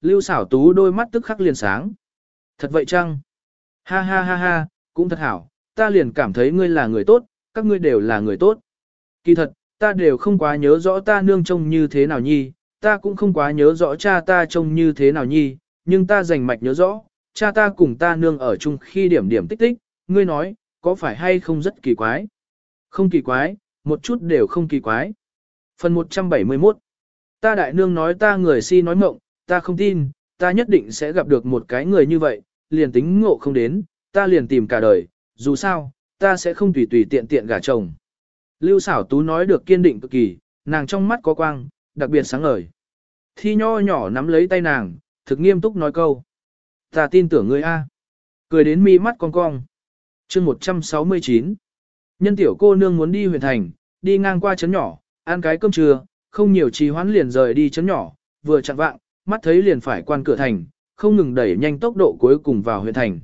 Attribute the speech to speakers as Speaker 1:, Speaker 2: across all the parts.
Speaker 1: Lưu xảo tú đôi mắt tức khắc liền sáng. Thật vậy chăng? Ha ha ha ha, cũng thật hảo, ta liền cảm thấy ngươi là người tốt, các ngươi đều là người tốt. Kỳ thật, ta đều không quá nhớ rõ ta nương trông như thế nào nhi, ta cũng không quá nhớ rõ cha ta trông như thế nào nhi, nhưng ta rành mạch nhớ rõ, cha ta cùng ta nương ở chung khi điểm điểm tích tích, ngươi nói, có phải hay không rất kỳ quái? Không kỳ quái, một chút đều không kỳ quái. Phần 171 Ta đại nương nói ta người si nói mộng, ta không tin, ta nhất định sẽ gặp được một cái người như vậy, liền tính ngộ không đến, ta liền tìm cả đời, dù sao, ta sẽ không tùy tùy tiện tiện gả chồng. Lưu xảo tú nói được kiên định cực kỳ, nàng trong mắt có quang, đặc biệt sáng ngời. Thi nho nhỏ nắm lấy tay nàng, thực nghiêm túc nói câu. Ta tin tưởng ngươi a. Cười đến mi mắt cong cong. chương 169. Nhân tiểu cô nương muốn đi huyền thành, đi ngang qua chấn nhỏ, ăn cái cơm trưa, không nhiều trì hoãn liền rời đi chấn nhỏ, vừa chặn vạng, mắt thấy liền phải quan cửa thành, không ngừng đẩy nhanh tốc độ cuối cùng vào huyện thành.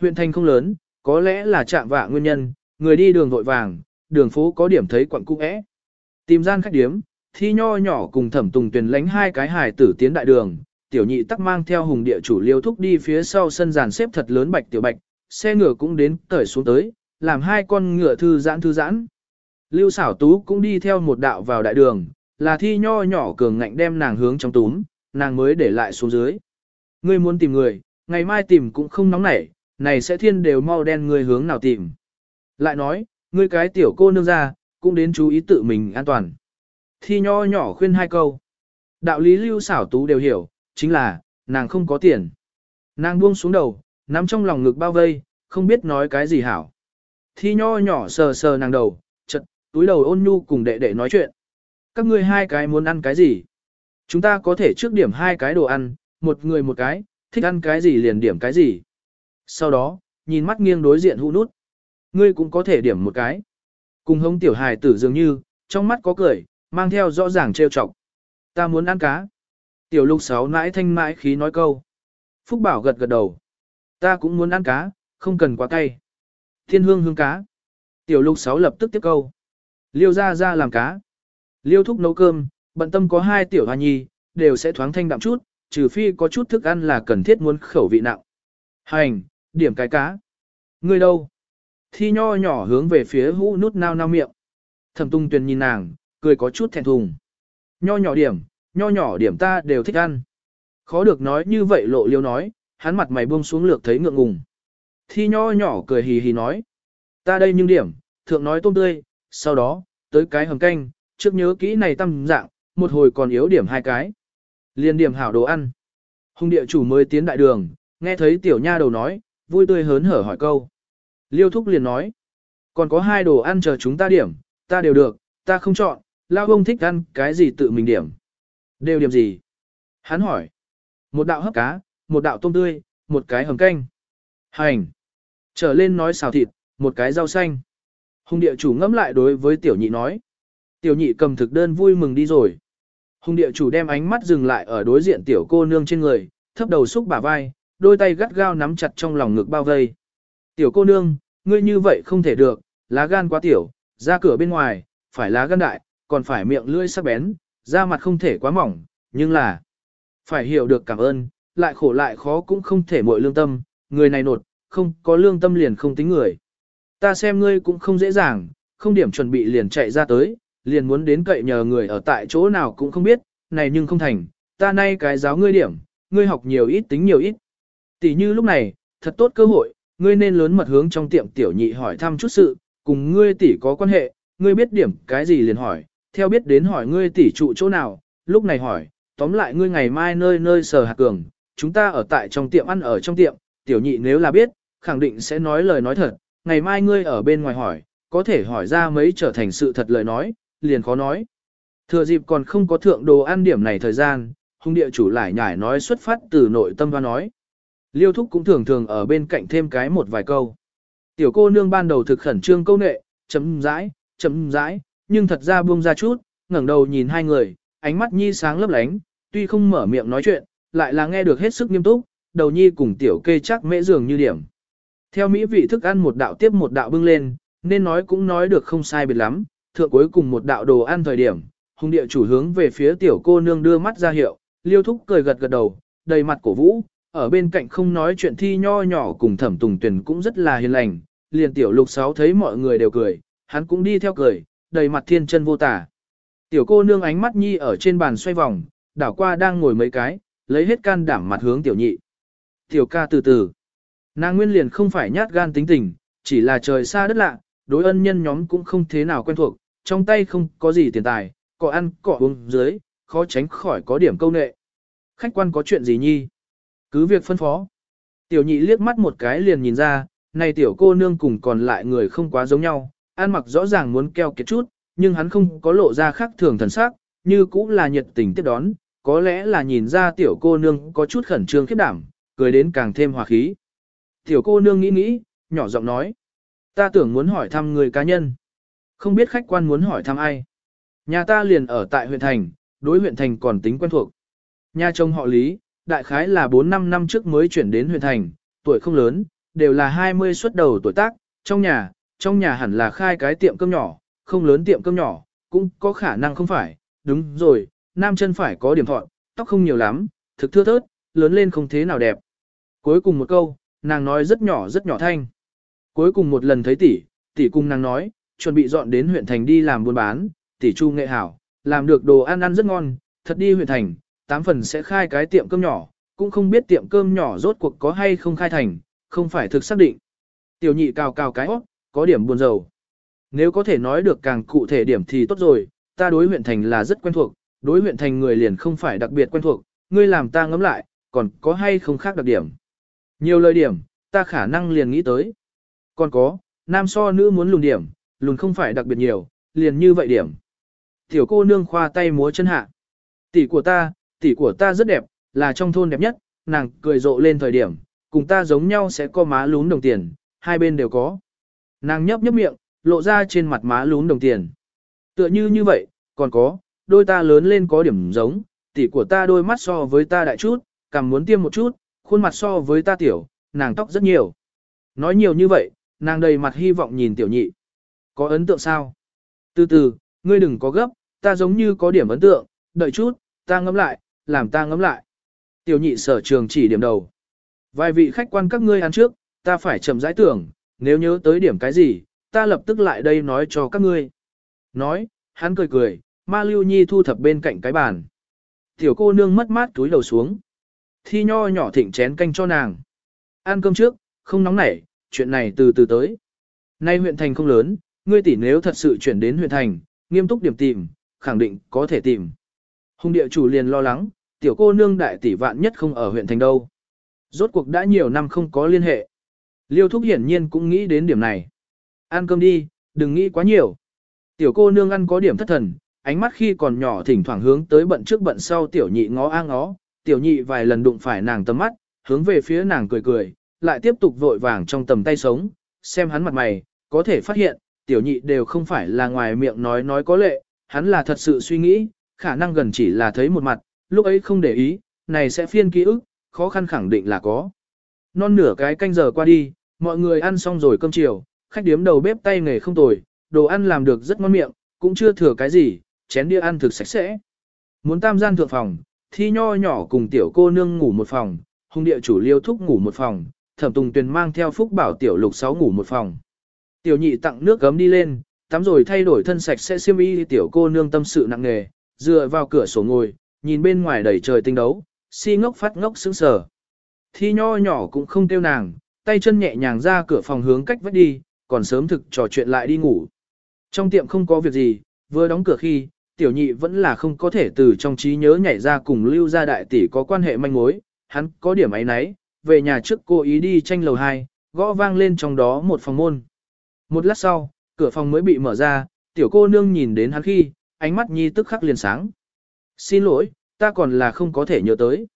Speaker 1: Huyện thành không lớn, có lẽ là chạm vạ nguyên nhân, người đi đường vội vàng, đường phố có điểm thấy quặng cung ẽ. Tìm gian khách điếm, thi nho nhỏ cùng thẩm tùng tuyển lánh hai cái hài tử tiến đại đường, tiểu nhị tắc mang theo hùng địa chủ liêu thúc đi phía sau sân giàn xếp thật lớn bạch tiểu bạch, xe ngựa cũng đến cởi xuống tới, làm hai con ngựa thư giãn thư giãn. Lưu xảo tú cũng đi theo một đạo vào đại đường, là thi nho nhỏ cường ngạnh đem nàng hướng trong túm, nàng mới để lại xuống dưới. Ngươi muốn tìm người, ngày mai tìm cũng không nóng nảy, này sẽ thiên đều mau đen người hướng nào tìm. Lại nói, ngươi cái tiểu cô nương ra, cũng đến chú ý tự mình an toàn. Thi nho nhỏ khuyên hai câu. Đạo lý lưu xảo tú đều hiểu, chính là, nàng không có tiền. Nàng buông xuống đầu, nắm trong lòng ngực bao vây, không biết nói cái gì hảo. Thi nho nhỏ sờ sờ nàng đầu, chật, túi đầu ôn nhu cùng đệ đệ nói chuyện. Các ngươi hai cái muốn ăn cái gì? Chúng ta có thể trước điểm hai cái đồ ăn, một người một cái, thích ăn cái gì liền điểm cái gì. Sau đó, nhìn mắt nghiêng đối diện hũ nút. Ngươi cũng có thể điểm một cái. Cùng hống tiểu hài tử dường như, trong mắt có cười, mang theo rõ ràng trêu chọc. Ta muốn ăn cá. Tiểu lục sáu nãi thanh mãi khí nói câu. Phúc bảo gật gật đầu. Ta cũng muốn ăn cá, không cần quá cay. Thiên hương hương cá. Tiểu lục sáu lập tức tiếp câu. Liêu ra ra làm cá. Liêu thúc nấu cơm, bận tâm có hai tiểu hoa nhi, đều sẽ thoáng thanh đạm chút, trừ phi có chút thức ăn là cần thiết muốn khẩu vị nặng. Hành, điểm cái cá. Ngươi đâu? Thi nho nhỏ hướng về phía hũ nút nao nao miệng. Thẩm tung tuyền nhìn nàng, cười có chút thẹn thùng. Nho nhỏ điểm, nho nhỏ điểm ta đều thích ăn. Khó được nói như vậy lộ liêu nói, hắn mặt mày buông xuống lược thấy ngượng ngùng. Thi nho nhỏ cười hì hì nói. Ta đây nhưng điểm, thượng nói tôm tươi, sau đó, tới cái hầm canh, trước nhớ kỹ này tâm dạng, một hồi còn yếu điểm hai cái. Liên điểm hảo đồ ăn. Hùng địa chủ mới tiến đại đường, nghe thấy tiểu nha đầu nói, vui tươi hớn hở hỏi câu. Liêu thúc liền nói, còn có hai đồ ăn chờ chúng ta điểm, ta đều được, ta không chọn, lao ông thích ăn cái gì tự mình điểm. Đều điểm gì? Hắn hỏi. Một đạo hấp cá, một đạo tôm tươi, một cái hầm canh. Hành. Trở lên nói xào thịt, một cái rau xanh. Hùng địa chủ ngẫm lại đối với tiểu nhị nói. Tiểu nhị cầm thực đơn vui mừng đi rồi. Hùng địa chủ đem ánh mắt dừng lại ở đối diện tiểu cô nương trên người, thấp đầu xúc bả vai, đôi tay gắt gao nắm chặt trong lòng ngực bao vây. Tiểu cô nương, ngươi như vậy không thể được, lá gan quá tiểu, ra cửa bên ngoài, phải lá gan đại, còn phải miệng lưỡi sắc bén, da mặt không thể quá mỏng, nhưng là phải hiểu được cảm ơn, lại khổ lại khó cũng không thể muội lương tâm, người này nột, không có lương tâm liền không tính người. Ta xem ngươi cũng không dễ dàng, không điểm chuẩn bị liền chạy ra tới, liền muốn đến cậy nhờ người ở tại chỗ nào cũng không biết, này nhưng không thành, ta nay cái giáo ngươi điểm, ngươi học nhiều ít tính nhiều ít. Tỷ như lúc này, thật tốt cơ hội, ngươi nên lớn mật hướng trong tiệm tiểu nhị hỏi thăm chút sự, cùng ngươi tỷ có quan hệ, ngươi biết điểm cái gì liền hỏi, theo biết đến hỏi ngươi tỷ trụ chỗ nào, lúc này hỏi, tóm lại ngươi ngày mai nơi nơi sờ hạt cường, chúng ta ở tại trong tiệm ăn ở trong tiệm, tiểu nhị nếu là biết, khẳng định sẽ nói lời nói thật, ngày mai ngươi ở bên ngoài hỏi, có thể hỏi ra mấy trở thành sự thật lời nói, liền khó nói. Thừa dịp còn không có thượng đồ ăn điểm này thời gian, hung địa chủ lại nhải nói xuất phát từ nội tâm và nói. Liêu thúc cũng thường thường ở bên cạnh thêm cái một vài câu. Tiểu cô nương ban đầu thực khẩn trương câu nệ, chấm rãi, chấm rãi, nhưng thật ra buông ra chút, ngẩng đầu nhìn hai người, ánh mắt nhi sáng lấp lánh, tuy không mở miệng nói chuyện, lại là nghe được hết sức nghiêm túc, đầu nhi cùng tiểu kê chắc mễ dường như điểm. Theo mỹ vị thức ăn một đạo tiếp một đạo bưng lên, nên nói cũng nói được không sai biệt lắm, thượng cuối cùng một đạo đồ ăn thời điểm, hùng địa chủ hướng về phía tiểu cô nương đưa mắt ra hiệu, liêu thúc cười gật gật đầu, đầy mặt cổ vũ, ở bên cạnh không nói chuyện thi nho nhỏ cùng thẩm tùng tuyển cũng rất là hiền lành, liền tiểu lục sáu thấy mọi người đều cười, hắn cũng đi theo cười, đầy mặt thiên chân vô tả. Tiểu cô nương ánh mắt nhi ở trên bàn xoay vòng, đảo qua đang ngồi mấy cái, lấy hết can đảm mặt hướng tiểu nhị. Tiểu ca từ từ. Nàng nguyên liền không phải nhát gan tính tình, chỉ là trời xa đất lạ, đối ân nhân nhóm cũng không thế nào quen thuộc, trong tay không có gì tiền tài, có ăn, cỏ uống dưới, khó tránh khỏi có điểm câu nệ. Khách quan có chuyện gì nhi? Cứ việc phân phó. Tiểu nhị liếc mắt một cái liền nhìn ra, này tiểu cô nương cùng còn lại người không quá giống nhau, ăn mặc rõ ràng muốn keo kiệt chút, nhưng hắn không có lộ ra khác thường thần sắc, như cũng là nhiệt tình tiếp đón, có lẽ là nhìn ra tiểu cô nương có chút khẩn trương khiếp đảm, cười đến càng thêm hòa khí. Tiểu cô nương nghĩ nghĩ, nhỏ giọng nói, ta tưởng muốn hỏi thăm người cá nhân. Không biết khách quan muốn hỏi thăm ai. Nhà ta liền ở tại huyện thành, đối huyện thành còn tính quen thuộc. Nhà chồng họ Lý, đại khái là 4-5 năm trước mới chuyển đến huyện thành, tuổi không lớn, đều là 20 xuất đầu tuổi tác, trong nhà, trong nhà hẳn là khai cái tiệm cơm nhỏ, không lớn tiệm cơm nhỏ, cũng có khả năng không phải, đúng rồi, nam chân phải có điểm thọn, tóc không nhiều lắm, thực thưa thớt, lớn lên không thế nào đẹp. Cuối cùng một câu, nàng nói rất nhỏ rất nhỏ thanh. Cuối cùng một lần thấy tỷ, tỷ cùng nàng nói, chuẩn bị dọn đến huyện thành đi làm buôn bán, tỷ chu nghệ hảo, làm được đồ ăn ăn rất ngon, thật đi huyện thành, tám phần sẽ khai cái tiệm cơm nhỏ, cũng không biết tiệm cơm nhỏ rốt cuộc có hay không khai thành, không phải thực xác định. Tiểu nhị cào cào cái óc, có điểm buồn rầu. Nếu có thể nói được càng cụ thể điểm thì tốt rồi, ta đối huyện thành là rất quen thuộc, đối huyện thành người liền không phải đặc biệt quen thuộc, ngươi làm ta ngẫm lại, còn có hay không khác đặc điểm. Nhiều lời điểm, ta khả năng liền nghĩ tới. Còn có, nam so nữ muốn lùn điểm, lùn không phải đặc biệt nhiều, liền như vậy điểm. Tiểu cô nương khoa tay múa chân hạ. Tỷ của ta, tỷ của ta rất đẹp, là trong thôn đẹp nhất, nàng cười rộ lên thời điểm, cùng ta giống nhau sẽ có má lún đồng tiền, hai bên đều có. Nàng nhấp nhấp miệng, lộ ra trên mặt má lún đồng tiền. Tựa như như vậy, còn có, đôi ta lớn lên có điểm giống, tỷ của ta đôi mắt so với ta đại chút, cằm muốn tiêm một chút, khuôn mặt so với ta tiểu, nàng tóc rất nhiều. Nói nhiều như vậy, nàng đầy mặt hy vọng nhìn tiểu nhị. Có ấn tượng sao? Từ từ, ngươi đừng có gấp, ta giống như có điểm ấn tượng, đợi chút, ta ngẫm lại, làm ta ngẫm lại. Tiểu nhị sở trường chỉ điểm đầu. Vài vị khách quan các ngươi ăn trước, ta phải chậm rãi tưởng, nếu nhớ tới điểm cái gì, ta lập tức lại đây nói cho các ngươi. Nói, hắn cười cười, ma lưu nhi thu thập bên cạnh cái bàn. Tiểu cô nương mất mát túi đầu xuống. Thi nho nhỏ thịnh chén canh cho nàng. Ăn cơm trước, không nóng nảy, chuyện này từ từ tới. Nay huyện thành không lớn, ngươi tỷ nếu thật sự chuyển đến huyện thành, nghiêm túc điểm tìm, khẳng định có thể tìm. Hùng địa chủ liền lo lắng, tiểu cô nương đại tỷ vạn nhất không ở huyện thành đâu. Rốt cuộc đã nhiều năm không có liên hệ. Liêu thúc hiển nhiên cũng nghĩ đến điểm này. Ăn cơm đi, đừng nghĩ quá nhiều. Tiểu cô nương ăn có điểm thất thần, ánh mắt khi còn nhỏ thỉnh thoảng hướng tới bận trước bận sau tiểu nhị ngó a ngó, tiểu nhị vài lần đụng phải nàng tầm mắt, hướng về phía nàng cười cười, lại tiếp tục vội vàng trong tầm tay sống, xem hắn mặt mày, có thể phát hiện, tiểu nhị đều không phải là ngoài miệng nói nói có lệ, hắn là thật sự suy nghĩ, khả năng gần chỉ là thấy một mặt, lúc ấy không để ý, này sẽ phiên ký ức, khó khăn khẳng định là có. Non nửa cái canh giờ qua đi, mọi người ăn xong rồi cơm chiều, khách điếm đầu bếp tay nghề không tồi, đồ ăn làm được rất ngon miệng, cũng chưa thừa cái gì, chén đĩa ăn thực sạch sẽ. Muốn tam gian thượng phòng, thi nho nhỏ cùng tiểu cô nương ngủ một phòng, hung địa chủ liêu thúc ngủ một phòng, thẩm tùng tuyền mang theo phúc bảo tiểu lục sáu ngủ một phòng. Tiểu nhị tặng nước gấm đi lên, tắm rồi thay đổi thân sạch sẽ xiêm y tiểu cô nương tâm sự nặng nề, dựa vào cửa sổ ngồi, nhìn bên ngoài đầy trời tinh đấu, si ngốc phát ngốc sững sờ. Thi nho nhỏ cũng không tiêu nàng, tay chân nhẹ nhàng ra cửa phòng hướng cách vách đi, còn sớm thực trò chuyện lại đi ngủ. Trong tiệm không có việc gì, vừa đóng cửa khi, tiểu nhị vẫn là không có thể từ trong trí nhớ nhảy ra cùng lưu gia đại tỷ có quan hệ manh mối, hắn có điểm ấy nấy, về nhà trước cô ý đi tranh lầu 2, gõ vang lên trong đó một phòng môn. Một lát sau, cửa phòng mới bị mở ra, tiểu cô nương nhìn đến hắn khi, ánh mắt nhi tức khắc liền sáng. Xin lỗi, ta còn là không có thể nhớ tới.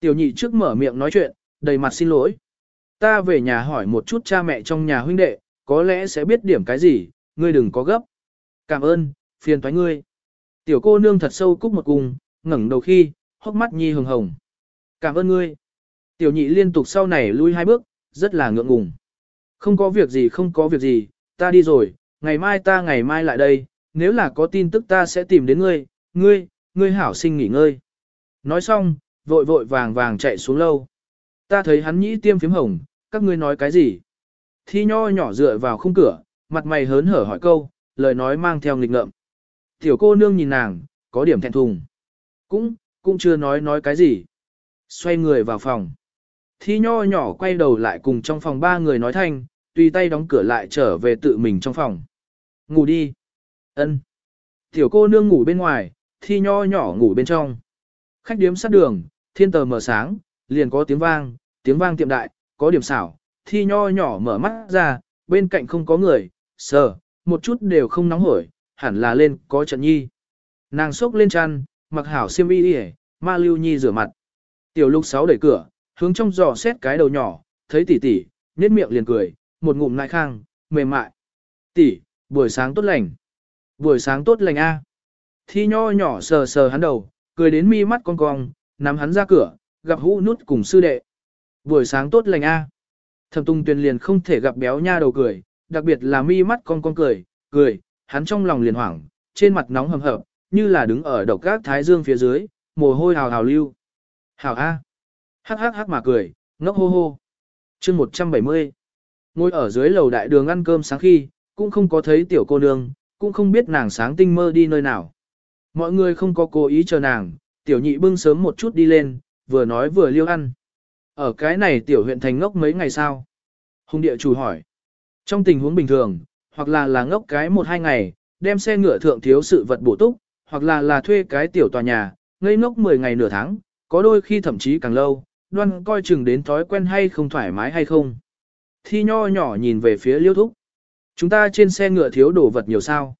Speaker 1: Tiểu nhị trước mở miệng nói chuyện, đầy mặt xin lỗi. Ta về nhà hỏi một chút cha mẹ trong nhà huynh đệ, có lẽ sẽ biết điểm cái gì, ngươi đừng có gấp. Cảm ơn, phiền toái ngươi. Tiểu cô nương thật sâu cúc một cung, ngẩng đầu khi, hốc mắt nhi hồng hồng. Cảm ơn ngươi. Tiểu nhị liên tục sau này lui hai bước, rất là ngượng ngùng. Không có việc gì không có việc gì, ta đi rồi, ngày mai ta ngày mai lại đây, nếu là có tin tức ta sẽ tìm đến ngươi, ngươi, ngươi hảo sinh nghỉ ngơi. Nói xong, vội vội vàng vàng chạy xuống lâu. Ta thấy hắn nhĩ tiêm phím hồng, các ngươi nói cái gì? Thi nho nhỏ dựa vào khung cửa, mặt mày hớn hở hỏi câu, lời nói mang theo nghịch ngợm. Tiểu cô nương nhìn nàng, có điểm thẹn thùng. Cũng, cũng chưa nói nói cái gì. Xoay người vào phòng. Thi nho nhỏ quay đầu lại cùng trong phòng ba người nói thanh, tùy tay đóng cửa lại trở về tự mình trong phòng. Ngủ đi. ân Tiểu cô nương ngủ bên ngoài, thi nho nhỏ ngủ bên trong. Khách điếm sát đường, thiên tờ mở sáng, liền có tiếng vang, tiếng vang tiệm đại, có điểm xảo. Thi nho nhỏ mở mắt ra, bên cạnh không có người, sờ, một chút đều không nóng hổi, hẳn là lên có trận nhi. Nàng sốc lên chăn, mặc hảo xiêm y đi ma lưu nhi rửa mặt. Tiểu lục sáu đẩy cửa, hướng trong giò xét cái đầu nhỏ, thấy tỷ tỷ, nét miệng liền cười, một ngụm nại khang, mềm mại. Tỷ, buổi sáng tốt lành. Buổi sáng tốt lành a. Thi nho nhỏ sờ sờ hắn đầu, cười đến mi mắt cong cong, nắm hắn ra cửa, gặp hũ nút cùng sư đệ. Buổi sáng tốt lành a. Thẩm tung tuyên liền không thể gặp béo nha đầu cười, đặc biệt là mi mắt cong cong cười, cười, hắn trong lòng liền hoảng, trên mặt nóng hầm hập, như là đứng ở độc các thái dương phía dưới, mồ hôi hào hào lưu. Hào A. Hắc hắc hắc mà cười, ngốc hô hô. chương 170. Ngồi ở dưới lầu đại đường ăn cơm sáng khi, cũng không có thấy tiểu cô nương, cũng không biết nàng sáng tinh mơ đi nơi nào. Mọi người không có cố ý chờ nàng, tiểu nhị bưng sớm một chút đi lên, vừa nói vừa liêu ăn. Ở cái này tiểu huyện thành ngốc mấy ngày sao? Hùng địa chủ hỏi. Trong tình huống bình thường, hoặc là là ngốc cái một hai ngày, đem xe ngựa thượng thiếu sự vật bổ túc, hoặc là là thuê cái tiểu tòa nhà, ngây ngốc 10 ngày nửa tháng, có đôi khi thậm chí càng lâu, đoan coi chừng đến thói quen hay không thoải mái hay không. Thi nho nhỏ nhìn về phía liêu thúc. Chúng ta trên xe ngựa thiếu đồ vật nhiều sao?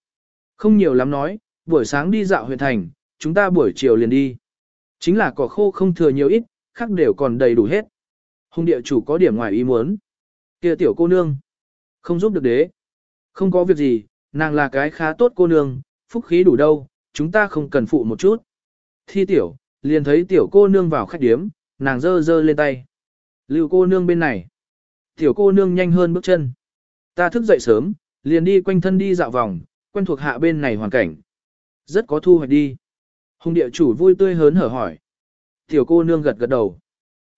Speaker 1: Không nhiều lắm nói, buổi sáng đi dạo huyện thành, chúng ta buổi chiều liền đi. Chính là cỏ khô không thừa nhiều ít, khác đều còn đầy đủ hết. Hùng địa chủ có điểm ngoài ý muốn. kia tiểu cô nương. Không giúp được đế. Không có việc gì, nàng là cái khá tốt cô nương, phúc khí đủ đâu, chúng ta không cần phụ một chút. Thi tiểu, liền thấy tiểu cô nương vào khách điếm, nàng dơ dơ lên tay. Lưu cô nương bên này. Tiểu cô nương nhanh hơn bước chân. Ta thức dậy sớm, liền đi quanh thân đi dạo vòng, quen thuộc hạ bên này hoàn cảnh. Rất có thu hoạch đi. Hùng địa chủ vui tươi hớn hở hỏi. Tiểu cô nương gật gật đầu.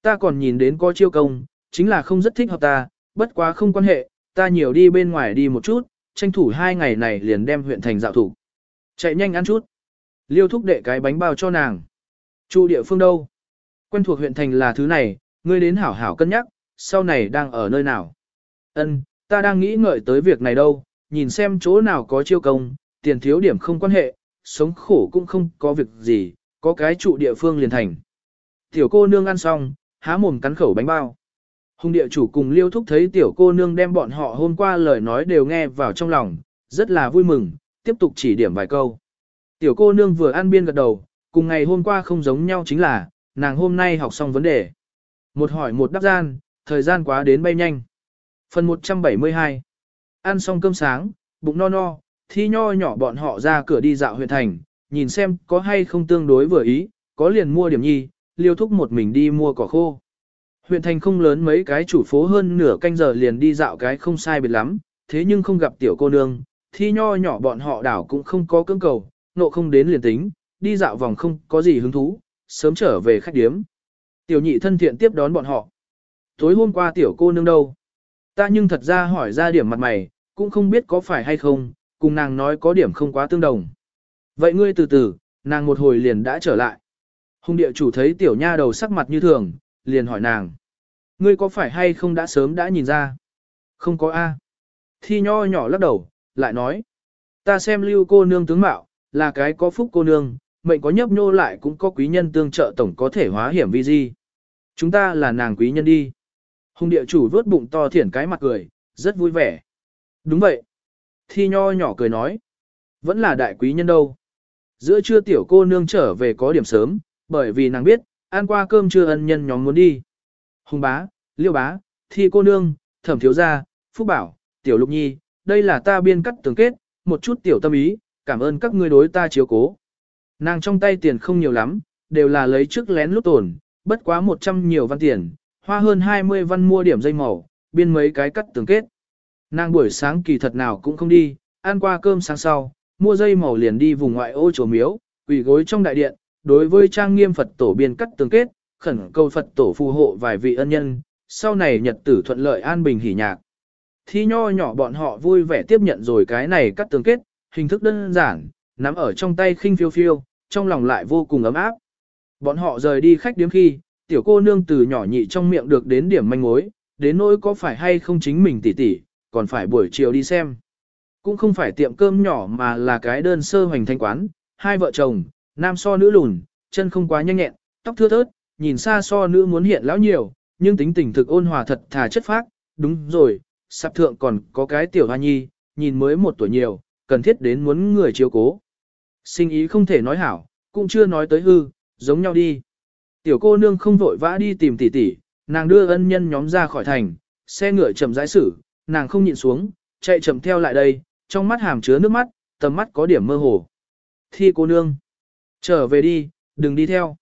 Speaker 1: Ta còn nhìn đến có chiêu công, chính là không rất thích hợp ta, bất quá không quan hệ, ta nhiều đi bên ngoài đi một chút, tranh thủ hai ngày này liền đem huyện thành dạo thủ. Chạy nhanh ăn chút. Liêu thúc đệ cái bánh bao cho nàng. Chu địa phương đâu? Quen thuộc huyện thành là thứ này, ngươi đến hảo hảo cân nhắc, sau này đang ở nơi nào? Ân, ta đang nghĩ ngợi tới việc này đâu, nhìn xem chỗ nào có chiêu công, tiền thiếu điểm không quan hệ, sống khổ cũng không có việc gì, có cái trụ địa phương liền thành. Tiểu cô nương ăn xong, há mồm cắn khẩu bánh bao. Hùng địa chủ cùng liêu thúc thấy tiểu cô nương đem bọn họ hôm qua lời nói đều nghe vào trong lòng, rất là vui mừng, tiếp tục chỉ điểm vài câu. Tiểu cô nương vừa ăn biên gật đầu, cùng ngày hôm qua không giống nhau chính là, nàng hôm nay học xong vấn đề. Một hỏi một đáp gian, thời gian quá đến bay nhanh. Phần 172 Ăn xong cơm sáng, bụng no no, thi nho nhỏ bọn họ ra cửa đi dạo huyện thành, nhìn xem có hay không tương đối vừa ý, có liền mua điểm nhi, liêu thúc một mình đi mua cỏ khô. Huyện thành không lớn mấy cái chủ phố hơn nửa canh giờ liền đi dạo cái không sai biệt lắm, thế nhưng không gặp tiểu cô nương, thi nho nhỏ bọn họ đảo cũng không có cưỡng cầu, nộ không đến liền tính, đi dạo vòng không có gì hứng thú, sớm trở về khách điếm. Tiểu nhị thân thiện tiếp đón bọn họ. Tối hôm qua tiểu cô nương đâu? Ta nhưng thật ra hỏi ra điểm mặt mày, cũng không biết có phải hay không, cùng nàng nói có điểm không quá tương đồng. Vậy ngươi từ từ, nàng một hồi liền đã trở lại. Hùng địa chủ thấy tiểu nha đầu sắc mặt như thường, liền hỏi nàng. Ngươi có phải hay không đã sớm đã nhìn ra? Không có A. Thi nho nhỏ lắc đầu, lại nói. Ta xem lưu cô nương tướng mạo, là cái có phúc cô nương, mệnh có nhấp nhô lại cũng có quý nhân tương trợ tổng có thể hóa hiểm vi di. Chúng ta là nàng quý nhân đi. Hùng địa chủ vớt bụng to thiển cái mặt cười, rất vui vẻ. Đúng vậy. Thi nho nhỏ cười nói. Vẫn là đại quý nhân đâu. Giữa trưa tiểu cô nương trở về có điểm sớm, bởi vì nàng biết, ăn qua cơm trưa ân nhân nhóm muốn đi. Hùng bá, liêu bá, thi cô nương, thẩm thiếu gia, phúc bảo, tiểu lục nhi, đây là ta biên cắt tường kết, một chút tiểu tâm ý, cảm ơn các ngươi đối ta chiếu cố. Nàng trong tay tiền không nhiều lắm, đều là lấy trước lén lút tồn, bất quá 100 nhiều văn tiền, hoa hơn 20 văn mua điểm dây màu, biên mấy cái cắt tường kết. Nàng buổi sáng kỳ thật nào cũng không đi, ăn qua cơm sáng sau, mua dây màu liền đi vùng ngoại ô chùa miếu, quỳ gối trong đại điện, đối với trang nghiêm Phật tổ biên cắt tường kết, khẩn cầu Phật tổ phù hộ vài vị ân nhân, sau này nhật tử thuận lợi an bình hỉ nhạc. Thi nho nhỏ bọn họ vui vẻ tiếp nhận rồi cái này cắt tường kết, hình thức đơn giản, nắm ở trong tay khinh phiêu phiêu, trong lòng lại vô cùng ấm áp. Bọn họ rời đi khách điếm khi, tiểu cô nương từ nhỏ nhị trong miệng được đến điểm manh mối, đến nỗi có phải hay không chính mình tỉ tỉ, còn phải buổi chiều đi xem. Cũng không phải tiệm cơm nhỏ mà là cái đơn sơ hoành thanh quán, hai vợ chồng, nam so nữ lùn, chân không quá nhanh nhẹn, tóc thưa thớt, nhìn xa so nữ muốn hiện lão nhiều, nhưng tính tình thực ôn hòa thật thà chất phác, đúng rồi, sạp thượng còn có cái tiểu hoa nhi, nhìn mới một tuổi nhiều, cần thiết đến muốn người chiếu cố. Sinh ý không thể nói hảo, cũng chưa nói tới hư, giống nhau đi. Tiểu cô nương không vội vã đi tìm tỷ tỷ, nàng đưa ân nhân nhóm ra khỏi thành, xe ngựa chậm rãi xử, nàng không nhịn xuống, chạy chậm theo lại đây, trong mắt hàm chứa nước mắt, tầm mắt có điểm mơ hồ. Thi cô nương, trở về đi, đừng đi theo.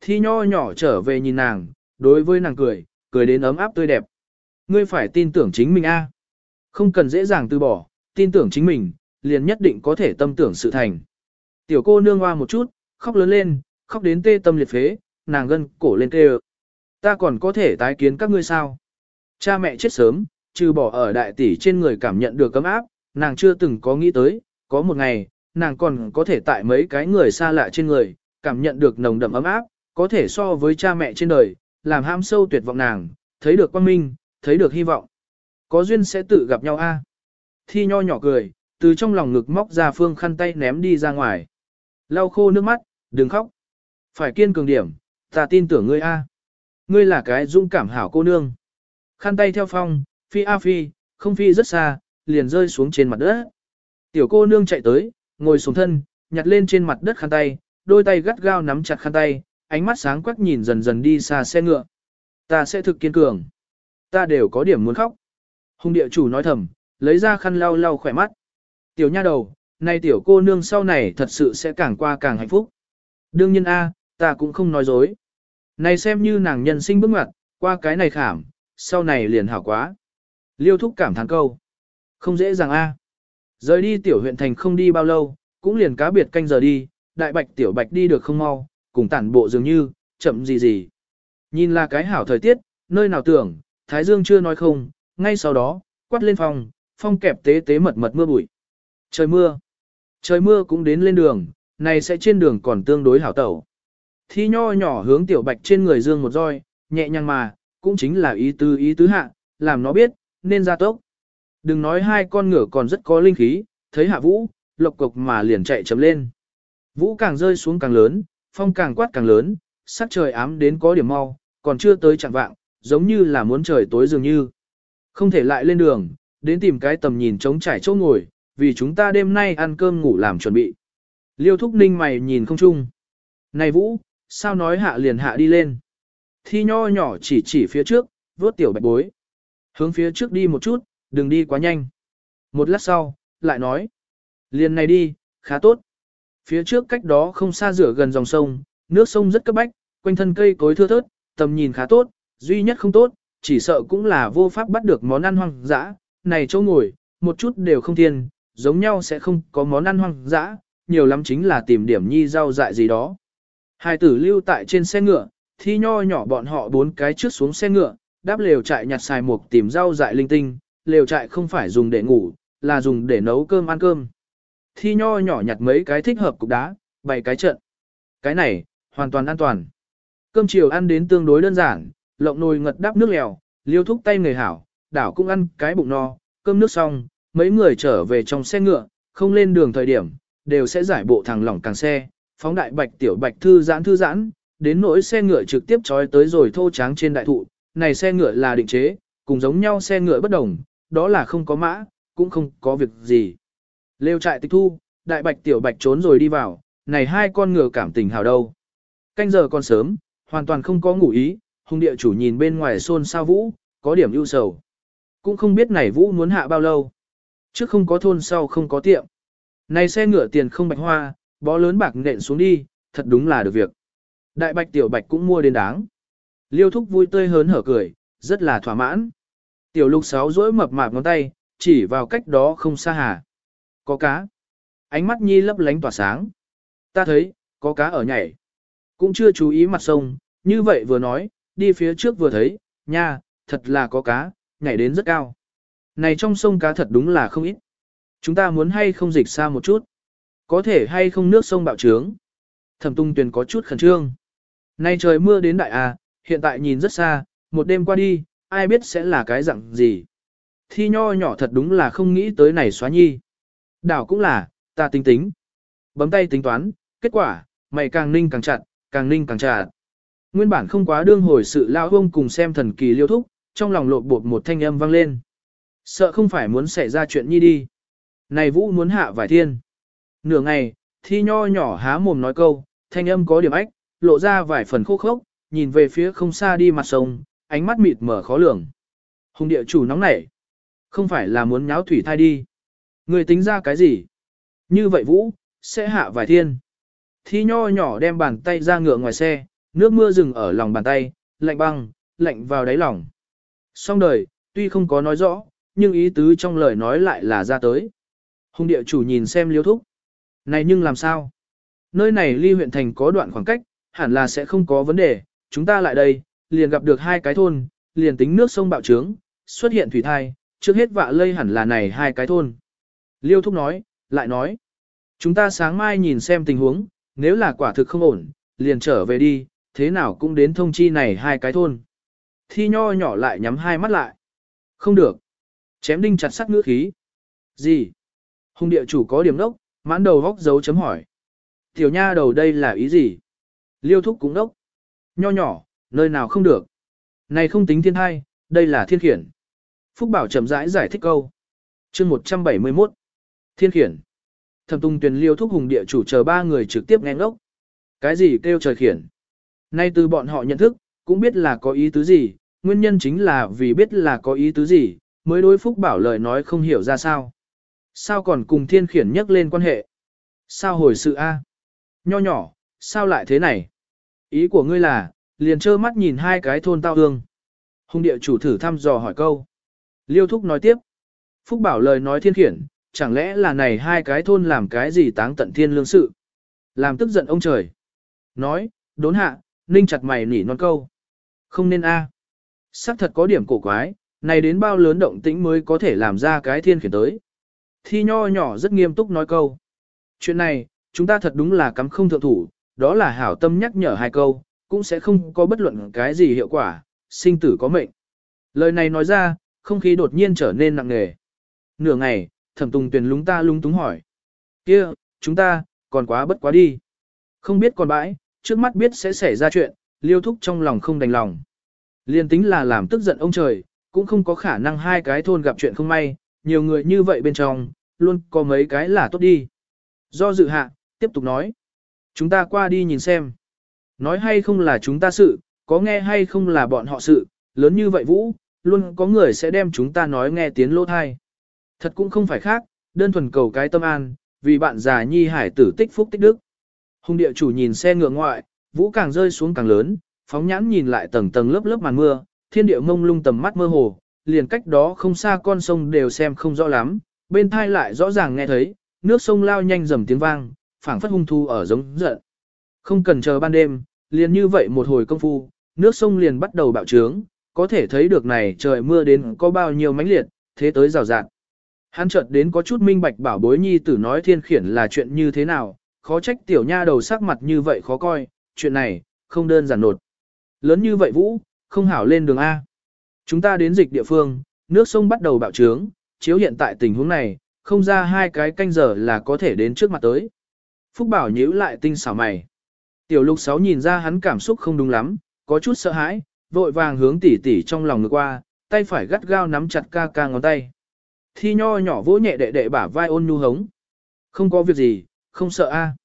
Speaker 1: Thi nho nhỏ trở về nhìn nàng, đối với nàng cười, cười đến ấm áp tươi đẹp. Ngươi phải tin tưởng chính mình a, Không cần dễ dàng từ bỏ, tin tưởng chính mình, liền nhất định có thể tâm tưởng sự thành. Tiểu cô nương hoa một chút, khóc lớn lên, khóc đến tê tâm liệt phế, nàng gân cổ lên tê Ta còn có thể tái kiến các ngươi sao? Cha mẹ chết sớm, trừ bỏ ở đại tỷ trên người cảm nhận được cấm áp, nàng chưa từng có nghĩ tới, có một ngày, nàng còn có thể tại mấy cái người xa lạ trên người, cảm nhận được nồng đậm ấm áp, có thể so với cha mẹ trên đời, làm ham sâu tuyệt vọng nàng, thấy được quan minh, thấy được hy vọng. Có duyên sẽ tự gặp nhau a. Thi nho nhỏ cười, từ trong lòng ngực móc ra phương khăn tay ném đi ra ngoài. Lau khô nước mắt, đừng khóc. Phải kiên cường điểm, ta tin tưởng ngươi a. Ngươi là cái dũng cảm hảo cô nương. Khăn tay theo phong, phi a phi, không phi rất xa, liền rơi xuống trên mặt đất. Tiểu cô nương chạy tới, ngồi xuống thân, nhặt lên trên mặt đất khăn tay, đôi tay gắt gao nắm chặt khăn tay, ánh mắt sáng quắc nhìn dần dần đi xa xe ngựa. Ta sẽ thực kiên cường. Ta đều có điểm muốn khóc. Hùng địa chủ nói thầm, lấy ra khăn lau lau khỏe mắt. Tiểu nha đầu, nay tiểu cô nương sau này thật sự sẽ càng qua càng hạnh phúc. Đương nhiên A, ta cũng không nói dối. Này xem như nàng nhân sinh bước ngoặt, qua cái này khảm, sau này liền hảo quá. Liêu thúc cảm thán câu. Không dễ dàng A. Rời đi tiểu huyện thành không đi bao lâu, cũng liền cá biệt canh giờ đi, đại bạch tiểu bạch đi được không mau, cùng tản bộ dường như, chậm gì gì. Nhìn là cái hảo thời tiết, nơi nào tưởng, Thái Dương chưa nói không, ngay sau đó, quát lên phòng, phong kẹp tế tế mật mật mưa bụi. Trời mưa. Trời mưa cũng đến lên đường, này sẽ trên đường còn tương đối hảo tẩu. Thi nho nhỏ hướng tiểu bạch trên người dương một roi, nhẹ nhàng mà, cũng chính là ý tứ ý tứ hạ, làm nó biết, nên ra tốc. Đừng nói hai con ngựa còn rất có linh khí, thấy hạ vũ, lộc cục mà liền chạy chấm lên. Vũ càng rơi xuống càng lớn, phong càng quát càng lớn, sắc trời ám đến có điểm mau, còn chưa tới chẳng vạng, giống như là muốn trời tối dường như. Không thể lại lên đường, đến tìm cái tầm nhìn trống trải chỗ ngồi, vì chúng ta đêm nay ăn cơm ngủ làm chuẩn bị. Liêu thúc ninh mày nhìn không chung. Này Vũ, sao nói hạ liền hạ đi lên. Thi nho nhỏ chỉ chỉ phía trước, vớt tiểu bạch bối. Hướng phía trước đi một chút, đừng đi quá nhanh. Một lát sau, lại nói. Liền này đi, khá tốt. Phía trước cách đó không xa rửa gần dòng sông, nước sông rất cấp bách, quanh thân cây cối thưa thớt, tầm nhìn khá tốt, duy nhất không tốt, chỉ sợ cũng là vô pháp bắt được món ăn hoang dã. Này chỗ ngồi, một chút đều không thiên, giống nhau sẽ không có món ăn hoang dã, nhiều lắm chính là tìm điểm nhi rau dại gì đó. Hai tử lưu tại trên xe ngựa, thi nho nhỏ bọn họ bốn cái trước xuống xe ngựa, đáp lều trại nhặt xài mục tìm rau dại linh tinh, lều trại không phải dùng để ngủ, là dùng để nấu cơm ăn cơm. Thi nho nhỏ nhặt mấy cái thích hợp cục đá, bày cái trận. Cái này, hoàn toàn an toàn. Cơm chiều ăn đến tương đối đơn giản, lộng nồi ngật đắp nước lèo, liêu thúc tay người hảo, đảo cũng ăn cái bụng no, cơm nước xong, mấy người trở về trong xe ngựa, không lên đường thời điểm, đều sẽ giải bộ thằng lỏng càng xe, phóng đại bạch tiểu bạch thư giãn thư giãn, đến nỗi xe ngựa trực tiếp trói tới rồi thô tráng trên đại thụ, này xe ngựa là định chế, cùng giống nhau xe ngựa bất đồng, đó là không có mã, cũng không có việc gì. Lêu trại tịch thu, đại bạch tiểu bạch trốn rồi đi vào, này hai con ngựa cảm tình hào đâu. Canh giờ còn sớm, hoàn toàn không có ngủ ý, hung địa chủ nhìn bên ngoài xôn sao vũ, có điểm ưu sầu. Cũng không biết này vũ muốn hạ bao lâu. Trước không có thôn sau không có tiệm. Này xe ngựa tiền không bạch hoa, bó lớn bạc nện xuống đi, thật đúng là được việc. Đại bạch tiểu bạch cũng mua đến đáng. Liêu thúc vui tươi hớn hở cười, rất là thỏa mãn. Tiểu lục sáu rỗi mập mạp ngón tay, chỉ vào cách đó không xa hà. Có cá. Ánh mắt nhi lấp lánh tỏa sáng. Ta thấy, có cá ở nhảy. Cũng chưa chú ý mặt sông, như vậy vừa nói, đi phía trước vừa thấy, nha, thật là có cá, nhảy đến rất cao. Này trong sông cá thật đúng là không ít. Chúng ta muốn hay không dịch xa một chút. Có thể hay không nước sông bạo trướng. Thẩm tung tuyền có chút khẩn trương. Nay trời mưa đến đại à, hiện tại nhìn rất xa, một đêm qua đi, ai biết sẽ là cái dạng gì. Thi nho nhỏ thật đúng là không nghĩ tới này xóa nhi. Đảo cũng là, ta tính tính. Bấm tay tính toán, kết quả, mày càng ninh càng chặt, càng ninh càng chặt. Nguyên bản không quá đương hồi sự lao ông cùng xem thần kỳ liêu thúc, trong lòng lộn bột một thanh âm vang lên. Sợ không phải muốn xảy ra chuyện nhi đi. Này vũ muốn hạ vài thiên. Nửa ngày, thi nho nhỏ há mồm nói câu, thanh âm có điểm ách, lộ ra vài phần khô khốc, nhìn về phía không xa đi mặt sông, ánh mắt mịt mở khó lường. Hùng địa chủ nóng nảy. Không phải là muốn nháo thủy thai đi. Người tính ra cái gì? Như vậy vũ, sẽ hạ vài thiên. Thi nho nhỏ đem bàn tay ra ngựa ngoài xe, nước mưa rừng ở lòng bàn tay, lạnh băng, lạnh vào đáy lòng. Xong đời, tuy không có nói rõ, nhưng ý tứ trong lời nói lại là ra tới. Hùng địa chủ nhìn xem liêu thúc. Này nhưng làm sao? Nơi này ly huyện thành có đoạn khoảng cách, hẳn là sẽ không có vấn đề, chúng ta lại đây, liền gặp được hai cái thôn, liền tính nước sông bạo trướng, xuất hiện thủy thai, trước hết vạ lây hẳn là này hai cái thôn. Liêu thúc nói, lại nói, chúng ta sáng mai nhìn xem tình huống, nếu là quả thực không ổn, liền trở về đi, thế nào cũng đến thông chi này hai cái thôn. Thi nho nhỏ lại nhắm hai mắt lại. Không được. Chém đinh chặt sắc ngữ khí. Gì? Hùng địa chủ có điểm đốc, mãn đầu vóc dấu chấm hỏi. Tiểu nha đầu đây là ý gì? Liêu thúc cũng đốc. Nho nhỏ, nơi nào không được. Này không tính thiên thai, đây là thiên khiển. Phúc Bảo chậm rãi giải thích câu. chương 171. Thiên khiển. Thẩm tung tuyển liêu thúc hùng địa chủ chờ ba người trực tiếp nghe ngốc. Cái gì kêu trời khiển? Nay từ bọn họ nhận thức, cũng biết là có ý tứ gì, nguyên nhân chính là vì biết là có ý tứ gì, mới đối Phúc Bảo lời nói không hiểu ra sao. Sao còn cùng thiên khiển nhắc lên quan hệ? Sao hồi sự A? Nho nhỏ, sao lại thế này? Ý của ngươi là, liền trơ mắt nhìn hai cái thôn tao hương. Hùng địa chủ thử thăm dò hỏi câu. Liêu Thúc nói tiếp. Phúc Bảo lời nói thiên khiển, chẳng lẽ là này hai cái thôn làm cái gì táng tận thiên lương sự? Làm tức giận ông trời. Nói, đốn hạ, ninh chặt mày nỉ non câu. Không nên a. Sắc thật có điểm cổ quái, này đến bao lớn động tĩnh mới có thể làm ra cái thiên khiển tới. Thi nho nhỏ rất nghiêm túc nói câu. Chuyện này, chúng ta thật đúng là cắm không thượng thủ, đó là hảo tâm nhắc nhở hai câu, cũng sẽ không có bất luận cái gì hiệu quả, sinh tử có mệnh. Lời này nói ra, không khí đột nhiên trở nên nặng nề. Nửa ngày, thẩm tùng tuyển lúng ta lúng túng hỏi. kia chúng ta, còn quá bất quá đi. Không biết còn bãi, trước mắt biết sẽ xảy ra chuyện, liêu thúc trong lòng không đành lòng. Liên tính là làm tức giận ông trời, cũng không có khả năng hai cái thôn gặp chuyện không may, nhiều người như vậy bên trong, luôn có mấy cái là tốt đi. Do dự hạ, tiếp tục nói. Chúng ta qua đi nhìn xem. Nói hay không là chúng ta sự, có nghe hay không là bọn họ sự, lớn như vậy Vũ, luôn có người sẽ đem chúng ta nói nghe tiếng lỗ thai. Thật cũng không phải khác, đơn thuần cầu cái tâm an, vì bạn già nhi hải tử tích phúc tích đức. Hùng địa chủ nhìn xe ngựa ngoại, Vũ càng rơi xuống càng lớn, phóng nhãn nhìn lại tầng tầng lớp lớp màn mưa, thiên địa mông lung tầm mắt mơ hồ, liền cách đó không xa con sông đều xem không rõ lắm, bên thai lại rõ ràng nghe thấy, nước sông lao nhanh dầm tiếng vang, phảng phất hung thu ở giống giận. Không cần chờ ban đêm, liền như vậy một hồi công phu, nước sông liền bắt đầu bạo trướng, có thể thấy được này trời mưa đến có bao nhiêu mãnh liệt, thế tới rào rạt. Hắn chợt đến có chút minh bạch bảo bối nhi tử nói thiên khiển là chuyện như thế nào, khó trách tiểu nha đầu sắc mặt như vậy khó coi, chuyện này, không đơn giản nột. Lớn như vậy vũ, không hảo lên đường A. Chúng ta đến dịch địa phương, nước sông bắt đầu bạo trướng, chiếu hiện tại tình huống này, không ra hai cái canh giờ là có thể đến trước mặt tới. Phúc Bảo nhíu lại tinh xảo mày. Tiểu lục sáu nhìn ra hắn cảm xúc không đúng lắm, có chút sợ hãi, vội vàng hướng tỉ tỉ trong lòng ngược qua, tay phải gắt gao nắm chặt ca ca ngón tay. Thi nho nhỏ vỗ nhẹ đệ đệ bả vai ôn nhu hống. Không có việc gì, không sợ a. À.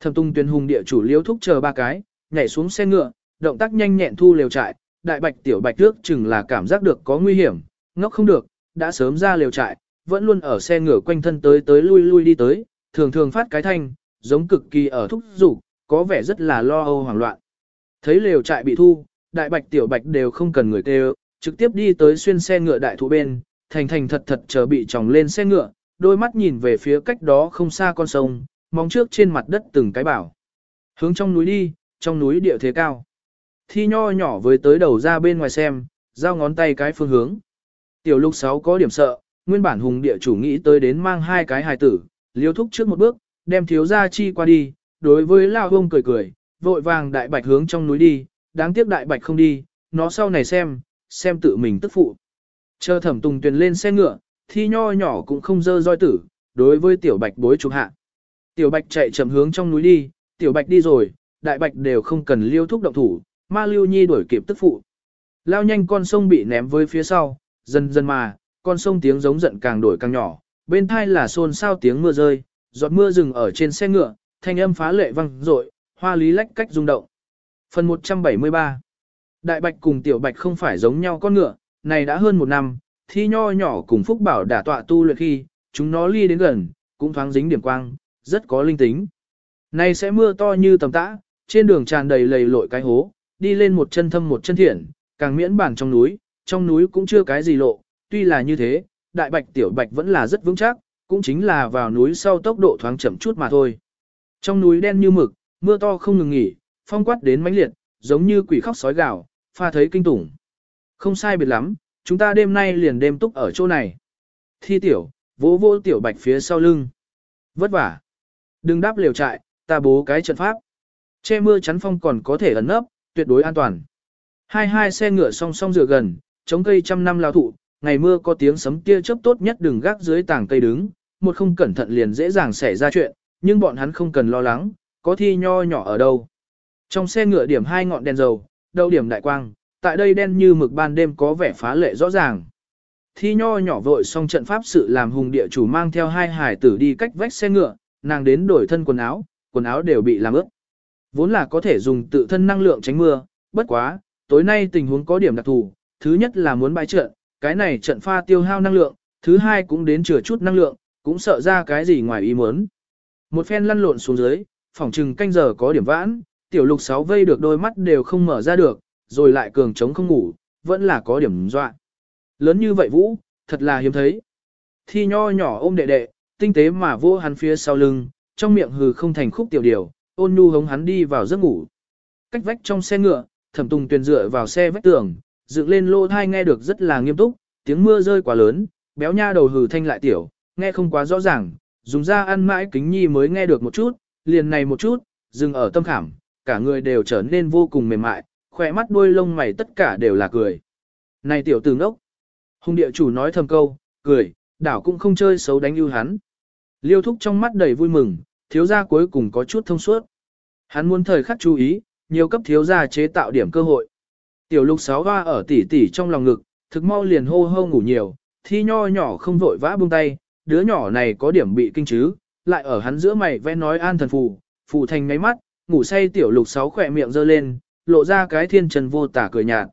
Speaker 1: Thẩm tung tuyên hùng địa chủ liếu thúc chờ ba cái, nhảy xuống xe ngựa, động tác nhanh nhẹn thu lều trại, đại bạch tiểu bạch trước chừng là cảm giác được có nguy hiểm, ngốc không được, đã sớm ra lều trại, vẫn luôn ở xe ngựa quanh thân tới tới lui lui đi tới, thường thường phát cái thanh, giống cực kỳ ở thúc dục có vẻ rất là lo âu hoảng loạn. Thấy lều trại bị thu, đại bạch tiểu bạch đều không cần người kêu, trực tiếp đi tới xuyên xe ngựa đại thụ bên, thành thành thật thật chờ bị tròng lên xe ngựa, đôi mắt nhìn về phía cách đó không xa con sông, mong trước trên mặt đất từng cái bảo. Hướng trong núi đi, trong núi địa thế cao thi nho nhỏ với tới đầu ra bên ngoài xem, giao ngón tay cái phương hướng. Tiểu lục sáu có điểm sợ, nguyên bản hùng địa chủ nghĩ tới đến mang hai cái hài tử, liêu thúc trước một bước, đem thiếu gia chi qua đi, đối với lao hông cười cười, vội vàng đại bạch hướng trong núi đi, đáng tiếc đại bạch không đi, nó sau này xem, xem tự mình tức phụ. Chờ thẩm tùng tuyền lên xe ngựa, thi nho nhỏ cũng không dơ roi tử, đối với tiểu bạch bối trục hạ. Tiểu bạch chạy chậm hướng trong núi đi, tiểu bạch đi rồi, đại bạch đều không cần liêu thúc động thủ, ma lưu nhi đuổi kịp tức phụ. Lao nhanh con sông bị ném với phía sau, dần dần mà, con sông tiếng giống giận càng đổi càng nhỏ, bên thai là xôn xao tiếng mưa rơi, giọt mưa rừng ở trên xe ngựa, thanh âm phá lệ vang rội, hoa lý lách cách rung động. Phần 173 Đại bạch cùng tiểu bạch không phải giống nhau con ngựa, này đã hơn một năm, thi nho nhỏ cùng phúc bảo đả tọa tu luyện khi, chúng nó ly đến gần, cũng thoáng dính điểm quang, rất có linh tính. Này sẽ mưa to như tầm tã, trên đường tràn đầy lầy lội cái hố, đi lên một chân thâm một chân thiện, càng miễn bản trong núi, trong núi cũng chưa cái gì lộ, tuy là như thế, đại bạch tiểu bạch vẫn là rất vững chắc, cũng chính là vào núi sau tốc độ thoáng chậm chút mà thôi. Trong núi đen như mực, mưa to không ngừng nghỉ, phong quát đến mãnh liệt, giống như quỷ khóc sói gào, pha thấy kinh tủng. Không sai biệt lắm, chúng ta đêm nay liền đêm túc ở chỗ này. Thi tiểu, vỗ vỗ tiểu bạch phía sau lưng. Vất vả. Đừng đáp liều trại, ta bố cái trận pháp. Che mưa chắn phong còn có thể ẩn nấp, tuyệt đối an toàn. Hai hai xe ngựa song song dựa gần, chống cây trăm năm lao thụ, ngày mưa có tiếng sấm tia chớp tốt nhất đừng gác dưới tảng cây đứng, một không cẩn thận liền dễ dàng xảy ra chuyện, nhưng bọn hắn không cần lo lắng, có thi nho nhỏ ở đâu. Trong xe ngựa điểm hai ngọn đèn dầu, đầu điểm đại quang, tại đây đen như mực ban đêm có vẻ phá lệ rõ ràng. Thi nho nhỏ vội xong trận pháp sự làm hùng địa chủ mang theo hai hải tử đi cách vách xe ngựa, nàng đến đổi thân quần áo, quần áo đều bị làm ướt. Vốn là có thể dùng tự thân năng lượng tránh mưa, bất quá, tối nay tình huống có điểm đặc thù, thứ nhất là muốn bãi trận, cái này trận pha tiêu hao năng lượng, thứ hai cũng đến chừa chút năng lượng, cũng sợ ra cái gì ngoài ý muốn. Một phen lăn lộn xuống dưới, phòng trừng canh giờ có điểm vãn, tiểu lục sáu vây được đôi mắt đều không mở ra được, rồi lại cường trống không ngủ, vẫn là có điểm dọa. Lớn như vậy vũ, thật là hiếm thấy. Thi nho nhỏ ôm đệ đệ, tinh tế mà vô hắn phía sau lưng, trong miệng hừ không thành khúc tiểu điều, ôn nhu hống hắn đi vào giấc ngủ. Cách vách trong xe ngựa, thẩm tùng tuyền dựa vào xe vách tường, dựng lên lô thai nghe được rất là nghiêm túc, tiếng mưa rơi quá lớn, béo nha đầu hừ thanh lại tiểu, nghe không quá rõ ràng, dùng ra ăn mãi kính nhi mới nghe được một chút, liền này một chút, dừng ở tâm khảm, cả người đều trở nên vô cùng mềm mại, khỏe mắt đuôi lông mày tất cả đều là cười. Này tiểu tử ngốc, hùng địa chủ nói thầm câu, cười, đảo cũng không chơi xấu đánh ưu hắn. Liêu thúc trong mắt đầy vui mừng, thiếu gia cuối cùng có chút thông suốt. Hắn muốn thời khắc chú ý, nhiều cấp thiếu gia chế tạo điểm cơ hội. Tiểu lục sáu hoa ở tỉ tỉ trong lòng ngực, thực mau liền hô hô ngủ nhiều, thi nho nhỏ không vội vã buông tay, đứa nhỏ này có điểm bị kinh chứ, lại ở hắn giữa mày vẽ nói an thần phù, phù thành ngáy mắt, ngủ say tiểu lục sáu khỏe miệng giơ lên, lộ ra cái thiên trần vô tả cười nhạt.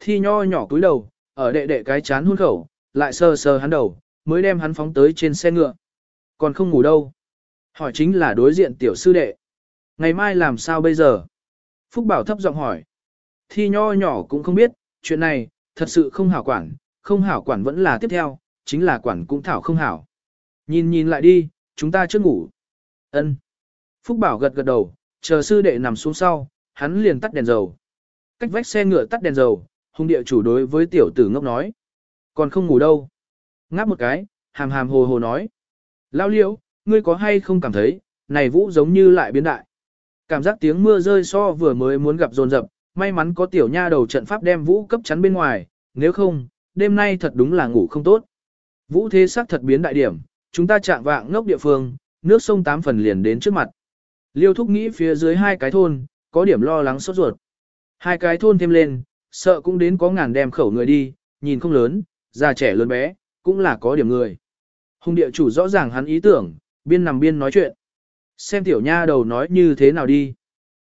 Speaker 1: Thi nho nhỏ cúi đầu, ở đệ đệ cái chán hôn khẩu, lại sờ sờ hắn đầu, mới đem hắn phóng tới trên xe ngựa. Còn không ngủ đâu. Hỏi chính là đối diện tiểu sư đệ. Ngày mai làm sao bây giờ? Phúc Bảo thấp giọng hỏi. Thi nho nhỏ cũng không biết, chuyện này, thật sự không hảo quản, không hảo quản vẫn là tiếp theo, chính là quản cũng thảo không hảo. Nhìn nhìn lại đi, chúng ta chưa ngủ. Ân. Phúc Bảo gật gật đầu, chờ sư đệ nằm xuống sau, hắn liền tắt đèn dầu. Cách vách xe ngựa tắt đèn dầu, hung địa chủ đối với tiểu tử ngốc nói. Còn không ngủ đâu. Ngáp một cái, hàm hàm hồ hồ nói. Lao liễu, ngươi có hay không cảm thấy, này vũ giống như lại biến đại. Cảm giác tiếng mưa rơi so vừa mới muốn gặp dồn dập, may mắn có tiểu nha đầu trận pháp đem vũ cấp chắn bên ngoài, nếu không, đêm nay thật đúng là ngủ không tốt. Vũ thế sắc thật biến đại điểm, chúng ta chạm vạng ngốc địa phương, nước sông tám phần liền đến trước mặt. Liêu thúc nghĩ phía dưới hai cái thôn, có điểm lo lắng sốt ruột. Hai cái thôn thêm lên, sợ cũng đến có ngàn đem khẩu người đi, nhìn không lớn, già trẻ lớn bé, cũng là có điểm người. Hùng địa chủ rõ ràng hắn ý tưởng, biên nằm biên nói chuyện. Xem tiểu nha đầu nói như thế nào đi.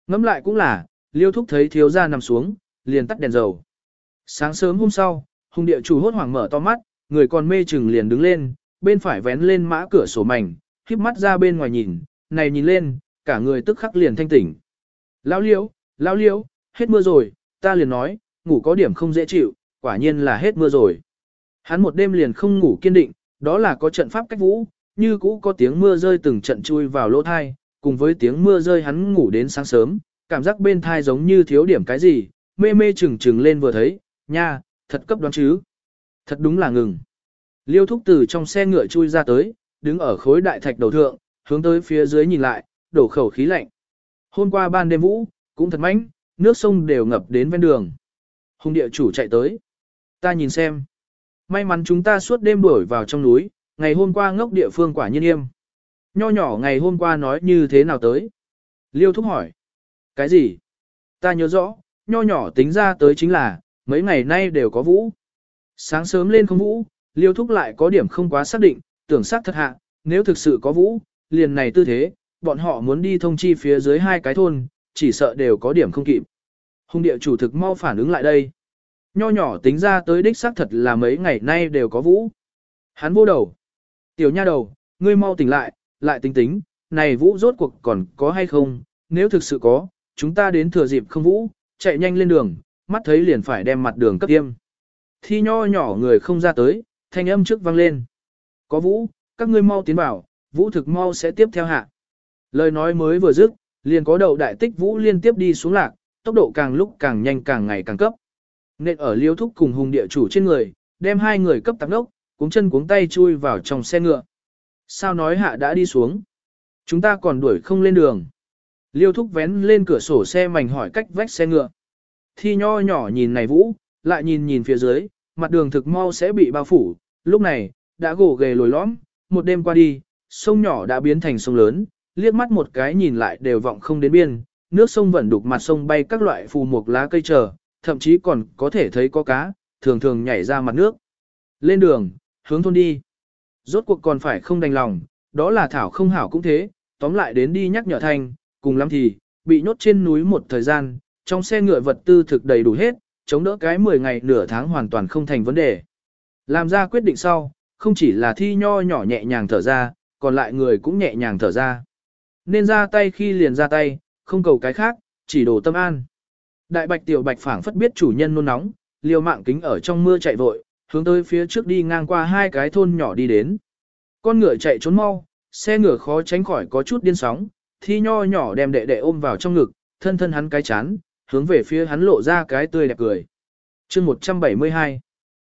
Speaker 1: Ngắm lại cũng là, liêu thúc thấy thiếu gia nằm xuống, liền tắt đèn dầu. Sáng sớm hôm sau, hùng địa chủ hốt hoảng mở to mắt, người còn mê chừng liền đứng lên, bên phải vén lên mã cửa sổ mảnh, khiếp mắt ra bên ngoài nhìn, này nhìn lên, cả người tức khắc liền thanh tỉnh. Lão liễu, lão liễu, hết mưa rồi, ta liền nói, ngủ có điểm không dễ chịu, quả nhiên là hết mưa rồi. Hắn một đêm liền không ngủ kiên định, đó là có trận pháp cách vũ, như cũ có tiếng mưa rơi từng trận chui vào lỗ thai, cùng với tiếng mưa rơi hắn ngủ đến sáng sớm, cảm giác bên thai giống như thiếu điểm cái gì, mê mê chừng chừng lên vừa thấy, nha, thật cấp đoán chứ. Thật đúng là ngừng. Liêu thúc từ trong xe ngựa chui ra tới, đứng ở khối đại thạch đầu thượng, hướng tới phía dưới nhìn lại, đổ khẩu khí lạnh. Hôm qua ban đêm vũ, cũng thật mánh, nước sông đều ngập đến ven đường. Hùng địa chủ chạy tới. Ta nhìn xem. May mắn chúng ta suốt đêm đuổi vào trong núi, ngày hôm qua ngốc địa phương quả nhiên im. Nho nhỏ ngày hôm qua nói như thế nào tới? Liêu thúc hỏi. Cái gì? Ta nhớ rõ, nho nhỏ tính ra tới chính là, mấy ngày nay đều có vũ. Sáng sớm lên không vũ, liêu thúc lại có điểm không quá xác định, tưởng xác thật hạ, nếu thực sự có vũ, liền này tư thế, bọn họ muốn đi thông chi phía dưới hai cái thôn, chỉ sợ đều có điểm không kịp. Hùng địa chủ thực mau phản ứng lại đây. Nho nhỏ tính ra tới đích xác thật là mấy ngày nay đều có vũ. Hắn vô đầu. Tiểu nha đầu, ngươi mau tỉnh lại, lại tính tính, này vũ rốt cuộc còn có hay không, nếu thực sự có, chúng ta đến thừa dịp không vũ, chạy nhanh lên đường, mắt thấy liền phải đem mặt đường cấp tiêm. Thi nho nhỏ người không ra tới, thanh âm trước vang lên. Có vũ, các ngươi mau tiến vào, vũ thực mau sẽ tiếp theo hạ. Lời nói mới vừa dứt, liền có đầu đại tích vũ liên tiếp đi xuống lạc, tốc độ càng lúc càng nhanh càng ngày càng cấp. Nên ở liêu thúc cùng hùng địa chủ trên người, đem hai người cấp tạp đốc, cuống chân cuống tay chui vào trong xe ngựa. Sao nói hạ đã đi xuống? Chúng ta còn đuổi không lên đường. Liêu thúc vén lên cửa sổ xe mảnh hỏi cách vách xe ngựa. Thi nho nhỏ nhìn này vũ, lại nhìn nhìn phía dưới, mặt đường thực mau sẽ bị bao phủ. Lúc này, đã gồ ghề lồi lõm, một đêm qua đi, sông nhỏ đã biến thành sông lớn, liếc mắt một cái nhìn lại đều vọng không đến biên, nước sông vẫn đục mặt sông bay các loại phù mục lá cây trở, thậm chí còn có thể thấy có cá, thường thường nhảy ra mặt nước. Lên đường, hướng thôn đi. Rốt cuộc còn phải không đành lòng, đó là thảo không hảo cũng thế, tóm lại đến đi nhắc nhở thanh, cùng lắm thì, bị nhốt trên núi một thời gian, trong xe ngựa vật tư thực đầy đủ hết, chống đỡ cái 10 ngày nửa tháng hoàn toàn không thành vấn đề. Làm ra quyết định sau, không chỉ là thi nho nhỏ nhẹ nhàng thở ra, còn lại người cũng nhẹ nhàng thở ra. Nên ra tay khi liền ra tay, không cầu cái khác, chỉ đổ tâm an. Đại bạch tiểu bạch phảng phất biết chủ nhân nôn nóng, liều mạng kính ở trong mưa chạy vội, hướng tới phía trước đi ngang qua hai cái thôn nhỏ đi đến. Con ngựa chạy trốn mau, xe ngựa khó tránh khỏi có chút điên sóng, thi nho nhỏ đem đệ đệ ôm vào trong ngực, thân thân hắn cái chán, hướng về phía hắn lộ ra cái tươi đẹp cười. chương 172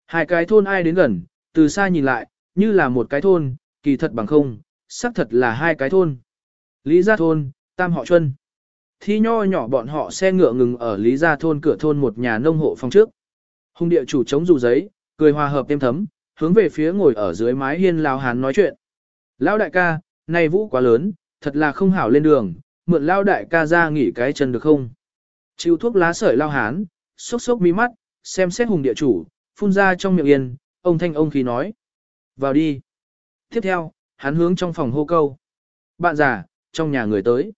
Speaker 1: Hai cái thôn ai đến gần, từ xa nhìn lại, như là một cái thôn, kỳ thật bằng không, xác thật là hai cái thôn. Lý Gia Thôn, Tam Họ Chuân. Thi nho nhỏ bọn họ xe ngựa ngừng ở Lý Gia Thôn cửa thôn một nhà nông hộ phòng trước. Hùng địa chủ chống dù giấy, cười hòa hợp êm thấm, hướng về phía ngồi ở dưới mái hiên lao hán nói chuyện. Lão đại ca, này vũ quá lớn, thật là không hảo lên đường, mượn lao đại ca ra nghỉ cái chân được không? Chịu thuốc lá sợi lao hán, sốc sốc mi mắt, xem xét hùng địa chủ, phun ra trong miệng yên, ông thanh ông khí nói. Vào đi. Tiếp theo, hắn hướng trong phòng hô câu. Bạn già, trong nhà người tới.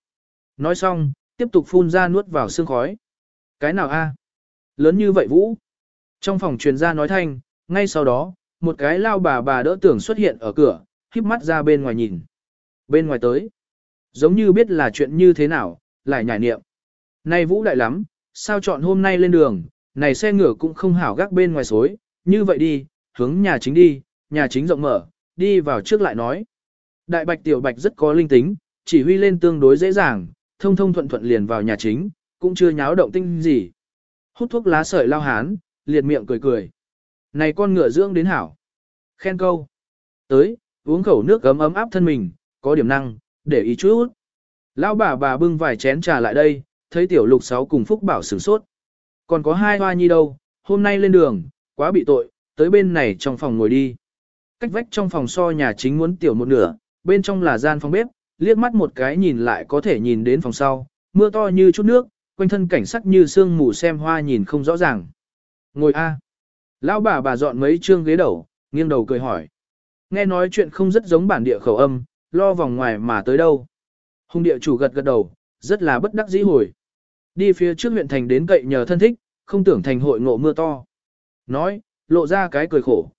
Speaker 1: Nói xong, tiếp tục phun ra nuốt vào xương khói. Cái nào a? Lớn như vậy vũ. Trong phòng truyền ra nói thanh, ngay sau đó, một cái lao bà bà đỡ tưởng xuất hiện ở cửa, híp mắt ra bên ngoài nhìn. Bên ngoài tới. Giống như biết là chuyện như thế nào, lại nhảy niệm. Này vũ đại lắm, sao chọn hôm nay lên đường, này xe ngựa cũng không hảo gác bên ngoài xối, như vậy đi, hướng nhà chính đi, nhà chính rộng mở, đi vào trước lại nói. Đại bạch tiểu bạch rất có linh tính, chỉ huy lên tương đối dễ dàng, thông thông thuận thuận liền vào nhà chính, cũng chưa nháo động tinh gì. Hút thuốc lá sợi lao hán, liệt miệng cười cười. Này con ngựa dưỡng đến hảo. Khen câu. Tới, uống khẩu nước ấm ấm áp thân mình, có điểm năng, để ý chút. Lão bà bà bưng vài chén trà lại đây, thấy tiểu lục sáu cùng phúc bảo sửng sốt. Còn có hai hoa nhi đâu, hôm nay lên đường, quá bị tội, tới bên này trong phòng ngồi đi. Cách vách trong phòng so nhà chính muốn tiểu một nửa, bên trong là gian phòng bếp, liếc mắt một cái nhìn lại có thể nhìn đến phòng sau, mưa to như chút nước, quanh thân cảnh sắc như sương mù xem hoa nhìn không rõ ràng. Ngồi a. Lão bà bà dọn mấy trương ghế đầu, nghiêng đầu cười hỏi. Nghe nói chuyện không rất giống bản địa khẩu âm, lo vòng ngoài mà tới đâu. Hùng địa chủ gật gật đầu, rất là bất đắc dĩ hồi. Đi phía trước huyện thành đến cậy nhờ thân thích, không tưởng thành hội ngộ mưa to. Nói, lộ ra cái cười khổ.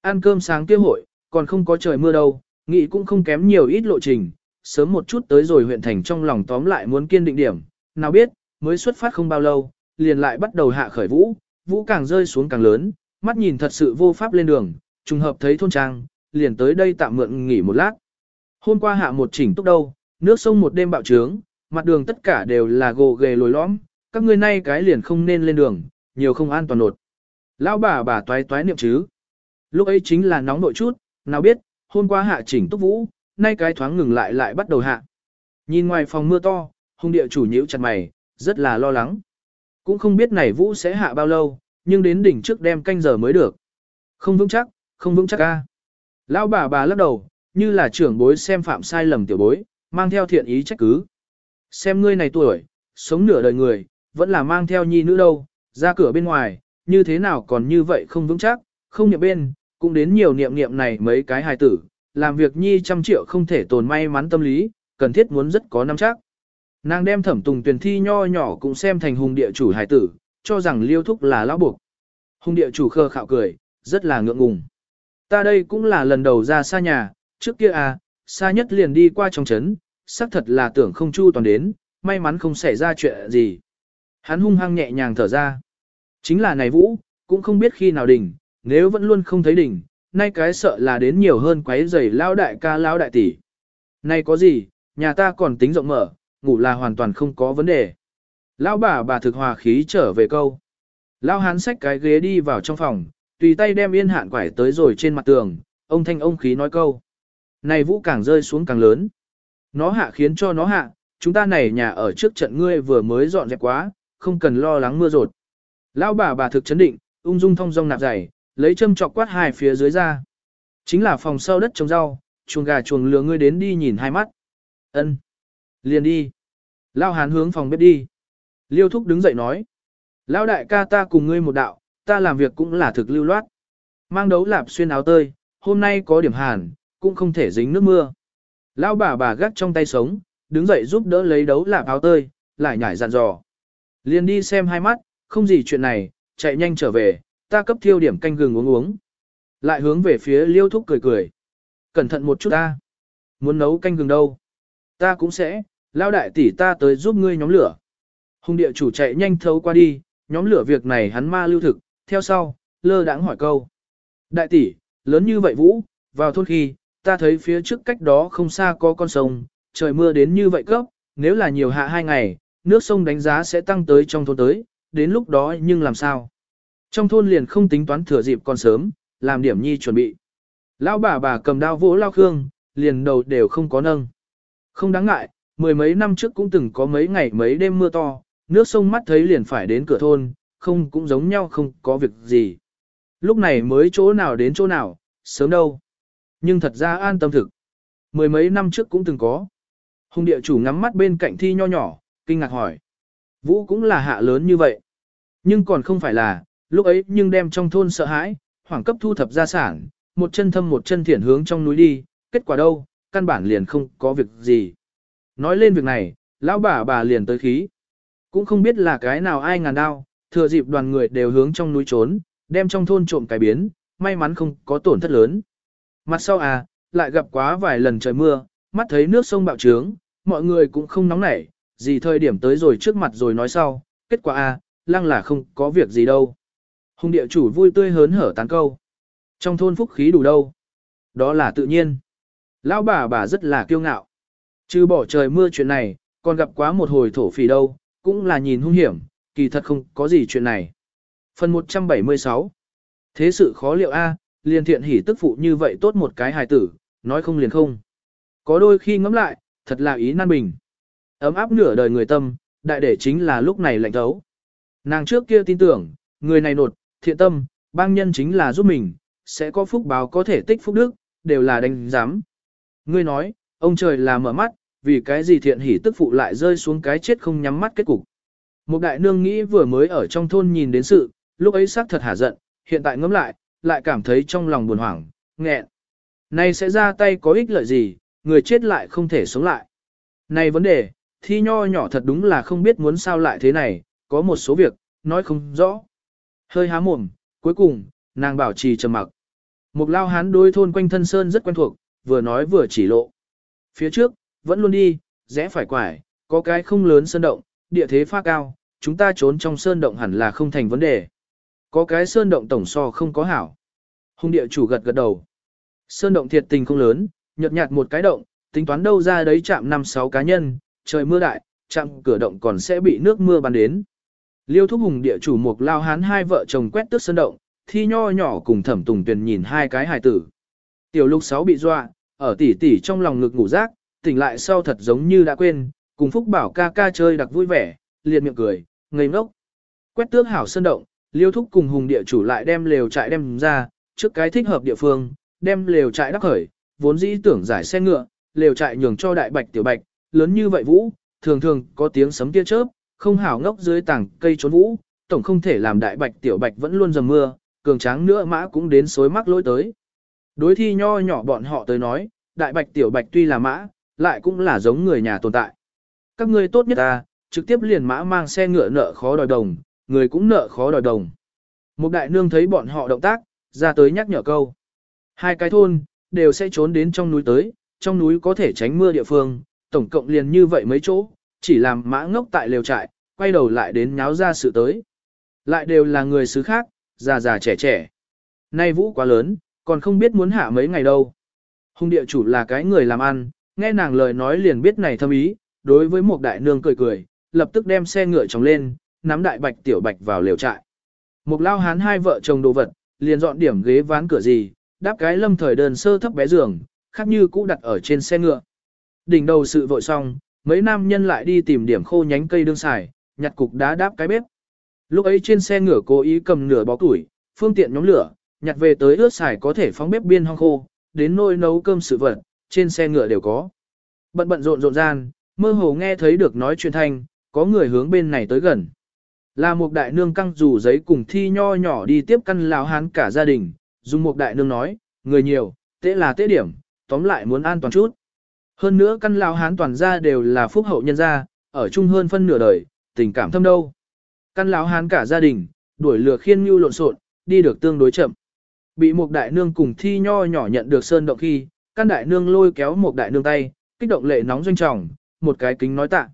Speaker 1: Ăn cơm sáng kia hội, còn không có trời mưa đâu, nghĩ cũng không kém nhiều ít lộ trình, sớm một chút tới rồi huyện thành trong lòng tóm lại muốn kiên định điểm, nào biết, mới xuất phát không bao lâu, liền lại bắt đầu hạ khởi vũ, vũ càng rơi xuống càng lớn, mắt nhìn thật sự vô pháp lên đường, trùng hợp thấy thôn trang, liền tới đây tạm mượn nghỉ một lát. Hôm qua hạ một chỉnh túc đâu, nước sông một đêm bạo trướng, mặt đường tất cả đều là gồ ghề lồi lõm, các ngươi nay cái liền không nên lên đường, nhiều không an toàn nột. Lão bà bà toái toái niệm chứ. Lúc ấy chính là nóng nội chút, nào biết, hôm qua hạ chỉnh túc vũ, nay cái thoáng ngừng lại lại bắt đầu hạ. Nhìn ngoài phòng mưa to, hung địa chủ nhíu chặt mày, rất là lo lắng. Cũng không biết này vũ sẽ hạ bao lâu, nhưng đến đỉnh trước đem canh giờ mới được. Không vững chắc, không vững chắc ca. Lão bà bà lắc đầu, như là trưởng bối xem phạm sai lầm tiểu bối, mang theo thiện ý trách cứ. Xem ngươi này tuổi, sống nửa đời người, vẫn là mang theo nhi nữ đâu, ra cửa bên ngoài, như thế nào còn như vậy không vững chắc, không niệm bên, cũng đến nhiều niệm niệm này mấy cái hài tử, làm việc nhi trăm triệu không thể tồn may mắn tâm lý, cần thiết muốn rất có năm chắc. Nàng đem thẩm tùng tuyển thi nho nhỏ cũng xem thành hùng địa chủ hài tử, cho rằng liêu thúc là lão buộc. Hùng địa chủ khơ khạo cười, rất là ngượng ngùng. Ta đây cũng là lần đầu ra xa nhà, trước kia à, xa nhất liền đi qua trong trấn, xác thật là tưởng không chu toàn đến, may mắn không xảy ra chuyện gì. Hắn hung hăng nhẹ nhàng thở ra. Chính là này vũ, cũng không biết khi nào đỉnh, nếu vẫn luôn không thấy đỉnh, nay cái sợ là đến nhiều hơn quấy giày lao đại ca lao đại tỷ. Nay có gì, nhà ta còn tính rộng mở, ngủ là hoàn toàn không có vấn đề. Lão bà bà thực hòa khí trở về câu. Lão hán xách cái ghế đi vào trong phòng, tùy tay đem yên hạn quải tới rồi trên mặt tường, ông thanh ông khí nói câu. Này vũ càng rơi xuống càng lớn. Nó hạ khiến cho nó hạ, chúng ta này nhà ở trước trận ngươi vừa mới dọn dẹp quá, không cần lo lắng mưa rột. Lão bà bà thực chấn định, ung dung thong dong nạp giày, lấy châm chọc quát hai phía dưới ra. Chính là phòng sau đất trồng rau, chuồng gà chuồng lừa ngươi đến đi nhìn hai mắt. Ân, Liền đi. Lao hán hướng phòng bếp đi. Liêu thúc đứng dậy nói. Lão đại ca ta cùng ngươi một đạo, ta làm việc cũng là thực lưu loát. Mang đấu lạp xuyên áo tơi, hôm nay có điểm hàn, cũng không thể dính nước mưa. Lão bà bà gắt trong tay sống, đứng dậy giúp đỡ lấy đấu lạp áo tơi, lại nhảy dặn dò. Liền đi xem hai mắt, không gì chuyện này, chạy nhanh trở về, ta cấp thiêu điểm canh gừng uống uống. Lại hướng về phía liêu thúc cười cười. Cẩn thận một chút ta. Muốn nấu canh gừng đâu? Ta cũng sẽ, lao đại tỷ ta tới giúp ngươi nhóm lửa. Hùng địa chủ chạy nhanh thấu qua đi, nhóm lửa việc này hắn ma lưu thực, theo sau, lơ đãng hỏi câu. Đại tỷ, lớn như vậy vũ, vào thôn khi, ta thấy phía trước cách đó không xa có con sông, trời mưa đến như vậy cấp, nếu là nhiều hạ hai ngày, nước sông đánh giá sẽ tăng tới trong thôn tới, đến lúc đó nhưng làm sao? Trong thôn liền không tính toán thừa dịp còn sớm, làm điểm nhi chuẩn bị. Lão bà bà cầm đao vỗ lao khương, liền đầu đều không có nâng. Không đáng ngại, mười mấy năm trước cũng từng có mấy ngày mấy đêm mưa to, nước sông mắt thấy liền phải đến cửa thôn, không cũng giống nhau không có việc gì. Lúc này mới chỗ nào đến chỗ nào, sớm đâu. Nhưng thật ra an tâm thực. Mười mấy năm trước cũng từng có. Hùng địa chủ ngắm mắt bên cạnh thi nho nhỏ, kinh ngạc hỏi. Vũ cũng là hạ lớn như vậy. Nhưng còn không phải là, lúc ấy nhưng đem trong thôn sợ hãi, hoảng cấp thu thập gia sản, một chân thâm một chân thiển hướng trong núi đi, kết quả đâu, căn bản liền không có việc gì. Nói lên việc này, lão bà bà liền tới khí. Cũng không biết là cái nào ai ngàn đao, thừa dịp đoàn người đều hướng trong núi trốn, đem trong thôn trộm cái biến, may mắn không có tổn thất lớn. Mặt sau à, lại gặp quá vài lần trời mưa, mắt thấy nước sông bạo trướng, mọi người cũng không nóng nảy, gì thời điểm tới rồi trước mặt rồi nói sau, kết quả à, lăng là không có việc gì đâu. Hùng địa chủ vui tươi hớn hở tán câu. Trong thôn phúc khí đủ đâu. Đó là tự nhiên. Lão bà bà rất là kiêu ngạo. Chứ bỏ trời mưa chuyện này, còn gặp quá một hồi thổ phỉ đâu, cũng là nhìn hung hiểm, kỳ thật không có gì chuyện này. Phần 176 Thế sự khó liệu A, liền thiện hỉ tức phụ như vậy tốt một cái hài tử, nói không liền không. Có đôi khi ngẫm lại, thật là ý nan bình. Ấm áp nửa đời người tâm, đại để chính là lúc này lạnh thấu. Nàng trước kia tin tưởng, người này nột, thiện tâm, bang nhân chính là giúp mình, sẽ có phúc báo có thể tích phúc đức, đều là đánh giám. Ngươi nói, ông trời là mở mắt, vì cái gì thiện hỉ tức phụ lại rơi xuống cái chết không nhắm mắt kết cục. Một đại nương nghĩ vừa mới ở trong thôn nhìn đến sự, lúc ấy xác thật hả giận, hiện tại ngẫm lại, lại cảm thấy trong lòng buồn hoảng, nghẹn. Này sẽ ra tay có ích lợi gì, người chết lại không thể sống lại. Này vấn đề, thi nho nhỏ thật đúng là không biết muốn sao lại thế này, có một số việc, nói không rõ. Hơi há mồm, cuối cùng, nàng bảo trì trầm mặc. Một lao hán đôi thôn quanh thân sơn rất quen thuộc, vừa nói vừa chỉ lộ. Phía trước, vẫn luôn đi, rẽ phải quải, có cái không lớn sơn động, địa thế pha cao, chúng ta trốn trong sơn động hẳn là không thành vấn đề. Có cái sơn động tổng so không có hảo. Hùng địa chủ gật gật đầu. Sơn động thiệt tình không lớn, nhợt nhạt một cái động, tính toán đâu ra đấy chạm năm sáu cá nhân, trời mưa đại, chạm cửa động còn sẽ bị nước mưa bắn đến. Liêu thúc hùng địa chủ mục lao hán hai vợ chồng quét tước sơn động, thi nho nhỏ cùng thẩm tùng tuyền nhìn hai cái hài tử. Tiểu lục sáu bị dọa, ở tỉ tỉ trong lòng ngực ngủ rác, tỉnh lại sau thật giống như đã quên, cùng Phúc Bảo ca ca chơi đặc vui vẻ, liền miệng cười, ngây ngốc. Quét tước hảo sơn động, liêu thúc cùng hùng địa chủ lại đem lều trại đem ra, trước cái thích hợp địa phương, đem lều trại đắc khởi, vốn dĩ tưởng giải xe ngựa, lều trại nhường cho đại bạch tiểu bạch, lớn như vậy vũ, thường thường có tiếng sấm tia chớp, không hảo ngốc dưới tảng cây trốn vũ, tổng không thể làm đại bạch tiểu bạch vẫn luôn dầm mưa, cường tráng nữa mã cũng đến xối mắc lỗi tới. Đối thi nho nhỏ bọn họ tới nói, đại bạch tiểu bạch tuy là mã, lại cũng là giống người nhà tồn tại. Các ngươi tốt nhất ta, trực tiếp liền mã mang xe ngựa nợ khó đòi đồng, người cũng nợ khó đòi đồng. Một đại nương thấy bọn họ động tác, ra tới nhắc nhở câu. Hai cái thôn, đều sẽ trốn đến trong núi tới, trong núi có thể tránh mưa địa phương, tổng cộng liền như vậy mấy chỗ, chỉ làm mã ngốc tại lều trại, quay đầu lại đến nháo ra sự tới. Lại đều là người xứ khác, già già trẻ trẻ. Nay vũ quá lớn, còn không biết muốn hạ mấy ngày đâu. Hùng địa chủ là cái người làm ăn, nghe nàng lời nói liền biết này thâm ý, đối với một đại nương cười cười, lập tức đem xe ngựa trống lên, nắm đại bạch tiểu bạch vào lều trại. Một lao hán hai vợ chồng đồ vật, liền dọn điểm ghế ván cửa gì, đáp cái lâm thời đơn sơ thấp bé giường, khác như cũ đặt ở trên xe ngựa. Đỉnh đầu sự vội xong, mấy nam nhân lại đi tìm điểm khô nhánh cây đương xài, nhặt cục đá đáp cái bếp. Lúc ấy trên xe ngựa cố ý cầm nửa bó củi, phương tiện nhóm lửa, nhặt về tới ướt xài có thể phóng bếp biên hong khô, đến nôi nấu cơm sự vật, trên xe ngựa đều có. Bận bận rộn rộn gian, mơ hồ nghe thấy được nói chuyện thanh, có người hướng bên này tới gần. Là một đại nương căng dù giấy cùng thi nho nhỏ đi tiếp căn lão hán cả gia đình, dùng một đại nương nói, người nhiều, tế là tế điểm, tóm lại muốn an toàn chút. Hơn nữa căn lão hán toàn gia đều là phúc hậu nhân gia, ở chung hơn phân nửa đời, tình cảm thâm đâu. Căn lão hán cả gia đình, đuổi lừa khiên như lộn xộn, đi được tương đối chậm. Bị một đại nương cùng thi nho nhỏ nhận được sơn động khi, căn đại nương lôi kéo một đại nương tay, kích động lệ nóng doanh trọng, một cái kính nói tạ.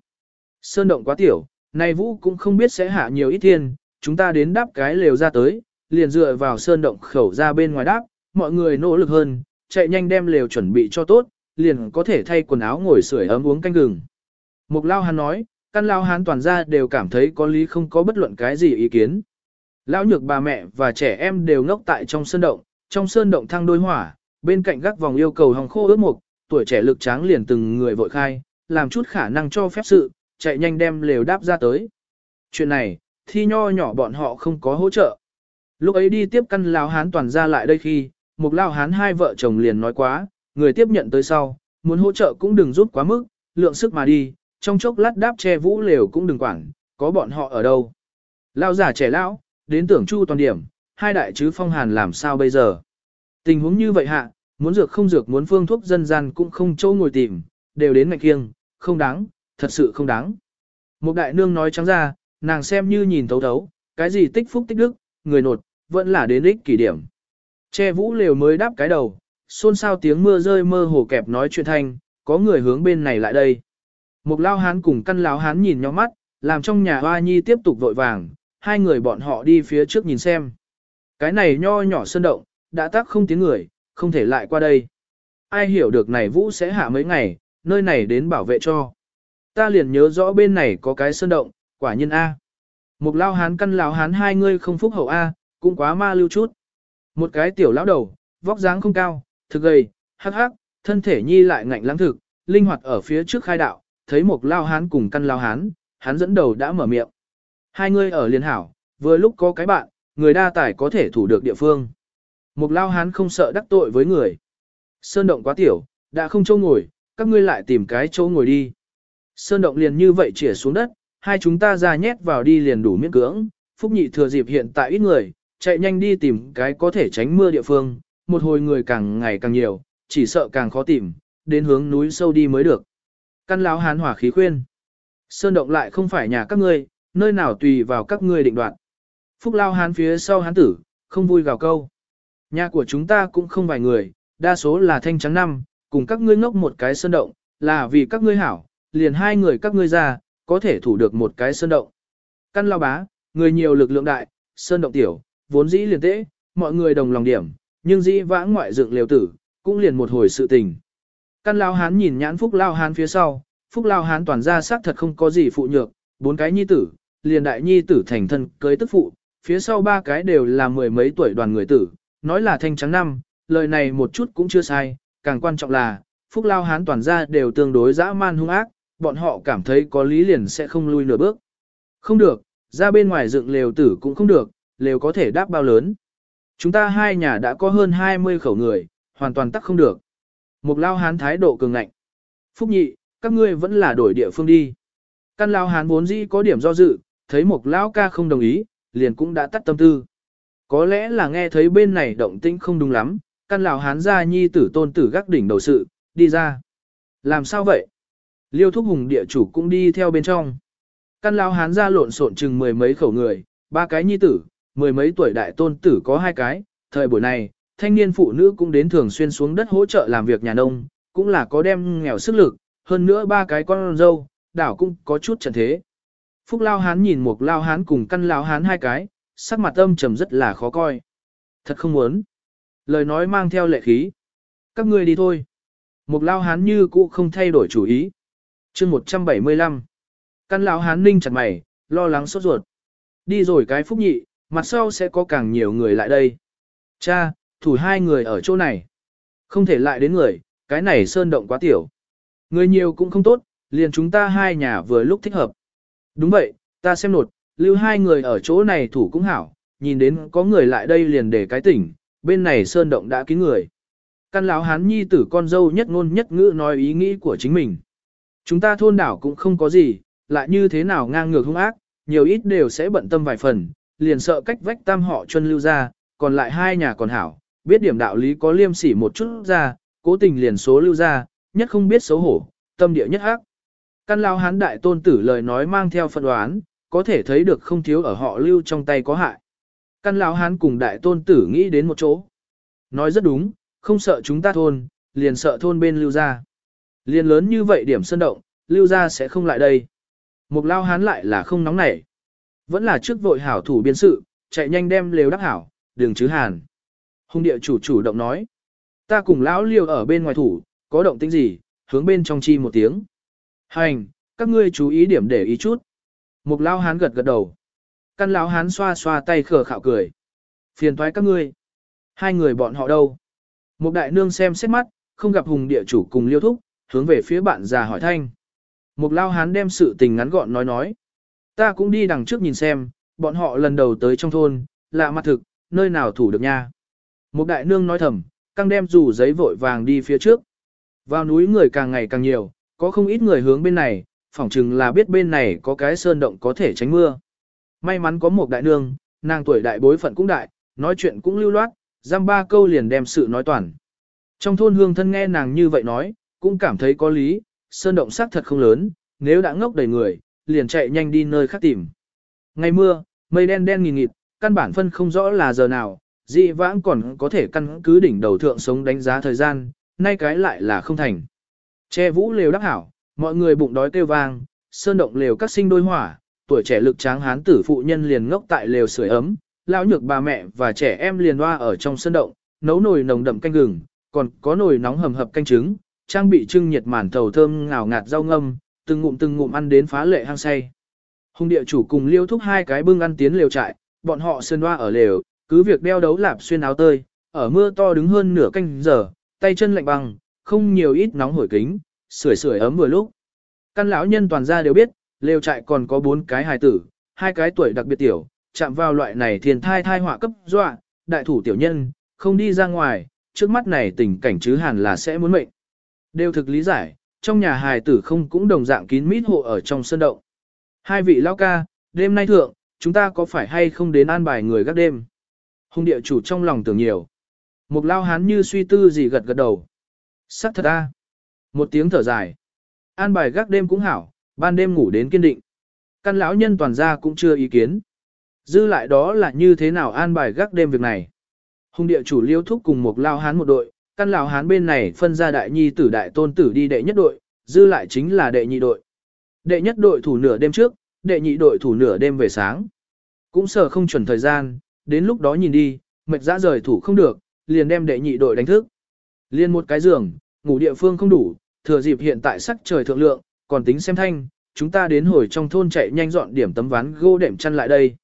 Speaker 1: Sơn động quá tiểu, nay vũ cũng không biết sẽ hạ nhiều ít thiên, chúng ta đến đáp cái lều ra tới, liền dựa vào sơn động khẩu ra bên ngoài đáp, mọi người nỗ lực hơn, chạy nhanh đem lều chuẩn bị cho tốt, liền có thể thay quần áo ngồi sưởi ấm uống canh gừng. Mục lao hắn nói, căn lao hán toàn ra đều cảm thấy có lý không có bất luận cái gì ý kiến. Lão nhược bà mẹ và trẻ em đều ngốc tại trong sơn động, trong sơn động thăng đôi hỏa, bên cạnh gác vòng yêu cầu hòng khô ướt mục, tuổi trẻ lực tráng liền từng người vội khai, làm chút khả năng cho phép sự, chạy nhanh đem lều đáp ra tới. Chuyện này, thi nho nhỏ bọn họ không có hỗ trợ. Lúc ấy đi tiếp căn lão hán toàn ra lại đây khi, một lão hán hai vợ chồng liền nói quá, người tiếp nhận tới sau, muốn hỗ trợ cũng đừng rút quá mức, lượng sức mà đi, trong chốc lát đáp che vũ lều cũng đừng quản, có bọn họ ở đâu. Lão già trẻ lão, đến tưởng chu toàn điểm, hai đại chứ phong hàn làm sao bây giờ. Tình huống như vậy hạ, muốn dược không dược muốn phương thuốc dân gian cũng không chỗ ngồi tìm, đều đến ngạch kiêng, không đáng, thật sự không đáng. Một đại nương nói trắng ra, nàng xem như nhìn thấu thấu, cái gì tích phúc tích đức, người nột, vẫn là đến ích kỷ điểm. Che vũ lều mới đáp cái đầu, xôn xao tiếng mưa rơi mơ hồ kẹp nói chuyện thanh, có người hướng bên này lại đây. Một lao hán cùng căn lão hán nhìn nhau mắt, làm trong nhà hoa nhi tiếp tục vội vàng, hai người bọn họ đi phía trước nhìn xem. Cái này nho nhỏ sơn động, đã tác không tiếng người, không thể lại qua đây. Ai hiểu được này vũ sẽ hạ mấy ngày, nơi này đến bảo vệ cho. Ta liền nhớ rõ bên này có cái sơn động, quả nhiên A. Một lao hán căn lao hán hai ngươi không phúc hậu A, cũng quá ma lưu chút. Một cái tiểu lão đầu, vóc dáng không cao, thực gầy, hắc hắc, thân thể nhi lại ngạnh lãng thực, linh hoạt ở phía trước khai đạo, thấy một lao hán cùng căn lao hán, hắn dẫn đầu đã mở miệng. Hai ngươi ở liên hảo, vừa lúc có cái bạn, người đa tài có thể thủ được địa phương. Một lao hán không sợ đắc tội với người. Sơn động quá tiểu, đã không chỗ ngồi, các ngươi lại tìm cái chỗ ngồi đi. Sơn động liền như vậy chỉa xuống đất, hai chúng ta ra nhét vào đi liền đủ miễn cưỡng, phúc nhị thừa dịp hiện tại ít người, chạy nhanh đi tìm cái có thể tránh mưa địa phương, một hồi người càng ngày càng nhiều, chỉ sợ càng khó tìm, đến hướng núi sâu đi mới được. Căn lão hán hỏa khí khuyên. Sơn động lại không phải nhà các ngươi, nơi nào tùy vào các ngươi định đoạn. Phúc lao hán phía sau hán tử, không vui gào câu. Nhà của chúng ta cũng không vài người, đa số là thanh trắng năm, cùng các ngươi ngốc một cái sơn động, là vì các ngươi hảo, liền hai người các ngươi ra, có thể thủ được một cái sơn động. Căn lao bá, người nhiều lực lượng đại, sơn động tiểu, vốn dĩ liền tễ, mọi người đồng lòng điểm, nhưng dĩ vãng ngoại dựng liều tử, cũng liền một hồi sự tình. Căn lao hán nhìn nhãn phúc lao hán phía sau, Phúc Lao Hán toàn ra xác thật không có gì phụ nhược, bốn cái nhi tử, liền đại nhi tử thành thân cưới tức phụ, phía sau ba cái đều là mười mấy tuổi đoàn người tử, nói là thanh trắng năm, lời này một chút cũng chưa sai, càng quan trọng là, Phúc Lao Hán toàn ra đều tương đối dã man hung ác, bọn họ cảm thấy có lý liền sẽ không lui nửa bước. Không được, ra bên ngoài dựng lều tử cũng không được, lều có thể đáp bao lớn. Chúng ta hai nhà đã có hơn 20 khẩu người, hoàn toàn tắc không được. Một lao hán thái độ cường ngạnh. Phúc nhị, các ngươi vẫn là đổi địa phương đi. Căn lao hán vốn dĩ có điểm do dự, thấy một lao ca không đồng ý, liền cũng đã tắt tâm tư. Có lẽ là nghe thấy bên này động tĩnh không đúng lắm, căn lão hán gia nhi tử tôn tử gác đỉnh đầu sự, đi ra. Làm sao vậy? Liêu thúc hùng địa chủ cũng đi theo bên trong. Căn lão hán gia lộn xộn chừng mười mấy khẩu người, ba cái nhi tử, mười mấy tuổi đại tôn tử có hai cái. Thời buổi này, thanh niên phụ nữ cũng đến thường xuyên xuống đất hỗ trợ làm việc nhà nông, cũng là có đem nghèo sức lực, hơn nữa ba cái con dâu, đảo cũng có chút trận thế. Phúc Lao Hán nhìn một Lao Hán cùng căn Lao Hán hai cái, sắc mặt âm trầm rất là khó coi. Thật không muốn. Lời nói mang theo lệ khí. Các ngươi đi thôi. Một Lao Hán như cũ không thay đổi chủ ý. chương 175. Căn lão Hán ninh chặt mày, lo lắng sốt ruột. Đi rồi cái phúc nhị, mặt sau sẽ có càng nhiều người lại đây. Cha, thủ hai người ở chỗ này. Không thể lại đến người, cái này sơn động quá tiểu. Người nhiều cũng không tốt, liền chúng ta hai nhà vừa lúc thích hợp. Đúng vậy, ta xem nột, lưu hai người ở chỗ này thủ cũng hảo, nhìn đến có người lại đây liền để cái tỉnh, bên này sơn động đã kín người. Căn lão hán nhi tử con dâu nhất ngôn nhất ngữ nói ý nghĩ của chính mình. Chúng ta thôn đảo cũng không có gì, lại như thế nào ngang ngược hung ác, nhiều ít đều sẽ bận tâm vài phần, liền sợ cách vách tam họ chân lưu ra, còn lại hai nhà còn hảo, biết điểm đạo lý có liêm sỉ một chút ra, cố tình liền số lưu ra, nhất không biết xấu hổ, tâm địa nhất ác. Căn lao hán đại tôn tử lời nói mang theo phần đoán, có thể thấy được không thiếu ở họ lưu trong tay có hại. Căn lão hán cùng đại tôn tử nghĩ đến một chỗ. Nói rất đúng, không sợ chúng ta thôn, liền sợ thôn bên lưu ra. Liền lớn như vậy điểm sơn động, lưu ra sẽ không lại đây. Một lao hán lại là không nóng nảy. Vẫn là trước vội hảo thủ biên sự, chạy nhanh đem lều đắp hảo, đường chứ hàn. Hùng địa chủ chủ động nói. Ta cùng lão liêu ở bên ngoài thủ, có động tĩnh gì, hướng bên trong chi một tiếng. Hành, các ngươi chú ý điểm để ý chút. Một lao hán gật gật đầu. Căn lão hán xoa xoa tay khờ khạo cười. Phiền thoái các ngươi. Hai người bọn họ đâu? Một đại nương xem xét mắt, không gặp hùng địa chủ cùng liêu thúc, hướng về phía bạn già hỏi thanh. Một lao hán đem sự tình ngắn gọn nói nói. Ta cũng đi đằng trước nhìn xem, bọn họ lần đầu tới trong thôn, lạ mặt thực, nơi nào thủ được nha. Một đại nương nói thầm, căng đem dù giấy vội vàng đi phía trước. Vào núi người càng ngày càng nhiều, có không ít người hướng bên này, phỏng chừng là biết bên này có cái sơn động có thể tránh mưa. May mắn có một đại nương, nàng tuổi đại bối phận cũng đại, nói chuyện cũng lưu loát, giam ba câu liền đem sự nói toàn. Trong thôn hương thân nghe nàng như vậy nói, cũng cảm thấy có lý, sơn động xác thật không lớn, nếu đã ngốc đầy người, liền chạy nhanh đi nơi khác tìm. Ngày mưa, mây đen đen nghìn nghịt, căn bản phân không rõ là giờ nào, dị vãng còn có thể căn cứ đỉnh đầu thượng sống đánh giá thời gian, nay cái lại là không thành. Che vũ lều đắc hảo, mọi người bụng đói kêu vang, sơn động lều các sinh đôi hỏa, tuổi trẻ lực tráng hán tử phụ nhân liền ngốc tại lều sưởi ấm, lão nhược bà mẹ và trẻ em liền hoa ở trong sơn động, nấu nồi nồng đậm canh gừng, còn có nồi nóng hầm hập canh trứng, trang bị trưng nhiệt màn thầu thơm ngào ngạt rau ngâm, từng ngụm từng ngụm ăn đến phá lệ hang say. Hùng địa chủ cùng liêu thúc hai cái bưng ăn tiến lều trại, bọn họ sơn hoa ở lều, cứ việc đeo đấu lạp xuyên áo tơi, ở mưa to đứng hơn nửa canh giờ, tay chân lạnh băng, không nhiều ít nóng hổi kính, sưởi sưởi ấm vừa lúc. Căn lão nhân toàn gia đều biết, lều trại còn có bốn cái hài tử, hai cái tuổi đặc biệt tiểu, chạm vào loại này thiên thai thai họa cấp dọa, đại thủ tiểu nhân, không đi ra ngoài, trước mắt này tình cảnh chứ hẳn là sẽ muốn mệnh. Đều thực lý giải, trong nhà hài tử không cũng đồng dạng kín mít hộ ở trong sân động. Hai vị lão ca, đêm nay thượng, chúng ta có phải hay không đến an bài người gác đêm? Hùng địa chủ trong lòng tưởng nhiều. Một lao hán như suy tư gì gật gật đầu. Sắc thật a. Một tiếng thở dài. An bài gác đêm cũng hảo, ban đêm ngủ đến kiên định. Căn lão nhân toàn gia cũng chưa ý kiến. Dư lại đó là như thế nào an bài gác đêm việc này. Hùng địa chủ liêu thúc cùng một lao hán một đội, căn lão hán bên này phân ra đại nhi tử đại tôn tử đi đệ nhất đội, dư lại chính là đệ nhị đội. Đệ nhất đội thủ nửa đêm trước, đệ nhị đội thủ nửa đêm về sáng. Cũng sợ không chuẩn thời gian, đến lúc đó nhìn đi, mệt dã rời thủ không được, liền đem đệ nhị đội đánh thức. liền một cái giường, ngủ địa phương không đủ, thừa dịp hiện tại sắc trời thượng lượng, còn tính xem thanh, chúng ta đến hồi trong thôn chạy nhanh dọn điểm tấm ván gỗ đệm chăn lại đây.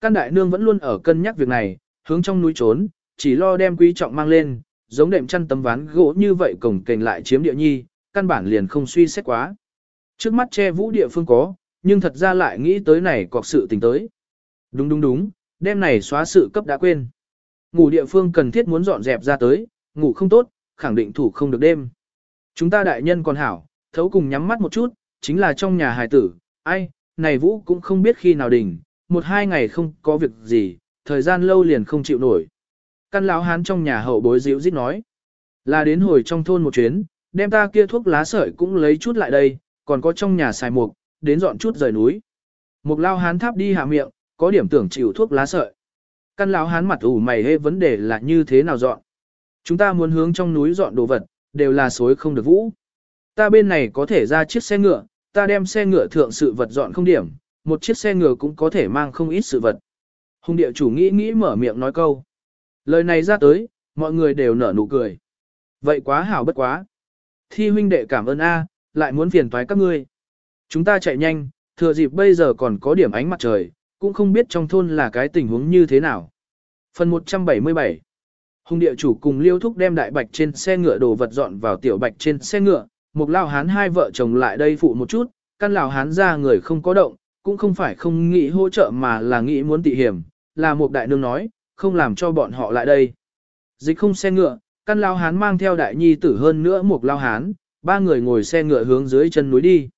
Speaker 1: Căn đại nương vẫn luôn ở cân nhắc việc này, hướng trong núi trốn, chỉ lo đem quý trọng mang lên, giống đệm chăn tấm ván gỗ như vậy cổng kềnh lại chiếm địa nhi, căn bản liền không suy xét quá. Trước mắt che vũ địa phương có, nhưng thật ra lại nghĩ tới này cọc sự tình tới. Đúng đúng đúng, đêm này xóa sự cấp đã quên. Ngủ địa phương cần thiết muốn dọn dẹp ra tới, ngủ không tốt, khẳng định thủ không được đêm. Chúng ta đại nhân còn hảo, thấu cùng nhắm mắt một chút, chính là trong nhà hài tử, ai, này vũ cũng không biết khi nào đỉnh, một hai ngày không có việc gì, thời gian lâu liền không chịu nổi. Căn lão hán trong nhà hậu bối dịu dít nói, là đến hồi trong thôn một chuyến, đem ta kia thuốc lá sợi cũng lấy chút lại đây, còn có trong nhà xài mục, đến dọn chút rời núi. Mục lao hán tháp đi hạ miệng, có điểm tưởng chịu thuốc lá sợi. Căn lão hán mặt ủ mày hê vấn đề là như thế nào dọn. Chúng ta muốn hướng trong núi dọn đồ vật, đều là suối không được vũ. Ta bên này có thể ra chiếc xe ngựa, ta đem xe ngựa thượng sự vật dọn không điểm, một chiếc xe ngựa cũng có thể mang không ít sự vật. Hùng địa chủ nghĩ nghĩ mở miệng nói câu. Lời này ra tới, mọi người đều nở nụ cười. Vậy quá hảo bất quá. Thi huynh đệ cảm ơn A, lại muốn phiền toái các ngươi. Chúng ta chạy nhanh, thừa dịp bây giờ còn có điểm ánh mặt trời, cũng không biết trong thôn là cái tình huống như thế nào. Phần 177 Hùng địa chủ cùng liêu thúc đem đại bạch trên xe ngựa đồ vật dọn vào tiểu bạch trên xe ngựa, một lao hán hai vợ chồng lại đây phụ một chút, căn lão hán ra người không có động, cũng không phải không nghĩ hỗ trợ mà là nghĩ muốn tị hiểm, là một đại nương nói, không làm cho bọn họ lại đây. Dịch không xe ngựa, căn lao hán mang theo đại nhi tử hơn nữa một lao hán, ba người ngồi xe ngựa hướng dưới chân núi đi.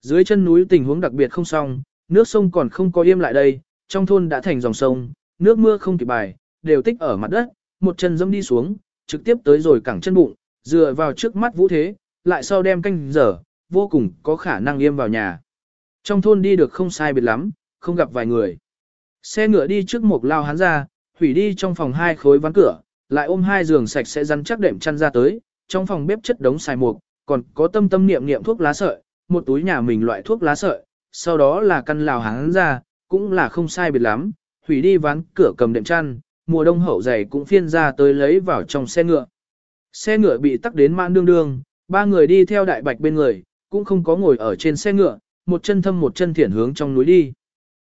Speaker 1: Dưới chân núi tình huống đặc biệt không xong, nước sông còn không có im lại đây, trong thôn đã thành dòng sông, nước mưa không kịp bài, đều tích ở mặt đất, một chân dẫm đi xuống, trực tiếp tới rồi cẳng chân bụng, dựa vào trước mắt vũ thế, lại sau đem canh dở, vô cùng có khả năng yêm vào nhà. Trong thôn đi được không sai biệt lắm, không gặp vài người. Xe ngựa đi trước một lao hắn ra, hủy đi trong phòng hai khối ván cửa, lại ôm hai giường sạch sẽ rắn chắc đệm chăn ra tới, trong phòng bếp chất đống xài mục, còn có tâm tâm niệm niệm thuốc lá sợi, một túi nhà mình loại thuốc lá sợi, sau đó là căn lào hắn ra, cũng là không sai biệt lắm, hủy đi ván cửa cầm đệm chăn, mùa đông hậu dày cũng phiên ra tới lấy vào trong xe ngựa. Xe ngựa bị tắc đến mãn đương đương, ba người đi theo đại bạch bên người, cũng không có ngồi ở trên xe ngựa, một chân thâm một chân thiển hướng trong núi đi.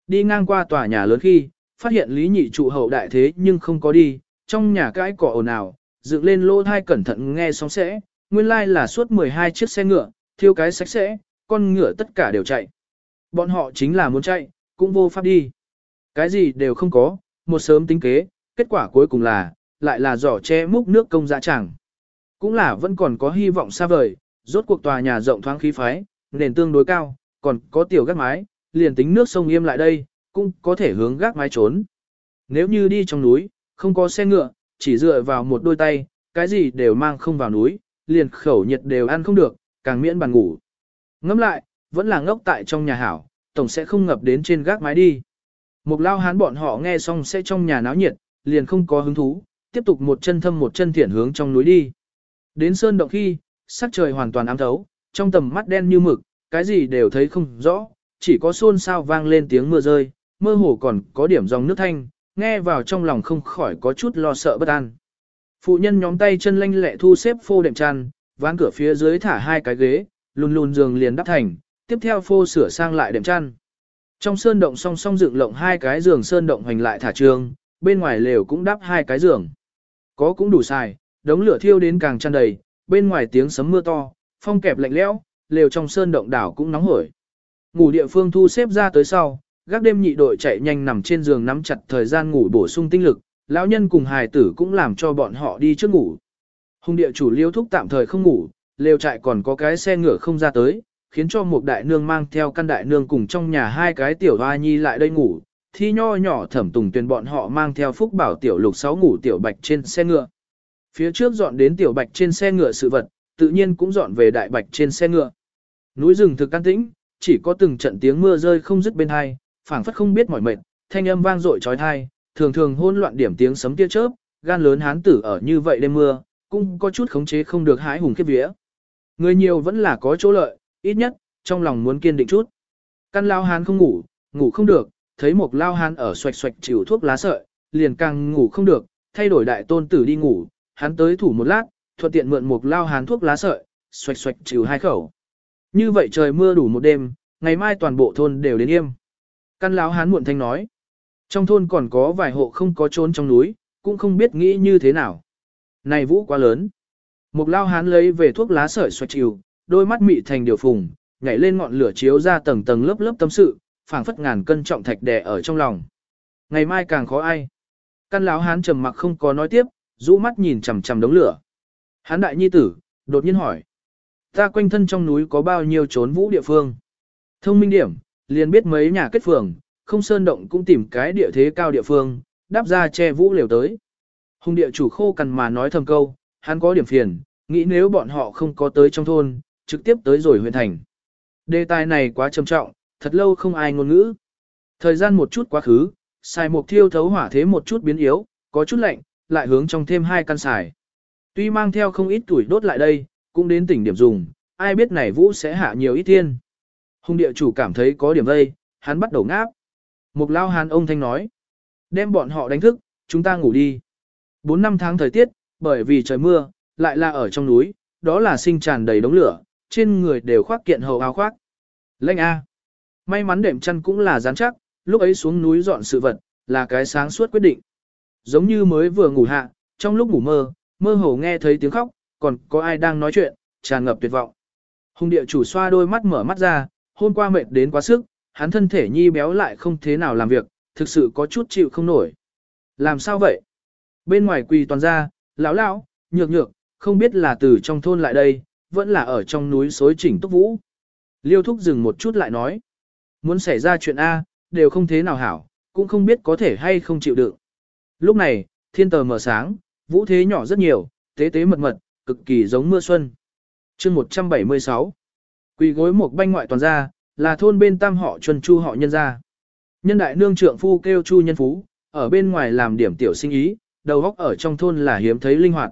Speaker 1: Đi ngang qua tòa nhà lớn khi, phát hiện lý nhị trụ hậu đại thế nhưng không có đi, trong nhà cãi cỏ ồn ào, dựng lên lô thai cẩn thận nghe sóng sẽ, nguyên lai like là suốt 12 chiếc xe ngựa, thiêu cái sạch sẽ, con ngựa tất cả đều chạy. Bọn họ chính là muốn chạy, cũng vô pháp đi. Cái gì đều không có, một sớm tính kế, kết quả cuối cùng là, lại là giỏ che múc nước công dạ chẳng. Cũng là vẫn còn có hy vọng xa vời, rốt cuộc tòa nhà rộng thoáng khí phái, nền tương đối cao, còn có tiểu gác mái, liền tính nước sông im lại đây, cũng có thể hướng gác mái trốn. Nếu như đi trong núi, không có xe ngựa, chỉ dựa vào một đôi tay, cái gì đều mang không vào núi, liền khẩu nhiệt đều ăn không được, càng miễn bàn ngủ. Ngẫm lại, vẫn là ngốc tại trong nhà hảo, tổng sẽ không ngập đến trên gác mái đi. Một lao hán bọn họ nghe xong sẽ trong nhà náo nhiệt, liền không có hứng thú, tiếp tục một chân thâm một chân thiển hướng trong núi đi. Đến sơn động khi, sắc trời hoàn toàn ám thấu, trong tầm mắt đen như mực, cái gì đều thấy không rõ, chỉ có xôn xao vang lên tiếng mưa rơi, mơ hồ còn có điểm dòng nước thanh, nghe vào trong lòng không khỏi có chút lo sợ bất an. Phụ nhân nhóm tay chân lanh lẹ thu xếp phô đệm tràn, ván cửa phía dưới thả hai cái ghế, lùn lùn giường liền đắp thành, tiếp theo phô sửa sang lại đệm chăn. Trong sơn động song song dựng lộng hai cái giường sơn động hành lại thả trường, bên ngoài lều cũng đắp hai cái giường. Có cũng đủ xài, đống lửa thiêu đến càng tràn đầy, bên ngoài tiếng sấm mưa to, phong kẹp lạnh lẽo, lều trong sơn động đảo cũng nóng hổi. Ngủ địa phương thu xếp ra tới sau, gác đêm nhị đội chạy nhanh nằm trên giường nắm chặt thời gian ngủ bổ sung tinh lực, lão nhân cùng hài tử cũng làm cho bọn họ đi trước ngủ. Hùng địa chủ liêu thúc tạm thời không ngủ, lều trại còn có cái xe ngựa không ra tới, khiến cho một đại nương mang theo căn đại nương cùng trong nhà hai cái tiểu hoa nhi lại đây ngủ, thi nho nhỏ thẩm tùng tuyền bọn họ mang theo phúc bảo tiểu lục sáu ngủ tiểu bạch trên xe ngựa. Phía trước dọn đến tiểu bạch trên xe ngựa sự vật, tự nhiên cũng dọn về đại bạch trên xe ngựa. Núi rừng thực can tĩnh, chỉ có từng trận tiếng mưa rơi không dứt bên hai, phảng phất không biết mỏi mệt, thanh âm vang dội trói thai, thường thường hỗn loạn điểm tiếng sấm tia chớp, gan lớn hán tử ở như vậy đêm mưa, cũng có chút khống chế không được hái hùng khiếp vía. Người nhiều vẫn là có chỗ lợi, ít nhất, trong lòng muốn kiên định chút. Căn lao hán không ngủ, ngủ không được, thấy một lao hán ở xoạch xoạch chịu thuốc lá sợi, liền càng ngủ không được, thay đổi đại tôn tử đi ngủ, hắn tới thủ một lát, thuận tiện mượn một lao hán thuốc lá sợi, xoạch xoạch chịu hai khẩu. Như vậy trời mưa đủ một đêm, ngày mai toàn bộ thôn đều đến im. Căn lão hán muộn thanh nói. Trong thôn còn có vài hộ không có trốn trong núi, cũng không biết nghĩ như thế nào. Này vũ quá lớn. Một lao hán lấy về thuốc lá sợi xoạch chịu đôi mắt mị thành điều phùng, nhảy lên ngọn lửa chiếu ra tầng tầng lớp lớp tâm sự, phảng phất ngàn cân trọng thạch đè ở trong lòng. Ngày mai càng khó ai. Căn lão hán trầm mặc không có nói tiếp, rũ mắt nhìn chằm chằm đống lửa. Hán đại nhi tử, đột nhiên hỏi. Ta quanh thân trong núi có bao nhiêu trốn vũ địa phương? Thông minh điểm, liền biết mấy nhà kết phường, không sơn động cũng tìm cái địa thế cao địa phương, đáp ra che vũ liều tới. Hùng địa chủ khô cằn mà nói thầm câu, hắn có điểm phiền, nghĩ nếu bọn họ không có tới trong thôn, trực tiếp tới rồi huyện thành. Đề tài này quá trầm trọng, thật lâu không ai ngôn ngữ. Thời gian một chút quá khứ, xài mục thiêu thấu hỏa thế một chút biến yếu, có chút lạnh, lại hướng trong thêm hai căn xài. Tuy mang theo không ít tuổi đốt lại đây, cũng đến tỉnh điểm dùng, ai biết này vũ sẽ hạ nhiều ít thiên. Hùng địa chủ cảm thấy có điểm vây, hắn bắt đầu ngáp. Mục lao hàn ông thanh nói. Đem bọn họ đánh thức, chúng ta ngủ đi. Bốn năm tháng thời tiết, bởi vì trời mưa, lại là ở trong núi, đó là sinh tràn đầy đống lửa, trên người đều khoác kiện hầu áo khoác. Lệnh A. May mắn đệm chăn cũng là rắn chắc, lúc ấy xuống núi dọn sự vật, là cái sáng suốt quyết định. Giống như mới vừa ngủ hạ, trong lúc ngủ mơ, mơ hồ nghe thấy tiếng khóc, còn có ai đang nói chuyện, tràn ngập tuyệt vọng. Hùng địa chủ xoa đôi mắt mở mắt ra, hôm qua mệt đến quá sức, hắn thân thể nhi béo lại không thế nào làm việc, thực sự có chút chịu không nổi. Làm sao vậy? Bên ngoài quỳ toàn ra, lão lão, nhược nhược, không biết là từ trong thôn lại đây, vẫn là ở trong núi xối chỉnh túc vũ. Liêu thúc dừng một chút lại nói. Muốn xảy ra chuyện A, đều không thế nào hảo, cũng không biết có thể hay không chịu đựng. Lúc này, thiên tờ mở sáng, vũ thế nhỏ rất nhiều, tế tế mật mật, cực kỳ giống mưa xuân. chương 176 Quỳ gối một banh ngoại toàn gia, là thôn bên tam họ chuân chu họ nhân gia. Nhân đại nương trượng phu kêu chu nhân phú, ở bên ngoài làm điểm tiểu sinh ý, đầu góc ở trong thôn là hiếm thấy linh hoạt.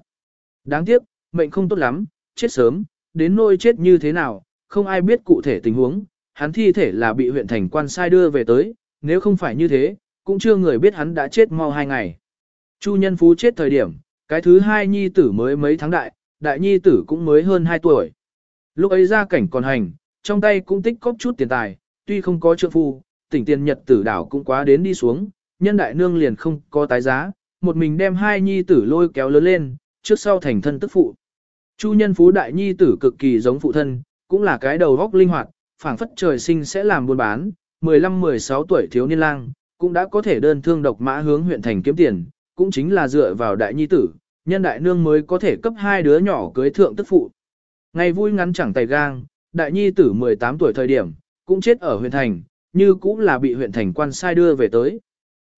Speaker 1: Đáng tiếc, mệnh không tốt lắm, chết sớm, đến nôi chết như thế nào, không ai biết cụ thể tình huống, hắn thi thể là bị huyện thành quan sai đưa về tới, nếu không phải như thế, cũng chưa người biết hắn đã chết mau hai ngày. Chu nhân phú chết thời điểm, cái thứ hai nhi tử mới mấy tháng đại, đại nhi tử cũng mới hơn hai tuổi. Lúc ấy ra cảnh còn hành, trong tay cũng tích cóp chút tiền tài, tuy không có trượng phu, tỉnh tiền nhật tử đảo cũng quá đến đi xuống, nhân đại nương liền không có tái giá, một mình đem hai nhi tử lôi kéo lớn lên, trước sau thành thân tức phụ. Chu nhân phú đại nhi tử cực kỳ giống phụ thân, cũng là cái đầu góc linh hoạt, phảng phất trời sinh sẽ làm buôn bán, 15-16 tuổi thiếu niên lang, cũng đã có thể đơn thương độc mã hướng huyện thành kiếm tiền, cũng chính là dựa vào đại nhi tử, nhân đại nương mới có thể cấp hai đứa nhỏ cưới thượng tức phụ. Ngày vui ngắn chẳng tay gang, đại nhi tử 18 tuổi thời điểm, cũng chết ở huyện thành, như cũng là bị huyện thành quan sai đưa về tới.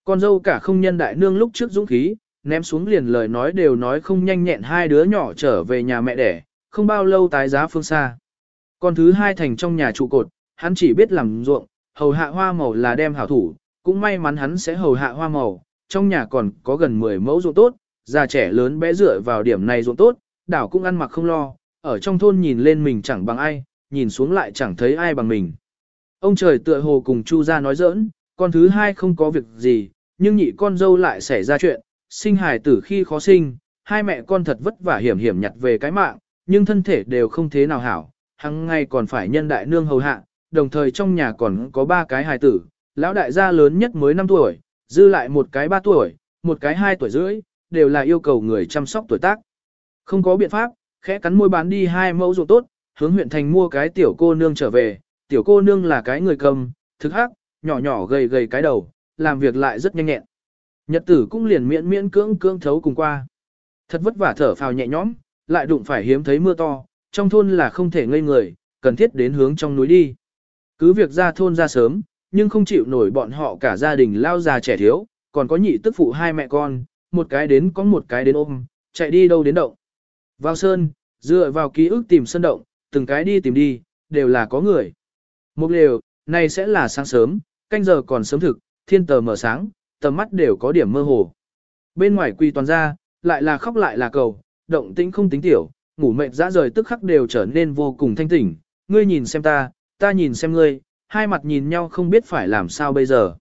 Speaker 1: Con dâu cả không nhân đại nương lúc trước dũng khí, ném xuống liền lời nói đều nói không nhanh nhẹn hai đứa nhỏ trở về nhà mẹ đẻ, không bao lâu tái giá phương xa. Con thứ hai thành trong nhà trụ cột, hắn chỉ biết làm ruộng, hầu hạ hoa màu là đem hảo thủ, cũng may mắn hắn sẽ hầu hạ hoa màu, trong nhà còn có gần 10 mẫu ruộng tốt, già trẻ lớn bé dựa vào điểm này ruộng tốt, đảo cũng ăn mặc không lo, ở trong thôn nhìn lên mình chẳng bằng ai, nhìn xuống lại chẳng thấy ai bằng mình. Ông trời tựa hồ cùng Chu gia nói giỡn, con thứ hai không có việc gì, nhưng nhị con dâu lại xảy ra chuyện, sinh hài tử khi khó sinh, hai mẹ con thật vất vả hiểm hiểm nhặt về cái mạng, nhưng thân thể đều không thế nào hảo, hằng ngày còn phải nhân đại nương hầu hạ, đồng thời trong nhà còn có ba cái hài tử, lão đại gia lớn nhất mới 5 tuổi, dư lại một cái 3 tuổi, một cái 2 tuổi rưỡi, đều là yêu cầu người chăm sóc tuổi tác. Không có biện pháp, khẽ cắn môi bán đi hai mẫu ruộng tốt, hướng huyện thành mua cái tiểu cô nương trở về, tiểu cô nương là cái người cầm, thực hắc, nhỏ nhỏ gầy gầy cái đầu, làm việc lại rất nhanh nhẹn. Nhật tử cũng liền miễn miễn cưỡng cưỡng thấu cùng qua. Thật vất vả thở phào nhẹ nhõm, lại đụng phải hiếm thấy mưa to, trong thôn là không thể ngây người, cần thiết đến hướng trong núi đi. Cứ việc ra thôn ra sớm, nhưng không chịu nổi bọn họ cả gia đình lao già trẻ thiếu, còn có nhị tức phụ hai mẹ con, một cái đến có một cái đến ôm, chạy đi đâu đến động. Vào sơn, dựa vào ký ức tìm sơn động, từng cái đi tìm đi, đều là có người. Một lều, này sẽ là sáng sớm, canh giờ còn sớm thực, thiên tờ mở sáng, tầm mắt đều có điểm mơ hồ. Bên ngoài quỳ toàn ra, lại là khóc lại là cầu, động tĩnh không tính tiểu, ngủ mệt dã rời tức khắc đều trở nên vô cùng thanh tỉnh, ngươi nhìn xem ta, ta nhìn xem ngươi, hai mặt nhìn nhau không biết phải làm sao bây giờ.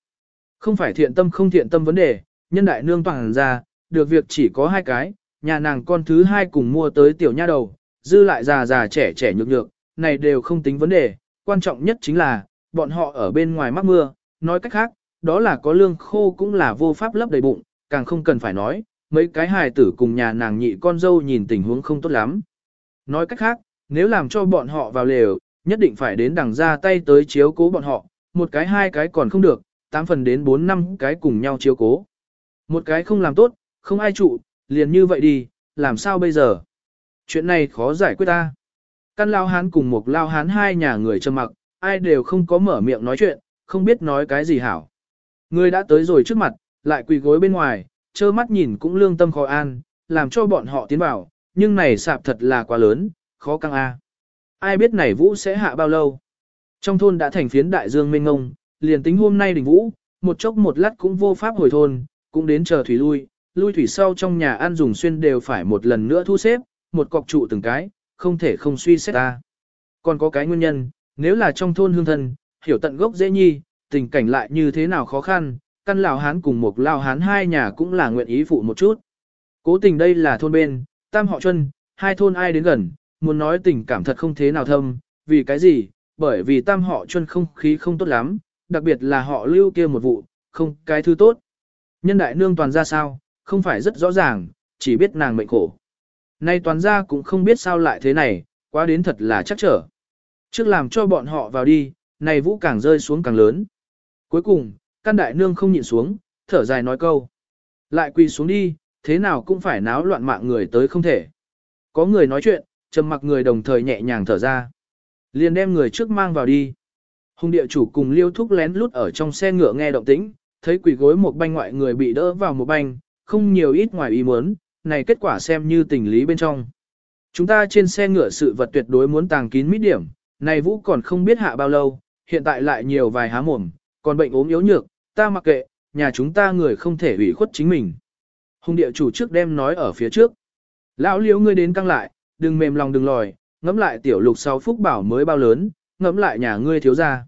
Speaker 1: Không phải thiện tâm không thiện tâm vấn đề, nhân đại nương toàn ra, được việc chỉ có hai cái, nhà nàng con thứ hai cùng mua tới tiểu nha đầu, dư lại già già trẻ trẻ nhược nhược, này đều không tính vấn đề, quan trọng nhất chính là, bọn họ ở bên ngoài mắc mưa, nói cách khác, đó là có lương khô cũng là vô pháp lấp đầy bụng, càng không cần phải nói, mấy cái hài tử cùng nhà nàng nhị con dâu nhìn tình huống không tốt lắm. Nói cách khác, nếu làm cho bọn họ vào lều, nhất định phải đến đằng ra tay tới chiếu cố bọn họ, một cái hai cái còn không được, tám phần đến bốn năm cái cùng nhau chiếu cố. Một cái không làm tốt, không ai trụ, liền như vậy đi, làm sao bây giờ? Chuyện này khó giải quyết ta. Căn lao hán cùng một lao hán hai nhà người trầm mặc, ai đều không có mở miệng nói chuyện, không biết nói cái gì hảo. Người đã tới rồi trước mặt, lại quỳ gối bên ngoài, trơ mắt nhìn cũng lương tâm khó an, làm cho bọn họ tiến vào, nhưng này sạp thật là quá lớn, khó căng a. Ai biết này vũ sẽ hạ bao lâu? Trong thôn đã thành phiến đại dương mênh ngông, liền tính hôm nay đỉnh vũ, một chốc một lát cũng vô pháp hồi thôn, cũng đến chờ thủy lui, lui thủy sau trong nhà ăn dùng xuyên đều phải một lần nữa thu xếp, một cọc trụ từng cái, không thể không suy xét ta. Còn có cái nguyên nhân, nếu là trong thôn hương thân, hiểu tận gốc dễ nhi, tình cảnh lại như thế nào khó khăn, căn lão hán cùng một lão hán hai nhà cũng là nguyện ý phụ một chút. Cố tình đây là thôn bên, tam họ chân, hai thôn ai đến gần, muốn nói tình cảm thật không thế nào thâm, vì cái gì, bởi vì tam họ chân không khí không tốt lắm, đặc biệt là họ lưu kia một vụ, không cái thứ tốt. Nhân đại nương toàn ra sao, không phải rất rõ ràng, chỉ biết nàng mệnh khổ. Nay toàn ra cũng không biết sao lại thế này, quá đến thật là chắc trở. Trước làm cho bọn họ vào đi, này vũ càng rơi xuống càng lớn. Cuối cùng, căn đại nương không nhịn xuống, thở dài nói câu. Lại quỳ xuống đi, thế nào cũng phải náo loạn mạng người tới không thể. Có người nói chuyện, trầm mặc người đồng thời nhẹ nhàng thở ra. Liền đem người trước mang vào đi. Hùng địa chủ cùng liêu thúc lén lút ở trong xe ngựa nghe động tĩnh, thấy quỷ gối một banh ngoại người bị đỡ vào một banh, không nhiều ít ngoài ý muốn, này kết quả xem như tình lý bên trong. Chúng ta trên xe ngựa sự vật tuyệt đối muốn tàng kín mít điểm, này vũ còn không biết hạ bao lâu, hiện tại lại nhiều vài há mồm, còn bệnh ốm yếu nhược, ta mặc kệ, nhà chúng ta người không thể ủy khuất chính mình. Hùng địa chủ trước đem nói ở phía trước. Lão liếu ngươi đến căng lại, đừng mềm lòng đừng lòi, ngẫm lại tiểu lục sau phúc bảo mới bao lớn, ngẫm lại nhà ngươi thiếu ra.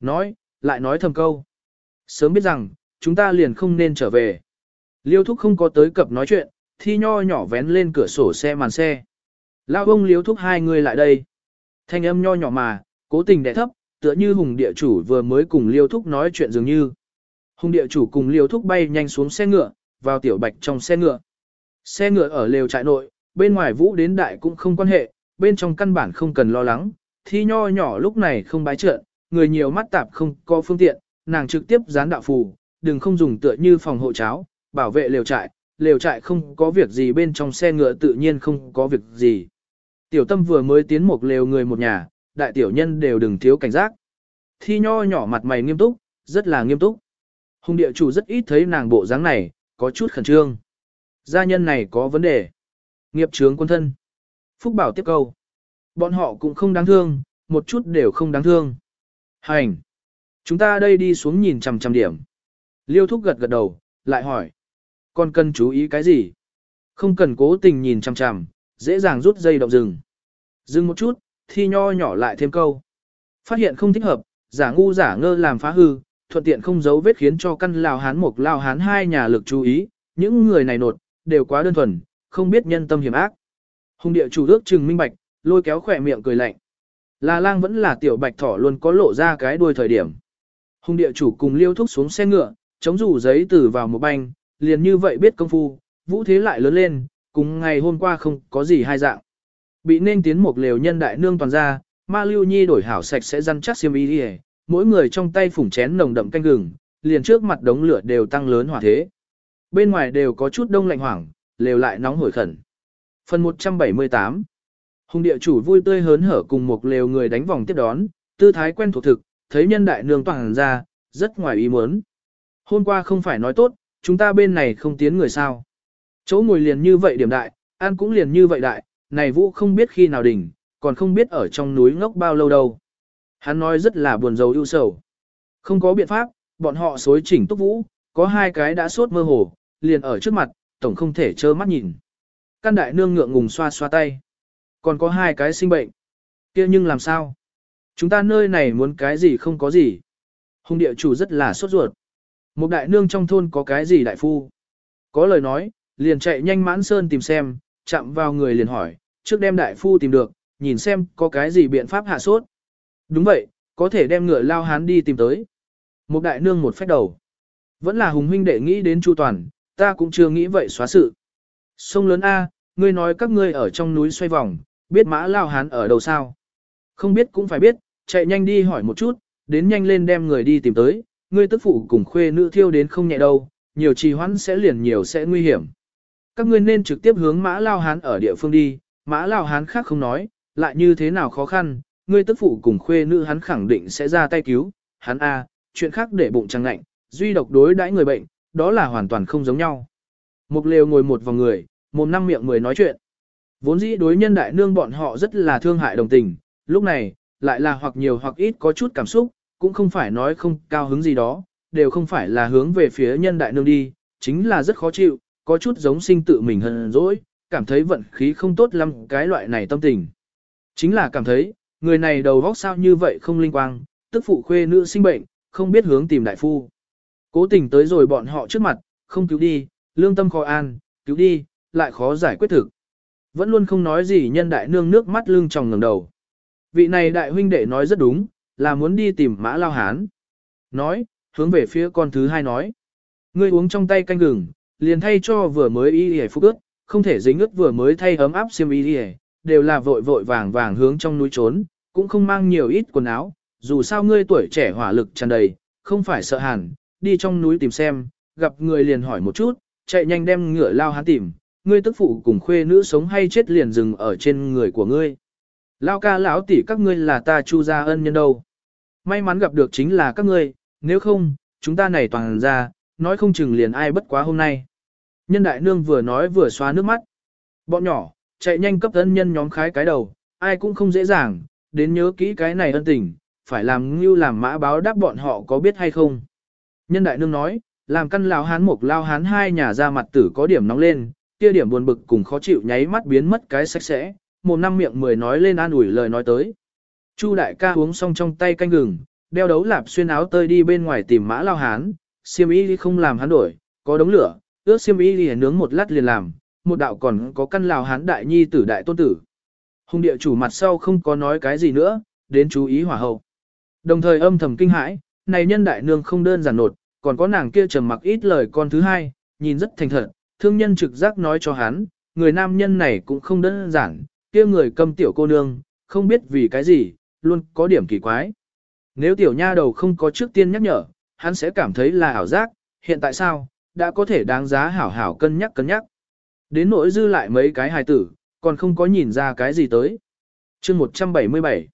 Speaker 1: Nói, lại nói thầm câu. Sớm biết rằng, chúng ta liền không nên trở về. Liêu thúc không có tới cập nói chuyện, thi nho nhỏ vén lên cửa sổ xe màn xe. Lao ông liêu thúc hai người lại đây. Thanh âm nho nhỏ mà, cố tình đẻ thấp, tựa như hùng địa chủ vừa mới cùng liêu thúc nói chuyện dường như. Hùng địa chủ cùng liêu thúc bay nhanh xuống xe ngựa, vào tiểu bạch trong xe ngựa. Xe ngựa ở lều trại nội, bên ngoài vũ đến đại cũng không quan hệ, bên trong căn bản không cần lo lắng. Thi nho nhỏ lúc này không bái trợn, người nhiều mắt tạp không có phương tiện, nàng trực tiếp dán đạo phù, đừng không dùng tựa như phòng hộ cháo, bảo vệ lều trại, lều trại không có việc gì bên trong xe ngựa tự nhiên không có việc gì. Tiểu tâm vừa mới tiến một lều người một nhà, đại tiểu nhân đều đừng thiếu cảnh giác. Thi nho nhỏ mặt mày nghiêm túc, rất là nghiêm túc. Hùng địa chủ rất ít thấy nàng bộ dáng này, có chút khẩn trương. Gia nhân này có vấn đề. Nghiệp trướng quân thân. Phúc bảo tiếp câu. Bọn họ cũng không đáng thương, một chút đều không đáng thương. Hành. Chúng ta đây đi xuống nhìn chằm chằm điểm. Liêu thúc gật gật đầu, lại hỏi. Còn cần chú ý cái gì? Không cần cố tình nhìn chằm chằm, dễ dàng rút dây động rừng. Dừng một chút, thi nho nhỏ lại thêm câu. Phát hiện không thích hợp, giả ngu giả ngơ làm phá hư, thuận tiện không giấu vết khiến cho căn lao hán một lao hán hai nhà lực chú ý, những người này nột, đều quá đơn thuần, không biết nhân tâm hiểm ác. Hùng địa chủ ước trừng minh bạch, lôi kéo khỏe miệng cười lạnh. Là lang vẫn là tiểu bạch thỏ luôn có lộ ra cái đuôi thời điểm. Hùng địa chủ cùng liêu thúc xuống xe ngựa, chống rủ giấy từ vào một banh, liền như vậy biết công phu, vũ thế lại lớn lên, cùng ngày hôm qua không có gì hai dạng. Bị nên tiến một lều nhân đại nương toàn ra, ma lưu nhi đổi hảo sạch sẽ răn chắc xiêm y đi mỗi người trong tay phủng chén nồng đậm canh gừng, liền trước mặt đống lửa đều tăng lớn hỏa thế. Bên ngoài đều có chút đông lạnh hoảng, lều lại nóng hổi khẩn. Phần 178 Hùng địa chủ vui tươi hớn hở cùng một lều người đánh vòng tiếp đón, tư thái quen thuộc thực, thấy nhân đại nương toàn ra, rất ngoài ý muốn. Hôm qua không phải nói tốt, chúng ta bên này không tiến người sao. Chỗ ngồi liền như vậy điểm đại, ăn cũng liền như vậy đại, này vũ không biết khi nào đỉnh, còn không biết ở trong núi ngốc bao lâu đâu. Hắn nói rất là buồn rầu ưu sầu. Không có biện pháp, bọn họ xối chỉnh túc vũ, có hai cái đã sốt mơ hồ, liền ở trước mặt, tổng không thể trơ mắt nhìn. Căn đại nương ngượng ngùng xoa xoa tay. Còn có hai cái sinh bệnh. kia nhưng làm sao? Chúng ta nơi này muốn cái gì không có gì. Hùng địa chủ rất là sốt ruột. Một đại nương trong thôn có cái gì đại phu? Có lời nói, liền chạy nhanh mãn sơn tìm xem, chạm vào người liền hỏi, trước đem đại phu tìm được, nhìn xem có cái gì biện pháp hạ sốt. Đúng vậy, có thể đem ngựa lao hán đi tìm tới. Một đại nương một phách đầu. Vẫn là hùng huynh đệ nghĩ đến chu toàn, ta cũng chưa nghĩ vậy xóa sự. Sông lớn A, ngươi nói các ngươi ở trong núi xoay vòng, biết mã lao hán ở đâu sao? Không biết cũng phải biết, chạy nhanh đi hỏi một chút, đến nhanh lên đem người đi tìm tới, ngươi tức phụ cùng khuê nữ thiêu đến không nhẹ đâu, nhiều trì hoãn sẽ liền nhiều sẽ nguy hiểm. Các ngươi nên trực tiếp hướng mã lao hán ở địa phương đi, mã lao hán khác không nói, lại như thế nào khó khăn, ngươi tức phụ cùng khuê nữ hắn khẳng định sẽ ra tay cứu, hắn a, chuyện khác để bụng trăng lạnh, duy độc đối đãi người bệnh, đó là hoàn toàn không giống nhau. Mục lều ngồi một vòng người, mồm năm miệng mười nói chuyện. Vốn dĩ đối nhân đại nương bọn họ rất là thương hại đồng tình, lúc này, lại là hoặc nhiều hoặc ít có chút cảm xúc, cũng không phải nói không cao hứng gì đó, đều không phải là hướng về phía nhân đại nương đi, chính là rất khó chịu, có chút giống sinh tự mình hận dỗi, cảm thấy vận khí không tốt lắm cái loại này tâm tình. Chính là cảm thấy, người này đầu vóc sao như vậy không linh quang, tức phụ khuê nữ sinh bệnh, không biết hướng tìm đại phu. Cố tình tới rồi bọn họ trước mặt, không cứu đi, lương tâm khó an, cứu đi, lại khó giải quyết thực. Vẫn luôn không nói gì nhân đại nương nước mắt lưng tròng ngẩng đầu. Vị này đại huynh đệ nói rất đúng, là muốn đi tìm mã lao hán. Nói, hướng về phía con thứ hai nói. Ngươi uống trong tay canh gừng, liền thay cho vừa mới y hề phúc ước, không thể dính ướt vừa mới thay ấm áp xiêm y hề, đều là vội vội vàng vàng hướng trong núi trốn, cũng không mang nhiều ít quần áo, dù sao ngươi tuổi trẻ hỏa lực tràn đầy, không phải sợ hàn, đi trong núi tìm xem, gặp người liền hỏi một chút, chạy nhanh đem ngựa lao hắn tìm, ngươi tức phụ cùng khuê nữ sống hay chết liền dừng ở trên người của ngươi. Lao ca lão tỷ các ngươi là ta chu gia ân nhân đâu. May mắn gặp được chính là các ngươi, nếu không, chúng ta này toàn ra, nói không chừng liền ai bất quá hôm nay. Nhân đại nương vừa nói vừa xóa nước mắt. Bọn nhỏ, chạy nhanh cấp ân nhân nhóm khái cái đầu, ai cũng không dễ dàng, đến nhớ kỹ cái này ân tình, phải làm như làm mã báo đáp bọn họ có biết hay không. Nhân đại nương nói, làm căn lão hán mục lao hán hai nhà ra mặt tử có điểm nóng lên, kia điểm buồn bực cùng khó chịu nháy mắt biến mất cái sạch sẽ, một năm miệng mười nói lên an ủi lời nói tới. Chu đại ca uống xong trong tay canh gừng, đeo đấu lạp xuyên áo tơi đi bên ngoài tìm mã lao hán, xiêm y không làm hắn đổi, có đống lửa, ướt xiêm y liền nướng một lát liền làm, một đạo còn có căn lào hán đại nhi tử đại tôn tử. Hùng địa chủ mặt sau không có nói cái gì nữa, đến chú ý hỏa hậu. Đồng thời âm thầm kinh hãi, này nhân đại nương không đơn giản nột, còn có nàng kia trầm mặc ít lời con thứ hai, nhìn rất thành thật, thương nhân trực giác nói cho hắn, người nam nhân này cũng không đơn giản, kia người cầm tiểu cô nương, không biết vì cái gì, luôn có điểm kỳ quái. Nếu tiểu nha đầu không có trước tiên nhắc nhở, hắn sẽ cảm thấy là ảo giác, hiện tại sao, đã có thể đáng giá hảo hảo cân nhắc cân nhắc. Đến nỗi dư lại mấy cái hài tử, còn không có nhìn ra cái gì tới. chương 177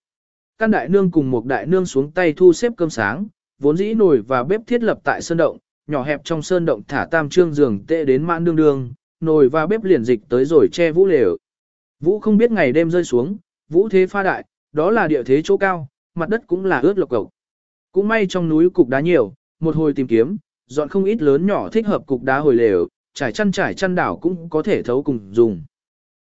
Speaker 1: Căn đại nương cùng một đại nương xuống tay thu xếp cơm sáng, vốn dĩ nồi và bếp thiết lập tại sơn động, nhỏ hẹp trong sơn động thả tam trương giường tệ đến mãn đương đương, nồi và bếp liền dịch tới rồi che vũ lều. Vũ không biết ngày đêm rơi xuống, vũ thế pha đại, đó là địa thế chỗ cao, mặt đất cũng là ướt lộc cộc. Cũng may trong núi cục đá nhiều, một hồi tìm kiếm, dọn không ít lớn nhỏ thích hợp cục đá hồi lều, trải chăn trải chăn đảo cũng có thể thấu cùng dùng.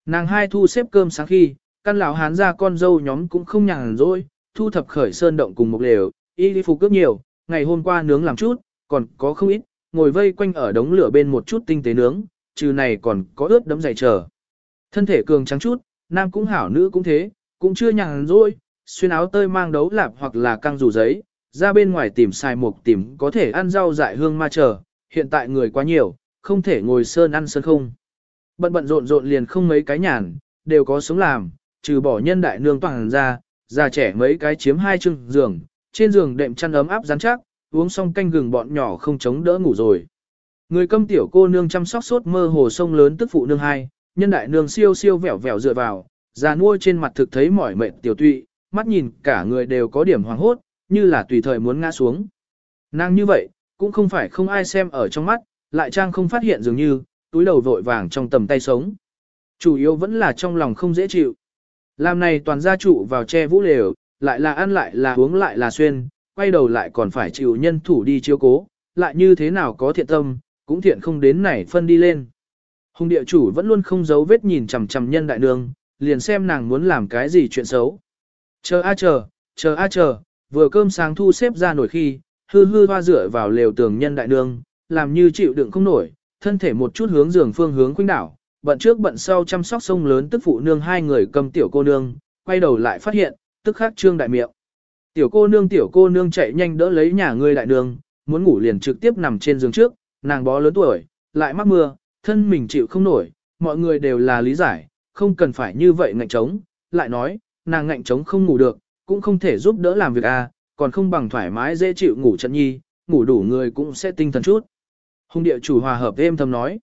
Speaker 1: Nàng hai thu xếp cơm sáng khi, căn lão hán ra con dâu nhóm cũng không nhàn rỗi, thu thập khởi sơn động cùng một lều, y phục cướp nhiều, ngày hôm qua nướng làm chút, còn có không ít, ngồi vây quanh ở đống lửa bên một chút tinh tế nướng, trừ này còn có ướt đấm dày chờ. Thân thể cường trắng chút, nam cũng hảo nữ cũng thế, cũng chưa nhàn rỗi, xuyên áo tơi mang đấu lạp hoặc là căng dù giấy, ra bên ngoài tìm xài mục tìm có thể ăn rau dại hương ma chờ, hiện tại người quá nhiều, không thể ngồi sơn ăn sơn không. Bận bận rộn rộn liền không mấy cái nhàn, đều có sống làm, trừ bỏ nhân đại nương toàn ra, già trẻ mấy cái chiếm hai chừng giường, trên giường đệm chăn ấm áp rắn chắc, uống xong canh gừng bọn nhỏ không chống đỡ ngủ rồi. Người câm tiểu cô nương chăm sóc sốt mơ hồ sông lớn tức phụ nương hai, nhân đại nương siêu siêu vẻo vẻo dựa vào, già nuôi trên mặt thực thấy mỏi mệt tiểu tụy, mắt nhìn cả người đều có điểm hoàng hốt, như là tùy thời muốn ngã xuống. Nàng như vậy, cũng không phải không ai xem ở trong mắt, lại trang không phát hiện dường như, túi đầu vội vàng trong tầm tay sống. Chủ yếu vẫn là trong lòng không dễ chịu. Làm này toàn gia trụ vào che vũ lều, lại là ăn lại là uống lại là xuyên, quay đầu lại còn phải chịu nhân thủ đi chiếu cố, lại như thế nào có thiện tâm, cũng thiện không đến này phân đi lên. Hùng địa chủ vẫn luôn không giấu vết nhìn chằm chằm nhân đại nương, liền xem nàng muốn làm cái gì chuyện xấu. Chờ a chờ, chờ a chờ, vừa cơm sáng thu xếp ra nổi khi, hư hư hoa rửa vào lều tường nhân đại nương, làm như chịu đựng không nổi, thân thể một chút hướng giường phương hướng khuynh đảo, bận trước bận sau chăm sóc sông lớn tức phụ nương hai người cầm tiểu cô nương, quay đầu lại phát hiện, tức khắc trương đại miệng. Tiểu cô nương tiểu cô nương chạy nhanh đỡ lấy nhà ngươi đại đường, muốn ngủ liền trực tiếp nằm trên giường trước, nàng bó lớn tuổi, lại mắc mưa, thân mình chịu không nổi, mọi người đều là lý giải, không cần phải như vậy ngạnh trống, lại nói, nàng ngạnh trống không ngủ được, cũng không thể giúp đỡ làm việc à, còn không bằng thoải mái dễ chịu ngủ trận nhi, ngủ đủ người cũng sẽ tinh thần chút. Hùng địa chủ hòa hợp êm thầm nói,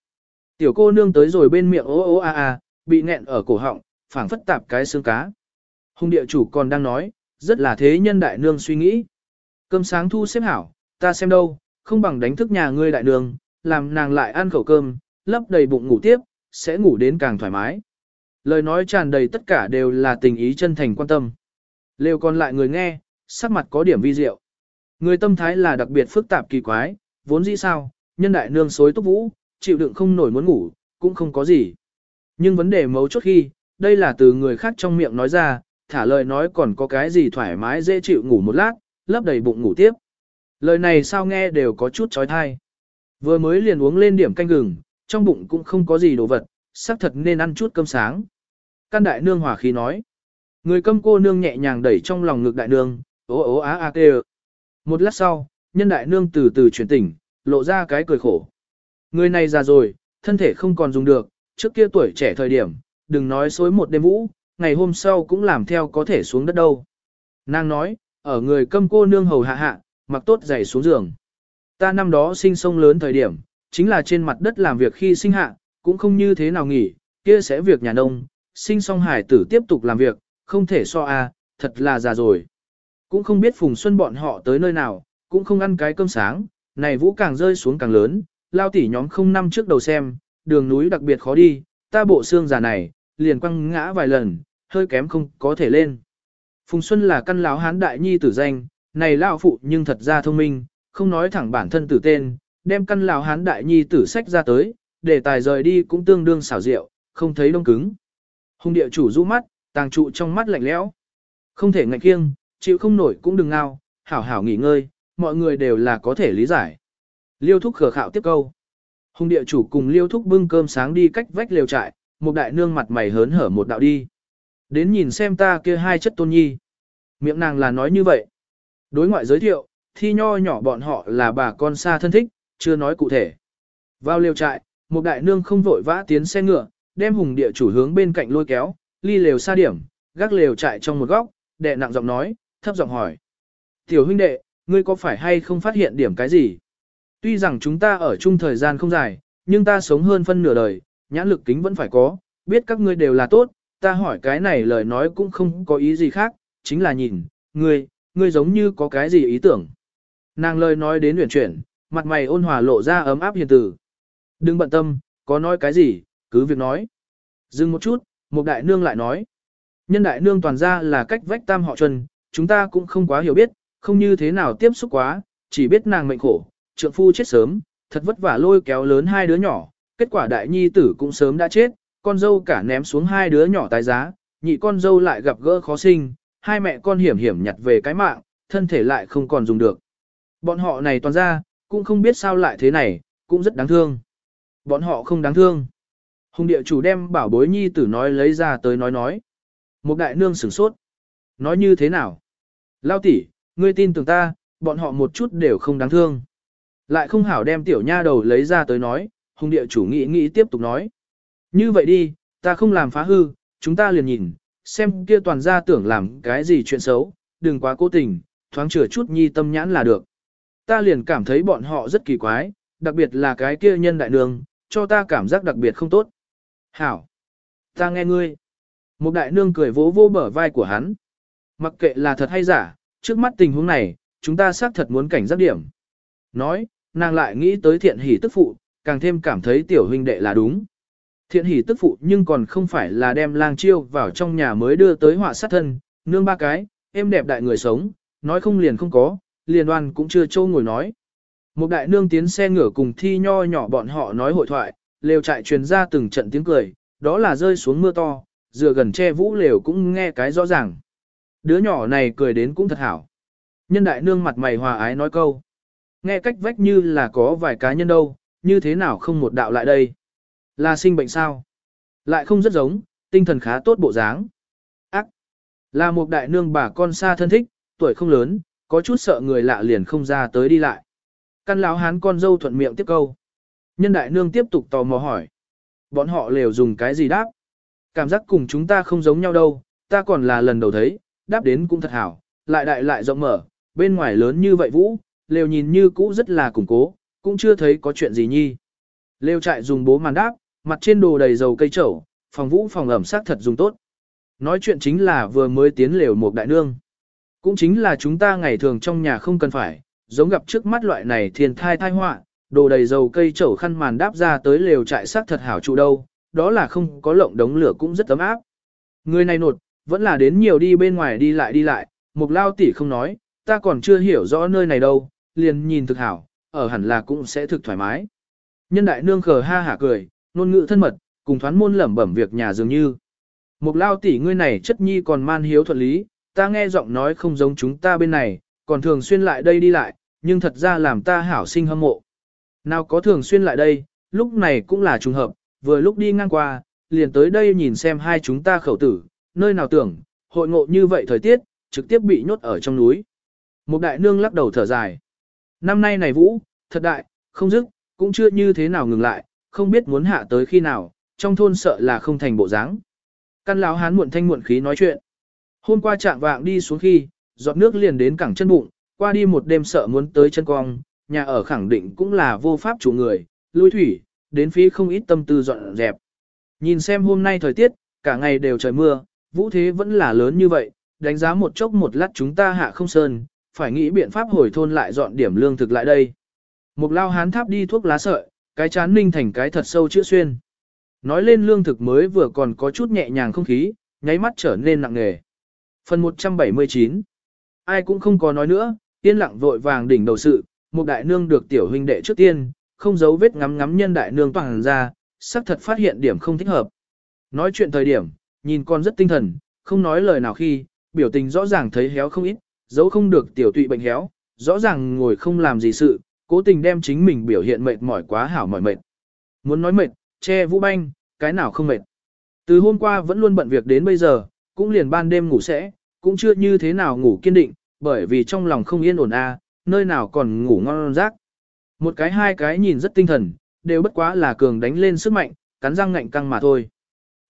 Speaker 1: tiểu cô nương tới rồi bên miệng ố ố a a, bị nghẹn ở cổ họng, phảng phất tạp cái xương cá. Hùng địa chủ còn đang nói, rất là thế nhân đại nương suy nghĩ. Cơm sáng thu xếp hảo, ta xem đâu, không bằng đánh thức nhà ngươi đại nương, làm nàng lại ăn khẩu cơm, lấp đầy bụng ngủ tiếp, sẽ ngủ đến càng thoải mái. Lời nói tràn đầy tất cả đều là tình ý chân thành quan tâm. Lêu còn lại người nghe, sắc mặt có điểm vi diệu. Người tâm thái là đặc biệt phức tạp kỳ quái, vốn dĩ sao, nhân đại nương xối túc vũ, chịu đựng không nổi muốn ngủ, cũng không có gì. Nhưng vấn đề mấu chốt khi, đây là từ người khác trong miệng nói ra, thả lời nói còn có cái gì thoải mái dễ chịu ngủ một lát, lấp đầy bụng ngủ tiếp. Lời này sao nghe đều có chút trói thai. Vừa mới liền uống lên điểm canh gừng, trong bụng cũng không có gì đồ vật, xác thật nên ăn chút cơm sáng. Căn đại nương hòa khí nói. Người câm cô nương nhẹ nhàng đẩy trong lòng ngực đại nương, ố ố á á kê Một lát sau, nhân đại nương từ từ chuyển tỉnh, lộ ra cái cười khổ. Người này già rồi, thân thể không còn dùng được, trước kia tuổi trẻ thời điểm, đừng nói xối một đêm vũ, ngày hôm sau cũng làm theo có thể xuống đất đâu. Nàng nói, ở người câm cô nương hầu hạ hạ, mặc tốt giày xuống giường. Ta năm đó sinh sông lớn thời điểm, chính là trên mặt đất làm việc khi sinh hạ, cũng không như thế nào nghỉ, kia sẽ việc nhà nông, sinh xong hải tử tiếp tục làm việc, không thể so a, thật là già rồi. Cũng không biết Phùng Xuân bọn họ tới nơi nào, cũng không ăn cái cơm sáng, này vũ càng rơi xuống càng lớn, lao tỉ nhóm không năm trước đầu xem, đường núi đặc biệt khó đi, ta bộ xương già này, liền quăng ngã vài lần, hơi kém không có thể lên. Phùng Xuân là căn lão hán đại nhi tử danh, này lão phụ nhưng thật ra thông minh, không nói thẳng bản thân tử tên, đem căn lão hán đại nhi tử sách ra tới, để tài rời đi cũng tương đương xảo diệu, không thấy đông cứng. Hùng địa chủ rũ mắt, tàng trụ trong mắt lạnh lẽo. Không thể ngạnh kiêng, chịu không nổi cũng đừng ngao, hảo hảo nghỉ ngơi, mọi người đều là có thể lý giải. Liêu thúc khờ khạo tiếp câu. Hùng địa chủ cùng liêu thúc bưng cơm sáng đi cách vách lều trại, một đại nương mặt mày hớn hở một đạo đi. Đến nhìn xem ta kia hai chất tôn nhi. Miệng nàng là nói như vậy. Đối ngoại giới thiệu, thi nho nhỏ bọn họ là bà con xa thân thích, chưa nói cụ thể. Vào lều trại, một đại nương không vội vã tiến xe ngựa, đem hùng địa chủ hướng bên cạnh lôi kéo, ly lều xa điểm, gác lều trại trong một góc, đệ nặng giọng nói, thấp giọng hỏi. Tiểu huynh đệ, ngươi có phải hay không phát hiện điểm cái gì? Tuy rằng chúng ta ở chung thời gian không dài, nhưng ta sống hơn phân nửa đời, nhãn lực kính vẫn phải có, biết các ngươi đều là tốt, ta hỏi cái này lời nói cũng không có ý gì khác, chính là nhìn, ngươi, ngươi giống như có cái gì ý tưởng. Nàng lời nói đến huyền chuyển, mặt mày ôn hòa lộ ra ấm áp hiền từ. Đừng bận tâm, có nói cái gì, cứ việc nói. Dừng một chút, một đại nương lại nói. Nhân đại nương toàn ra là cách vách tam họ chuân, chúng ta cũng không quá hiểu biết, không như thế nào tiếp xúc quá, chỉ biết nàng mệnh khổ, trượng phu chết sớm, thật vất vả lôi kéo lớn hai đứa nhỏ, kết quả đại nhi tử cũng sớm đã chết, con dâu cả ném xuống hai đứa nhỏ tái giá, nhị con dâu lại gặp gỡ khó sinh, hai mẹ con hiểm hiểm nhặt về cái mạng, thân thể lại không còn dùng được. Bọn họ này toàn ra, cũng không biết sao lại thế này, cũng rất đáng thương. Bọn họ không đáng thương. Hùng địa chủ đem bảo bối nhi tử nói lấy ra tới nói nói. Một đại nương sửng sốt. Nói như thế nào? Lao tỷ, ngươi tin tưởng ta, bọn họ một chút đều không đáng thương. Lại không hảo đem tiểu nha đầu lấy ra tới nói, hùng địa chủ nghĩ nghĩ tiếp tục nói. Như vậy đi, ta không làm phá hư, chúng ta liền nhìn, xem kia toàn gia tưởng làm cái gì chuyện xấu, đừng quá cố tình, thoáng chừa chút nhi tâm nhãn là được. Ta liền cảm thấy bọn họ rất kỳ quái, đặc biệt là cái kia nhân đại nương, cho ta cảm giác đặc biệt không tốt. Hảo! Ta nghe ngươi. Một đại nương cười vỗ vỗ bờ vai của hắn. Mặc kệ là thật hay giả, trước mắt tình huống này, chúng ta xác thật muốn cảnh giác điểm. Nói, nàng lại nghĩ tới thiện hỷ tức phụ, càng thêm cảm thấy tiểu huynh đệ là đúng. Thiện hỷ tức phụ nhưng còn không phải là đem lang chiêu vào trong nhà mới đưa tới họa sát thân, nương ba cái, em đẹp đại người sống, nói không liền không có, liền đoan cũng chưa trâu ngồi nói. Một đại nương tiến xe ngửa cùng thi nho nhỏ bọn họ nói hội thoại, lều trại truyền ra từng trận tiếng cười, đó là rơi xuống mưa to, dựa gần che vũ lều cũng nghe cái rõ ràng. Đứa nhỏ này cười đến cũng thật hảo. Nhân đại nương mặt mày hòa ái nói câu. Nghe cách vách như là có vài cá nhân đâu, như thế nào không một đạo lại đây. Là sinh bệnh sao? Lại không rất giống, tinh thần khá tốt bộ dáng. Ác! Là một đại nương bà con xa thân thích, tuổi không lớn, có chút sợ người lạ liền không ra tới đi lại. Căn lão hán con dâu thuận miệng tiếp câu. Nhân đại nương tiếp tục tò mò hỏi. Bọn họ lều dùng cái gì đáp? Cảm giác cùng chúng ta không giống nhau đâu, ta còn là lần đầu thấy, đáp đến cũng thật hảo, lại đại lại rộng mở, bên ngoài lớn như vậy vũ, lều nhìn như cũ rất là củng cố, cũng chưa thấy có chuyện gì nhi. Lều trại dùng bố màn đáp, mặt trên đồ đầy dầu cây trầu, phòng vũ phòng ẩm sắc thật dùng tốt. Nói chuyện chính là vừa mới tiến lều một đại nương. Cũng chính là chúng ta ngày thường trong nhà không cần phải, giống gặp trước mắt loại này thiên thai thai họa, đồ đầy dầu cây trầu khăn màn đáp ra tới lều trại sắc thật hảo trụ đâu, đó là không có lộng đống lửa cũng rất ấm áp. Người này nột, vẫn là đến nhiều đi bên ngoài đi lại đi lại, mục lao tỷ không nói, ta còn chưa hiểu rõ nơi này đâu, liền nhìn thực hảo, ở hẳn là cũng sẽ thực thoải mái. Nhân đại nương khờ ha hả cười, ngôn ngữ thân mật, cùng thoán môn lẩm bẩm việc nhà dường như. Mục lao tỷ ngươi này chất nhi còn man hiếu thuận lý, ta nghe giọng nói không giống chúng ta bên này, còn thường xuyên lại đây đi lại, nhưng thật ra làm ta hảo sinh hâm mộ. Nào có thường xuyên lại đây, lúc này cũng là trùng hợp, vừa lúc đi ngang qua, liền tới đây nhìn xem hai chúng ta khẩu tử, nơi nào tưởng, hội ngộ như vậy thời tiết, trực tiếp bị nhốt ở trong núi. Một đại nương lắc đầu thở dài. Năm nay này vũ, thật đại, không dứt, cũng chưa như thế nào ngừng lại, không biết muốn hạ tới khi nào, trong thôn sợ là không thành bộ dáng. Căn lão hán muộn thanh muộn khí nói chuyện. Hôm qua trạng vạng đi xuống khi, giọt nước liền đến cẳng chân bụng, qua đi một đêm sợ muốn tới chân cong, nhà ở khẳng định cũng là vô pháp chủ người, lui thủy, đến phí không ít tâm tư dọn dẹp. Nhìn xem hôm nay thời tiết, cả ngày đều trời mưa, vũ thế vẫn là lớn như vậy, đánh giá một chốc một lát chúng ta hạ không sơn, phải nghĩ biện pháp hồi thôn lại dọn điểm lương thực lại đây. Một lao hán tháp đi thuốc lá sợi, cái chán ninh thành cái thật sâu chữa xuyên. Nói lên lương thực mới vừa còn có chút nhẹ nhàng không khí, nháy mắt trở nên nặng nề. Phần 179 Ai cũng không có nói nữa, yên lặng vội vàng đỉnh đầu sự, một đại nương được tiểu huynh đệ trước tiên, không giấu vết ngắm ngắm nhân đại nương toàn ra, xác thật phát hiện điểm không thích hợp. Nói chuyện thời điểm, nhìn con rất tinh thần, không nói lời nào khi, biểu tình rõ ràng thấy héo không ít, giấu không được tiểu tụy bệnh héo, rõ ràng ngồi không làm gì sự, cố tình đem chính mình biểu hiện mệt mỏi quá hảo mỏi mệt. Muốn nói mệt, che vũ banh, cái nào không mệt. Từ hôm qua vẫn luôn bận việc đến bây giờ, cũng liền ban đêm ngủ sẽ, cũng chưa như thế nào ngủ kiên định, bởi vì trong lòng không yên ổn a, nơi nào còn ngủ ngon rác. Một cái hai cái nhìn rất tinh thần, đều bất quá là cường đánh lên sức mạnh, cắn răng ngạnh căng mà thôi.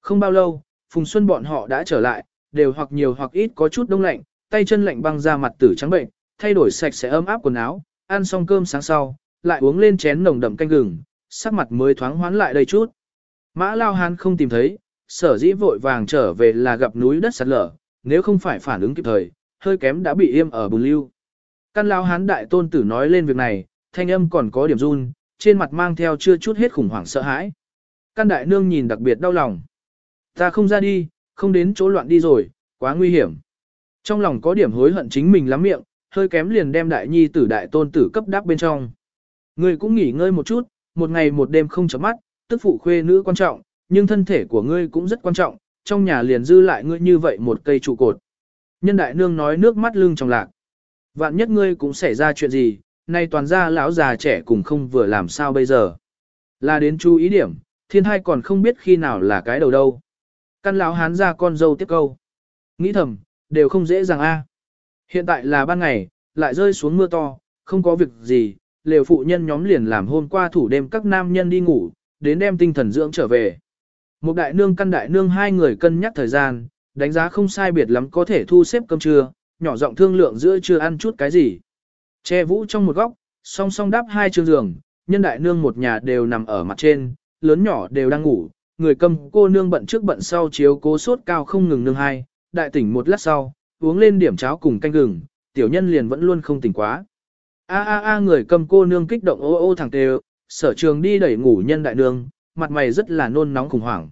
Speaker 1: Không bao lâu, Phùng Xuân bọn họ đã trở lại, đều hoặc nhiều hoặc ít có chút đông lạnh, tay chân lạnh băng ra mặt tử trắng bệnh, thay đổi sạch sẽ ấm áp quần áo, ăn xong cơm sáng sau, lại uống lên chén nồng đậm canh gừng, sắc mặt mới thoáng hoán lại đây chút. Mã Lao Hán không tìm thấy, sở dĩ vội vàng trở về là gặp núi đất sạt lở, nếu không phải phản ứng kịp thời, hơi kém đã bị im ở bùn lưu. Căn Lao Hán đại tôn tử nói lên việc này, thanh âm còn có điểm run, trên mặt mang theo chưa chút hết khủng hoảng sợ hãi. Căn đại nương nhìn đặc biệt đau lòng. Ta không ra đi, không đến chỗ loạn đi rồi, quá nguy hiểm. Trong lòng có điểm hối hận chính mình lắm miệng, hơi kém liền đem đại nhi tử đại tôn tử cấp đáp bên trong. Ngươi cũng nghỉ ngơi một chút, một ngày một đêm không chấm mắt, tức phụ khuê nữ quan trọng, nhưng thân thể của ngươi cũng rất quan trọng, trong nhà liền dư lại ngươi như vậy một cây trụ cột. Nhân đại nương nói nước mắt lưng trong lạc. Vạn nhất ngươi cũng xảy ra chuyện gì, nay toàn ra lão già trẻ cùng không vừa làm sao bây giờ. Là đến chú ý điểm, thiên hai còn không biết khi nào là cái đầu đâu. Căn lão hán ra con dâu tiếp câu. Nghĩ thầm, đều không dễ dàng a. À. Hiện tại là ban ngày, lại rơi xuống mưa to, không có việc gì, lều phụ nhân nhóm liền làm hôm qua thủ đêm các nam nhân đi ngủ, đến đem tinh thần dưỡng trở về. Một đại nương căn đại nương hai người cân nhắc thời gian, đánh giá không sai biệt lắm có thể thu xếp cơm trưa, nhỏ giọng thương lượng giữa chưa ăn chút cái gì. Che vũ trong một góc, song song đáp hai chương giường, nhân đại nương một nhà đều nằm ở mặt trên, lớn nhỏ đều đang ngủ, người cầm cô nương bận trước bận sau chiếu cố sốt cao không ngừng nương hai, đại tỉnh một lát sau, uống lên điểm cháo cùng canh gừng, tiểu nhân liền vẫn luôn không tỉnh quá. A a a người cầm cô nương kích động ô ô thẳng tề, sở trường đi đẩy ngủ nhân đại nương, mặt mày rất là nôn nóng khủng hoảng.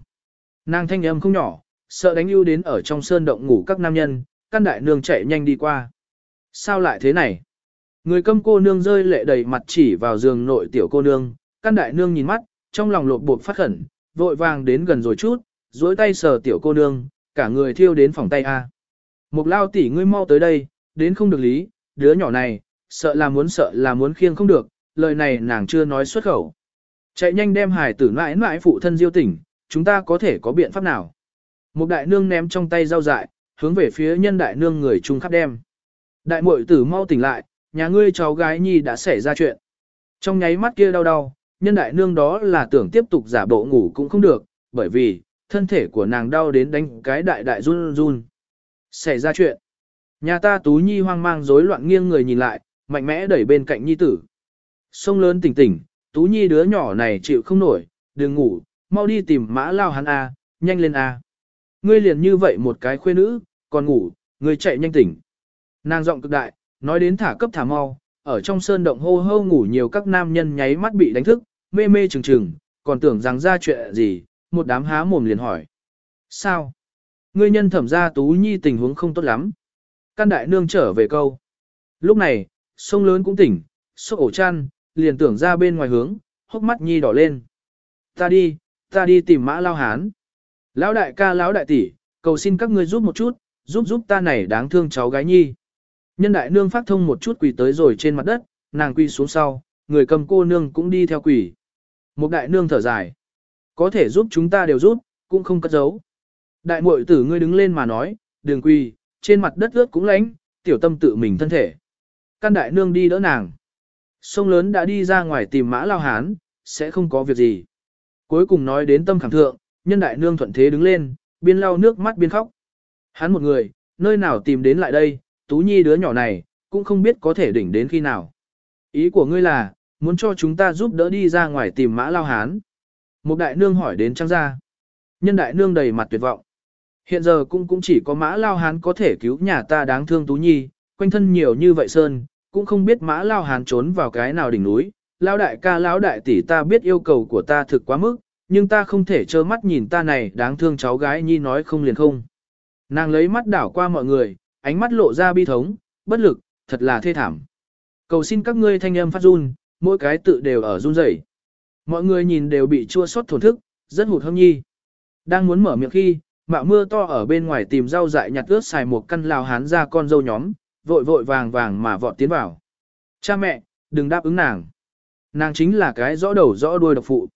Speaker 1: Nàng thanh âm không nhỏ, sợ đánh ưu đến ở trong sơn động ngủ các nam nhân, căn đại nương chạy nhanh đi qua. Sao lại thế này? Người cầm cô nương rơi lệ đầy mặt chỉ vào giường nội tiểu cô nương, căn đại nương nhìn mắt, trong lòng lột bột phát khẩn, vội vàng đến gần rồi chút, duỗi tay sờ tiểu cô nương, cả người thiêu đến phòng tay A. Một lao tỷ ngươi mau tới đây, đến không được lý, đứa nhỏ này, sợ là muốn sợ là muốn khiêng không được, lời này nàng chưa nói xuất khẩu. Chạy nhanh đem hải tử mãi mãi phụ thân diêu tỉnh, chúng ta có thể có biện pháp nào. Một đại nương ném trong tay rau dại, hướng về phía nhân đại nương người chung khắp đem. Đại muội tử mau tỉnh lại, nhà ngươi cháu gái nhi đã xảy ra chuyện. Trong nháy mắt kia đau đau, nhân đại nương đó là tưởng tiếp tục giả bộ ngủ cũng không được, bởi vì, thân thể của nàng đau đến đánh cái đại đại run run. Xảy ra chuyện. Nhà ta Tú Nhi hoang mang rối loạn nghiêng người nhìn lại, mạnh mẽ đẩy bên cạnh Nhi tử. Sông lớn tỉnh tỉnh, Tú Nhi đứa nhỏ này chịu không nổi, đừng ngủ, mau đi tìm mã lao hắn A, nhanh lên A. Ngươi liền như vậy một cái khuê nữ, còn ngủ, ngươi chạy nhanh tỉnh. Nàng giọng cực đại, nói đến thả cấp thả mau, ở trong sơn động hô hô ngủ nhiều các nam nhân nháy mắt bị đánh thức, mê mê chừng chừng, còn tưởng rằng ra chuyện gì, một đám há mồm liền hỏi. Sao? Ngươi nhân thẩm ra Tú Nhi tình huống không tốt lắm. Căn đại nương trở về câu. Lúc này, sông lớn cũng tỉnh, sốc ổ chăn, liền tưởng ra bên ngoài hướng, hốc mắt Nhi đỏ lên. Ta đi, ta đi tìm mã lao hán. Lão đại ca lão đại tỷ, cầu xin các ngươi giúp một chút, giúp giúp ta này đáng thương cháu gái Nhi. Nhân đại nương phát thông một chút quỳ tới rồi trên mặt đất, nàng quỳ xuống sau, người cầm cô nương cũng đi theo quỷ Một đại nương thở dài. Có thể giúp chúng ta đều giúp, cũng không cất giấu. Đại muội tử ngươi đứng lên mà nói, đường quỳ, trên mặt đất ướt cũng lánh, tiểu tâm tự mình thân thể. Căn đại nương đi đỡ nàng. Sông lớn đã đi ra ngoài tìm mã lao hán, sẽ không có việc gì. Cuối cùng nói đến tâm khảm thượng, nhân đại nương thuận thế đứng lên, biên lau nước mắt biên khóc. Hắn một người, nơi nào tìm đến lại đây, Tú Nhi đứa nhỏ này, cũng không biết có thể đỉnh đến khi nào. Ý của ngươi là, muốn cho chúng ta giúp đỡ đi ra ngoài tìm mã lao hán. Một đại nương hỏi đến trang gia. Nhân đại nương đầy mặt tuyệt vọng. Hiện giờ cũng cũng chỉ có mã lao hán có thể cứu nhà ta đáng thương Tú Nhi, quanh thân nhiều như vậy sơn, cũng không biết mã lao hán trốn vào cái nào đỉnh núi. Lao đại ca lão đại tỷ ta biết yêu cầu của ta thực quá mức, nhưng ta không thể trơ mắt nhìn ta này đáng thương cháu gái Nhi nói không liền không. Nàng lấy mắt đảo qua mọi người, ánh mắt lộ ra bi thống, bất lực, thật là thê thảm. Cầu xin các ngươi thanh âm phát run, mỗi cái tự đều ở run rẩy. Mọi người nhìn đều bị chua xót thổn thức, rất hụt hâm nhi. Đang muốn mở miệng khi, mạo mưa to ở bên ngoài tìm rau dại nhặt ướt xài một căn lào hán ra con dâu nhóm, vội vội vàng vàng mà vọt tiến vào. Cha mẹ, đừng đáp ứng nàng. Nàng chính là cái rõ đầu rõ đuôi độc phụ.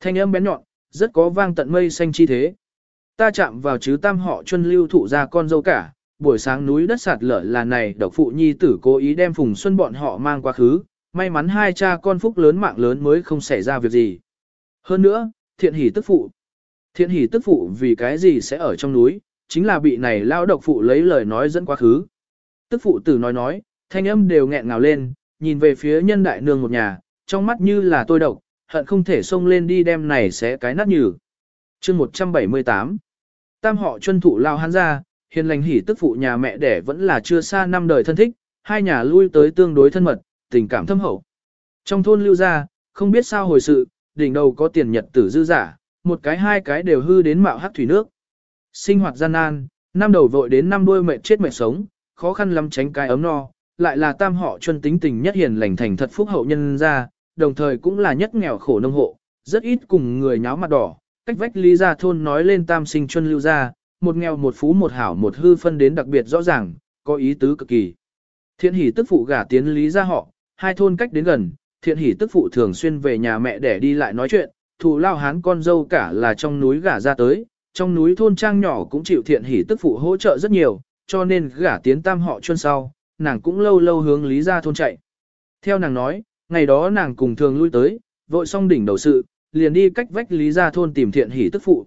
Speaker 1: Thanh âm bén nhọn, rất có vang tận mây xanh chi thế. Ta chạm vào chứ tam họ chuân lưu thụ ra con dâu cả, buổi sáng núi đất sạt lở là này độc phụ nhi tử cố ý đem Phùng Xuân bọn họ mang qua khứ, may mắn hai cha con phúc lớn mạng lớn mới không xảy ra việc gì. Hơn nữa, thiện hỷ tức phụ. Thiện hỷ tức phụ vì cái gì sẽ ở trong núi, chính là bị này lao độc phụ lấy lời nói dẫn quá khứ. Tức phụ tử nói nói, thanh âm đều nghẹn ngào lên, nhìn về phía nhân đại nương một nhà, trong mắt như là tôi độc, hận không thể xông lên đi đem này sẽ cái nát nhừ. chương 178 Tam họ chuân thụ lao hắn ra, hiền lành hỉ tức phụ nhà mẹ đẻ vẫn là chưa xa năm đời thân thích, hai nhà lui tới tương đối thân mật, tình cảm thâm hậu. Trong thôn lưu gia, không biết sao hồi sự, đỉnh đầu có tiền nhật tử dư giả, một cái hai cái đều hư đến mạo hắc thủy nước. Sinh hoạt gian nan, năm đầu vội đến năm đuôi mệt chết mệt sống, khó khăn lắm tránh cái ấm no, lại là tam họ chuân tính tình nhất hiền lành thành thật phúc hậu nhân ra, đồng thời cũng là nhất nghèo khổ nông hộ, rất ít cùng người nháo mặt đỏ, cách vách lý gia thôn nói lên tam sinh chuân lưu gia, một nghèo một phú một hảo một hư phân đến đặc biệt rõ ràng, có ý tứ cực kỳ. Thiện hỷ tức phụ gả tiến lý gia họ, hai thôn cách đến gần, thiện hỷ tức phụ thường xuyên về nhà mẹ để đi lại nói chuyện, thù lao hán con dâu cả là trong núi gả ra tới, trong núi thôn trang nhỏ cũng chịu thiện hỷ tức phụ hỗ trợ rất nhiều, cho nên gả tiến tam họ chuân sau, nàng cũng lâu lâu hướng lý ra thôn chạy. Theo nàng nói, ngày đó nàng cùng thường lui tới, vội xong đỉnh đầu sự, liền đi cách vách lý ra thôn tìm thiện hỷ tức phụ.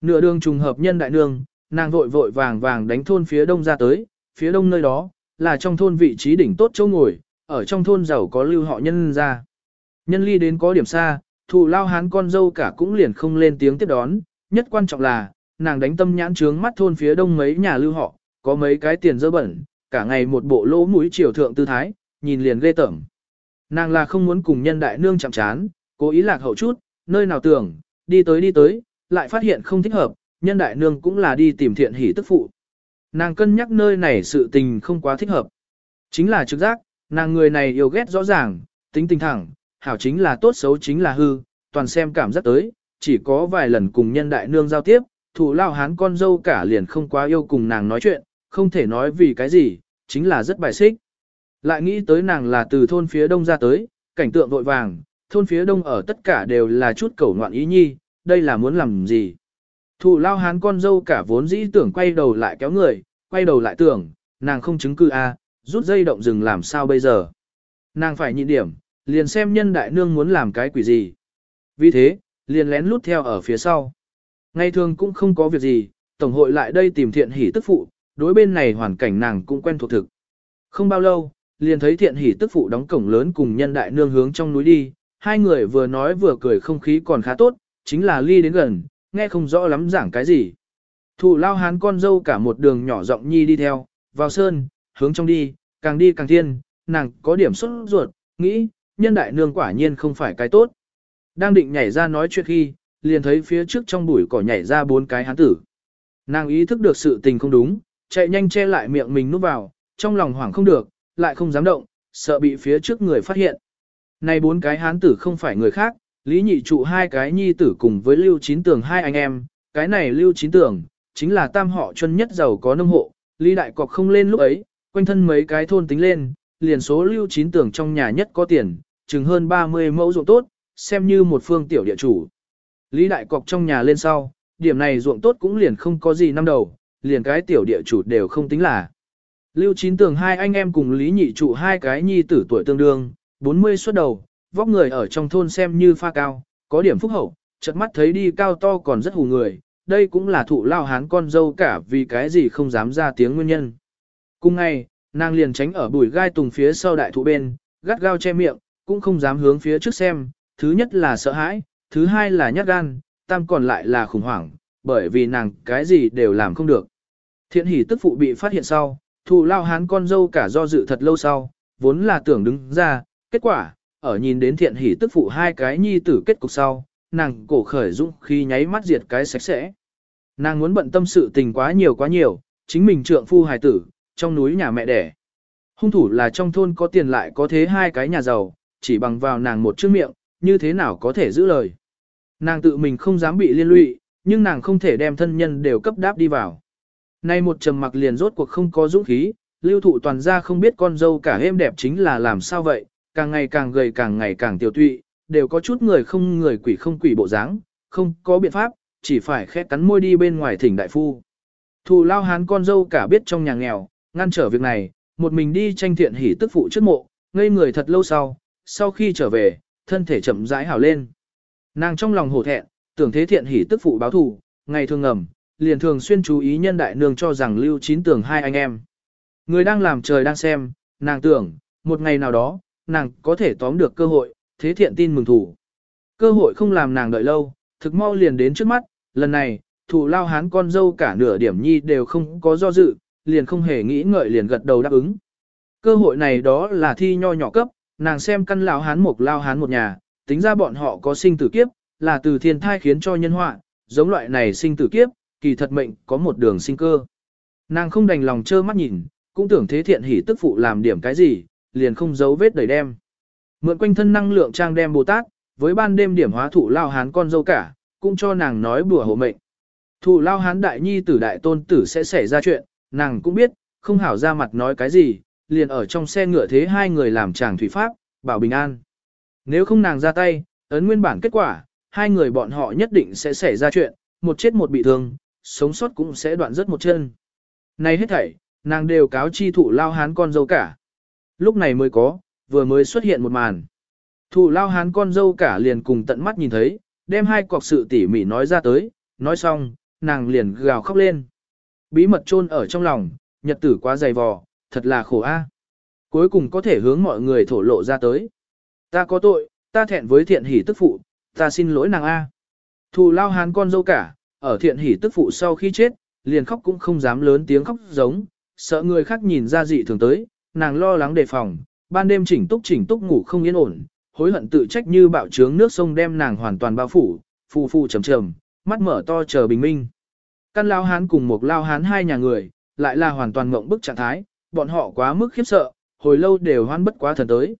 Speaker 1: Nửa đường trùng hợp nhân đại nương, nàng vội vội vàng vàng đánh thôn phía đông ra tới, phía đông nơi đó, là trong thôn vị trí đỉnh tốt châu ngồi, ở trong thôn giàu có lưu họ nhân ra. Nhân ly đến có điểm xa, thù lao hán con dâu cả cũng liền không lên tiếng tiếp đón, nhất quan trọng là, nàng đánh tâm nhãn trướng mắt thôn phía đông mấy nhà lưu họ, có mấy cái tiền dơ bẩn, cả ngày một bộ lỗ mũi triều thượng tư thái, nhìn liền ghê tởm. Nàng là không muốn cùng nhân đại nương chạm chán, cố ý lạc hậu chút, nơi nào tưởng, đi tới đi tới, lại phát hiện không thích hợp, nhân đại nương cũng là đi tìm thiện hỷ tức phụ. Nàng cân nhắc nơi này sự tình không quá thích hợp. Chính là trực giác, nàng người này yêu ghét rõ ràng, tính tình thẳng, hảo chính là tốt xấu chính là hư, toàn xem cảm giác tới, chỉ có vài lần cùng nhân đại nương giao tiếp, thủ lao hán con dâu cả liền không quá yêu cùng nàng nói chuyện, không thể nói vì cái gì, chính là rất bài xích. Lại nghĩ tới nàng là từ thôn phía đông ra tới, cảnh tượng vội vàng, thôn phía đông ở tất cả đều là chút cầu ngoạn ý nhi, đây là muốn làm gì. thụ lao hán con dâu cả vốn dĩ tưởng quay đầu lại kéo người, quay đầu lại tưởng, nàng không chứng cư a, à, rút dây động rừng làm sao bây giờ. Nàng phải nhịn điểm, liền xem nhân đại nương muốn làm cái quỷ gì. Vì thế, liền lén lút theo ở phía sau. Ngày thường cũng không có việc gì, tổng hội lại đây tìm thiện hỷ tức phụ, đối bên này hoàn cảnh nàng cũng quen thuộc thực. Không bao lâu, liền thấy thiện hỷ tức phụ đóng cổng lớn cùng nhân đại nương hướng trong núi đi, hai người vừa nói vừa cười không khí còn khá tốt, chính là ly đến gần, nghe không rõ lắm giảng cái gì. Thụ lao hán con dâu cả một đường nhỏ rộng nhi đi theo, vào sơn, hướng trong đi, càng đi càng thiên, nàng có điểm xuất ruột, nghĩ, nhân đại nương quả nhiên không phải cái tốt. Đang định nhảy ra nói chuyện khi, liền thấy phía trước trong bụi cỏ nhảy ra bốn cái hán tử. Nàng ý thức được sự tình không đúng, chạy nhanh che lại miệng mình núp vào, trong lòng hoảng không được, lại không dám động, sợ bị phía trước người phát hiện. Này bốn cái hán tử không phải người khác, Lý Nhị trụ hai cái nhi tử cùng với Lưu Chín Tường hai anh em, cái này Lưu Chín Tường, chính là tam họ chân nhất giàu có nông hộ, Lý Đại Cọc không lên lúc ấy, quanh thân mấy cái thôn tính lên, liền số Lưu Chín Tường trong nhà nhất có tiền, chừng hơn 30 mẫu ruộng tốt, xem như một phương tiểu địa chủ. Lý Đại Cọc trong nhà lên sau, điểm này ruộng tốt cũng liền không có gì năm đầu, liền cái tiểu địa chủ đều không tính là. Lưu Chín Tường hai anh em cùng Lý Nhị trụ hai cái nhi tử tuổi tương đương, 40 xuất đầu, vóc người ở trong thôn xem như pha cao, có điểm phúc hậu, chợt mắt thấy đi cao to còn rất hù người, đây cũng là thụ lao hán con dâu cả vì cái gì không dám ra tiếng nguyên nhân. Cùng ngày, nàng liền tránh ở bụi gai tùng phía sau đại thụ bên, gắt gao che miệng, cũng không dám hướng phía trước xem, thứ nhất là sợ hãi, thứ hai là nhát gan, tam còn lại là khủng hoảng, bởi vì nàng cái gì đều làm không được. Thiện hỷ tức phụ bị phát hiện sau, thụ lao hán con dâu cả do dự thật lâu sau, vốn là tưởng đứng ra, kết quả, ở nhìn đến thiện hỷ tức phụ hai cái nhi tử kết cục sau, nàng cổ khởi dũng khi nháy mắt diệt cái sạch sẽ. Nàng muốn bận tâm sự tình quá nhiều quá nhiều, chính mình trượng phu hài tử, trong núi nhà mẹ đẻ. Hung thủ là trong thôn có tiền lại có thế hai cái nhà giàu, chỉ bằng vào nàng một chữ miệng, như thế nào có thể giữ lời. Nàng tự mình không dám bị liên lụy, nhưng nàng không thể đem thân nhân đều cấp đáp đi vào. Nay một trầm mặc liền rốt cuộc không có dũng khí, lưu thụ toàn ra không biết con dâu cả êm đẹp chính là làm sao vậy, càng ngày càng gầy càng ngày càng tiểu tụy, đều có chút người không người quỷ không quỷ bộ dáng, không có biện pháp, chỉ phải khẽ cắn môi đi bên ngoài thỉnh đại phu. Thù lao hán con dâu cả biết trong nhà nghèo, ngăn trở việc này, một mình đi tranh thiện hỉ tức phụ trước mộ, ngây người thật lâu sau, sau khi trở về, thân thể chậm rãi hảo lên. Nàng trong lòng hổ thẹn, tưởng thế thiện hỉ tức phụ báo thù, ngày thường ngầm, liền thường xuyên chú ý nhân đại nương cho rằng lưu chín tưởng hai anh em. Người đang làm trời đang xem, nàng tưởng, một ngày nào đó, nàng có thể tóm được cơ hội, thế thiện tin mừng thủ. Cơ hội không làm nàng đợi lâu, thực mau liền đến trước mắt, lần này, thủ lao hán con dâu cả nửa điểm nhi đều không có do dự, liền không hề nghĩ ngợi liền gật đầu đáp ứng. Cơ hội này đó là thi nho nhỏ cấp, nàng xem căn lão hán một lao hán một nhà, tính ra bọn họ có sinh tử kiếp, là từ thiên thai khiến cho nhân họa, giống loại này sinh tử kiếp, kỳ thật mệnh có một đường sinh cơ. Nàng không đành lòng trơ mắt nhìn, cũng tưởng thế thiện hỉ tức phụ làm điểm cái gì, liền không giấu vết đầy đem. Mượn quanh thân năng lượng trang đem Bồ Tát, với ban đêm điểm hóa thụ lao hán con dâu cả, cũng cho nàng nói bùa hộ mệnh. Thụ lao hán đại nhi tử đại tôn tử sẽ xảy ra chuyện, nàng cũng biết, không hảo ra mặt nói cái gì, liền ở trong xe ngựa thế hai người làm chàng thủy pháp, bảo bình an. Nếu không nàng ra tay, ấn nguyên bản kết quả, hai người bọn họ nhất định sẽ xảy ra chuyện, một chết một bị thương, sống sót cũng sẽ đoạn rớt một chân. Này hết thảy, nàng đều cáo chi thụ lao hán con dâu cả. Lúc này mới có, vừa mới xuất hiện một màn. Thụ lao hán con dâu cả liền cùng tận mắt nhìn thấy, đem hai cọc sự tỉ mỉ nói ra tới, nói xong, nàng liền gào khóc lên. Bí mật chôn ở trong lòng, nhật tử quá dày vò, thật là khổ a. Cuối cùng có thể hướng mọi người thổ lộ ra tới. Ta có tội, ta thẹn với thiện hỷ tức phụ, ta xin lỗi nàng a. Thù lao hán con dâu cả, ở thiện hỷ tức phụ sau khi chết, liền khóc cũng không dám lớn tiếng khóc giống, sợ người khác nhìn ra dị thường tới, nàng lo lắng đề phòng, ban đêm chỉnh túc chỉnh túc ngủ không yên ổn, hối hận tự trách như bạo trướng nước sông đem nàng hoàn toàn bao phủ, phù phù trầm trầm, mắt mở to chờ bình minh. Căn lao hán cùng một lao hán hai nhà người, lại là hoàn toàn mộng bức trạng thái, bọn họ quá mức khiếp sợ, hồi lâu đều hoan bất quá thần tới.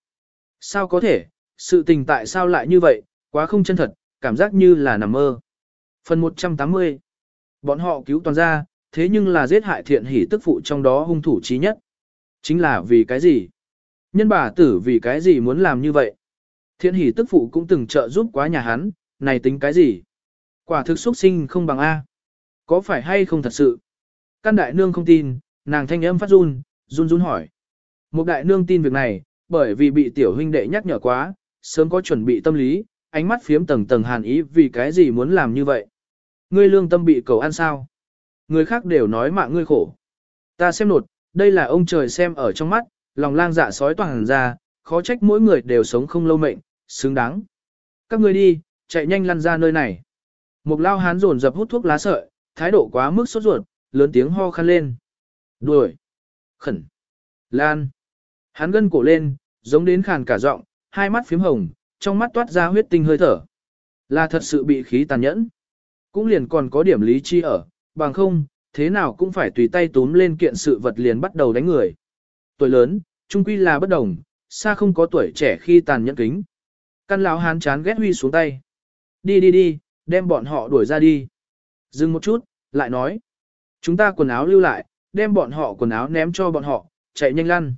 Speaker 1: Sao có thể, sự tình tại sao lại như vậy, quá không chân thật, cảm giác như là nằm mơ. Phần 180 Bọn họ cứu toàn ra, thế nhưng là giết hại thiện hỷ tức phụ trong đó hung thủ chí nhất. Chính là vì cái gì? Nhân bà tử vì cái gì muốn làm như vậy? Thiện hỷ tức phụ cũng từng trợ giúp quá nhà hắn, này tính cái gì? Quả thực xuất sinh không bằng A. Có phải hay không thật sự? Căn đại nương không tin, nàng thanh âm phát run, run run hỏi. Một đại nương tin việc này, bởi vì bị tiểu huynh đệ nhắc nhở quá, sớm có chuẩn bị tâm lý, ánh mắt phiếm tầng tầng hàn ý vì cái gì muốn làm như vậy. Ngươi lương tâm bị cầu ăn sao? Người khác đều nói mạng ngươi khổ. Ta xem nột, đây là ông trời xem ở trong mắt, lòng lang dạ sói toàn ra, khó trách mỗi người đều sống không lâu mệnh, xứng đáng. Các ngươi đi, chạy nhanh lăn ra nơi này. Một lao hán rồn dập hút thuốc lá sợi, thái độ quá mức sốt ruột, lớn tiếng ho khăn lên. Đuổi. Khẩn. Lan. Hắn gân cổ lên, giống đến khàn cả giọng, hai mắt phím hồng, trong mắt toát ra huyết tinh hơi thở. Là thật sự bị khí tàn nhẫn. Cũng liền còn có điểm lý chi ở, bằng không, thế nào cũng phải tùy tay túm lên kiện sự vật liền bắt đầu đánh người. Tuổi lớn, trung quy là bất đồng, xa không có tuổi trẻ khi tàn nhẫn kính. Căn lão hán chán ghét huy xuống tay. Đi đi đi, đem bọn họ đuổi ra đi. Dừng một chút, lại nói. Chúng ta quần áo lưu lại, đem bọn họ quần áo ném cho bọn họ, chạy nhanh lăn.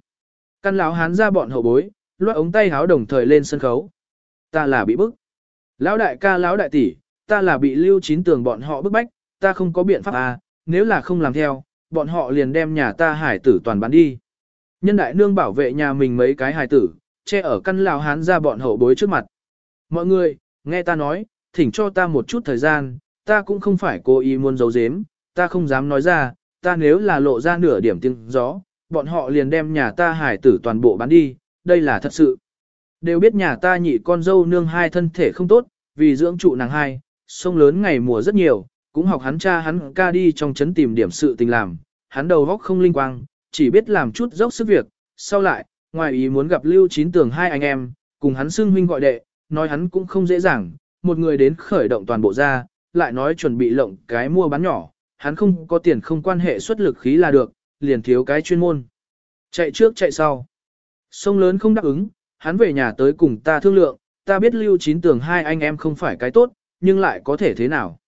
Speaker 1: Căn lão hán ra bọn hậu bối, loát ống tay háo đồng thời lên sân khấu. Ta là bị bức. Lão đại ca lão đại tỷ, ta là bị lưu chín tường bọn họ bức bách, ta không có biện pháp à, nếu là không làm theo, bọn họ liền đem nhà ta hải tử toàn bán đi. Nhân đại nương bảo vệ nhà mình mấy cái hải tử, che ở căn lão hán ra bọn hậu bối trước mặt. Mọi người, nghe ta nói, thỉnh cho ta một chút thời gian, ta cũng không phải cố ý muốn giấu giếm, ta không dám nói ra, ta nếu là lộ ra nửa điểm tiếng gió, bọn họ liền đem nhà ta hải tử toàn bộ bán đi, đây là thật sự. Đều biết nhà ta nhị con dâu nương hai thân thể không tốt, vì dưỡng trụ nàng hai, sông lớn ngày mùa rất nhiều, cũng học hắn cha hắn ca đi trong chấn tìm điểm sự tình làm, hắn đầu góc không linh quang, chỉ biết làm chút dốc sức việc, sau lại, ngoài ý muốn gặp lưu chín tường hai anh em, cùng hắn xưng huynh gọi đệ, nói hắn cũng không dễ dàng, một người đến khởi động toàn bộ ra, lại nói chuẩn bị lộng cái mua bán nhỏ, hắn không có tiền không quan hệ xuất lực khí là được, liền thiếu cái chuyên môn. Chạy trước chạy sau. Sông lớn không đáp ứng, hắn về nhà tới cùng ta thương lượng, ta biết lưu chín tường hai anh em không phải cái tốt, nhưng lại có thể thế nào.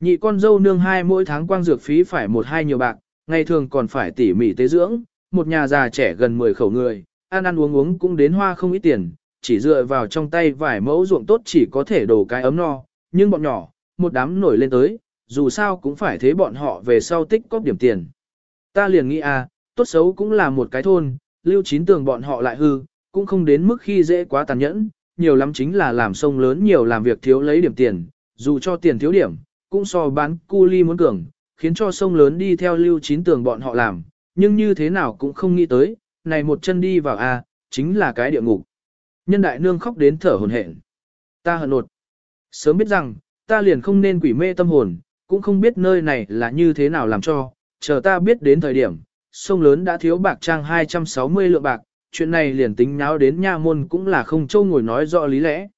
Speaker 1: Nhị con dâu nương hai mỗi tháng quang dược phí phải một hai nhiều bạc, ngày thường còn phải tỉ mỉ tế dưỡng, một nhà già trẻ gần 10 khẩu người, ăn ăn uống uống cũng đến hoa không ít tiền, chỉ dựa vào trong tay vài mẫu ruộng tốt chỉ có thể đổ cái ấm no, nhưng bọn nhỏ, một đám nổi lên tới, dù sao cũng phải thế bọn họ về sau tích cóp điểm tiền. Ta liền nghĩ à, tốt xấu cũng là một cái thôn, lưu chín tường bọn họ lại hư, cũng không đến mức khi dễ quá tàn nhẫn, nhiều lắm chính là làm sông lớn nhiều làm việc thiếu lấy điểm tiền, dù cho tiền thiếu điểm, cũng so bán cu ly muốn cường, khiến cho sông lớn đi theo lưu chín tường bọn họ làm, nhưng như thế nào cũng không nghĩ tới, này một chân đi vào a chính là cái địa ngục. Nhân đại nương khóc đến thở hồn hển. Ta hận nột. Sớm biết rằng, ta liền không nên quỷ mê tâm hồn, cũng không biết nơi này là như thế nào làm cho, chờ ta biết đến thời điểm, sông lớn đã thiếu bạc trang 260 lượng bạc, chuyện này liền tính nháo đến nha môn cũng là không châu ngồi nói rõ lý lẽ.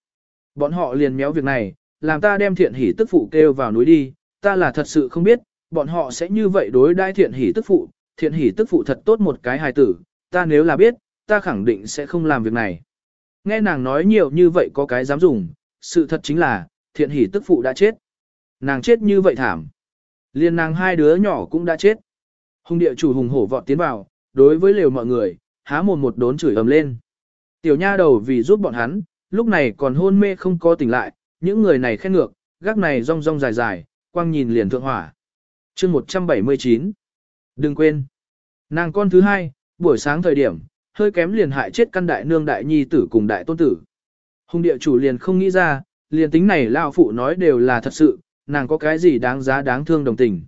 Speaker 1: Bọn họ liền méo việc này, làm ta đem thiện hỷ tức phụ kêu vào núi đi, ta là thật sự không biết, bọn họ sẽ như vậy đối đãi thiện hỷ tức phụ, thiện hỷ tức phụ thật tốt một cái hài tử, ta nếu là biết, ta khẳng định sẽ không làm việc này. Nghe nàng nói nhiều như vậy có cái dám dùng, sự thật chính là, thiện hỷ tức phụ đã chết. Nàng chết như vậy thảm. Liên nàng hai đứa nhỏ cũng đã chết. Hùng địa chủ hùng hổ vọt tiến vào, đối với lều mọi người, há mồm một đốn chửi ầm lên. Tiểu nha đầu vì giúp bọn hắn, lúc này còn hôn mê không có tỉnh lại, những người này khen ngược, gác này rong rong dài dài, quang nhìn liền thượng hỏa. chương 179 Đừng quên, nàng con thứ hai, buổi sáng thời điểm, hơi kém liền hại chết căn đại nương đại nhi tử cùng đại tôn tử. Hùng địa chủ liền không nghĩ ra, liền tính này lao phụ nói đều là thật sự, nàng có cái gì đáng giá đáng thương đồng tình.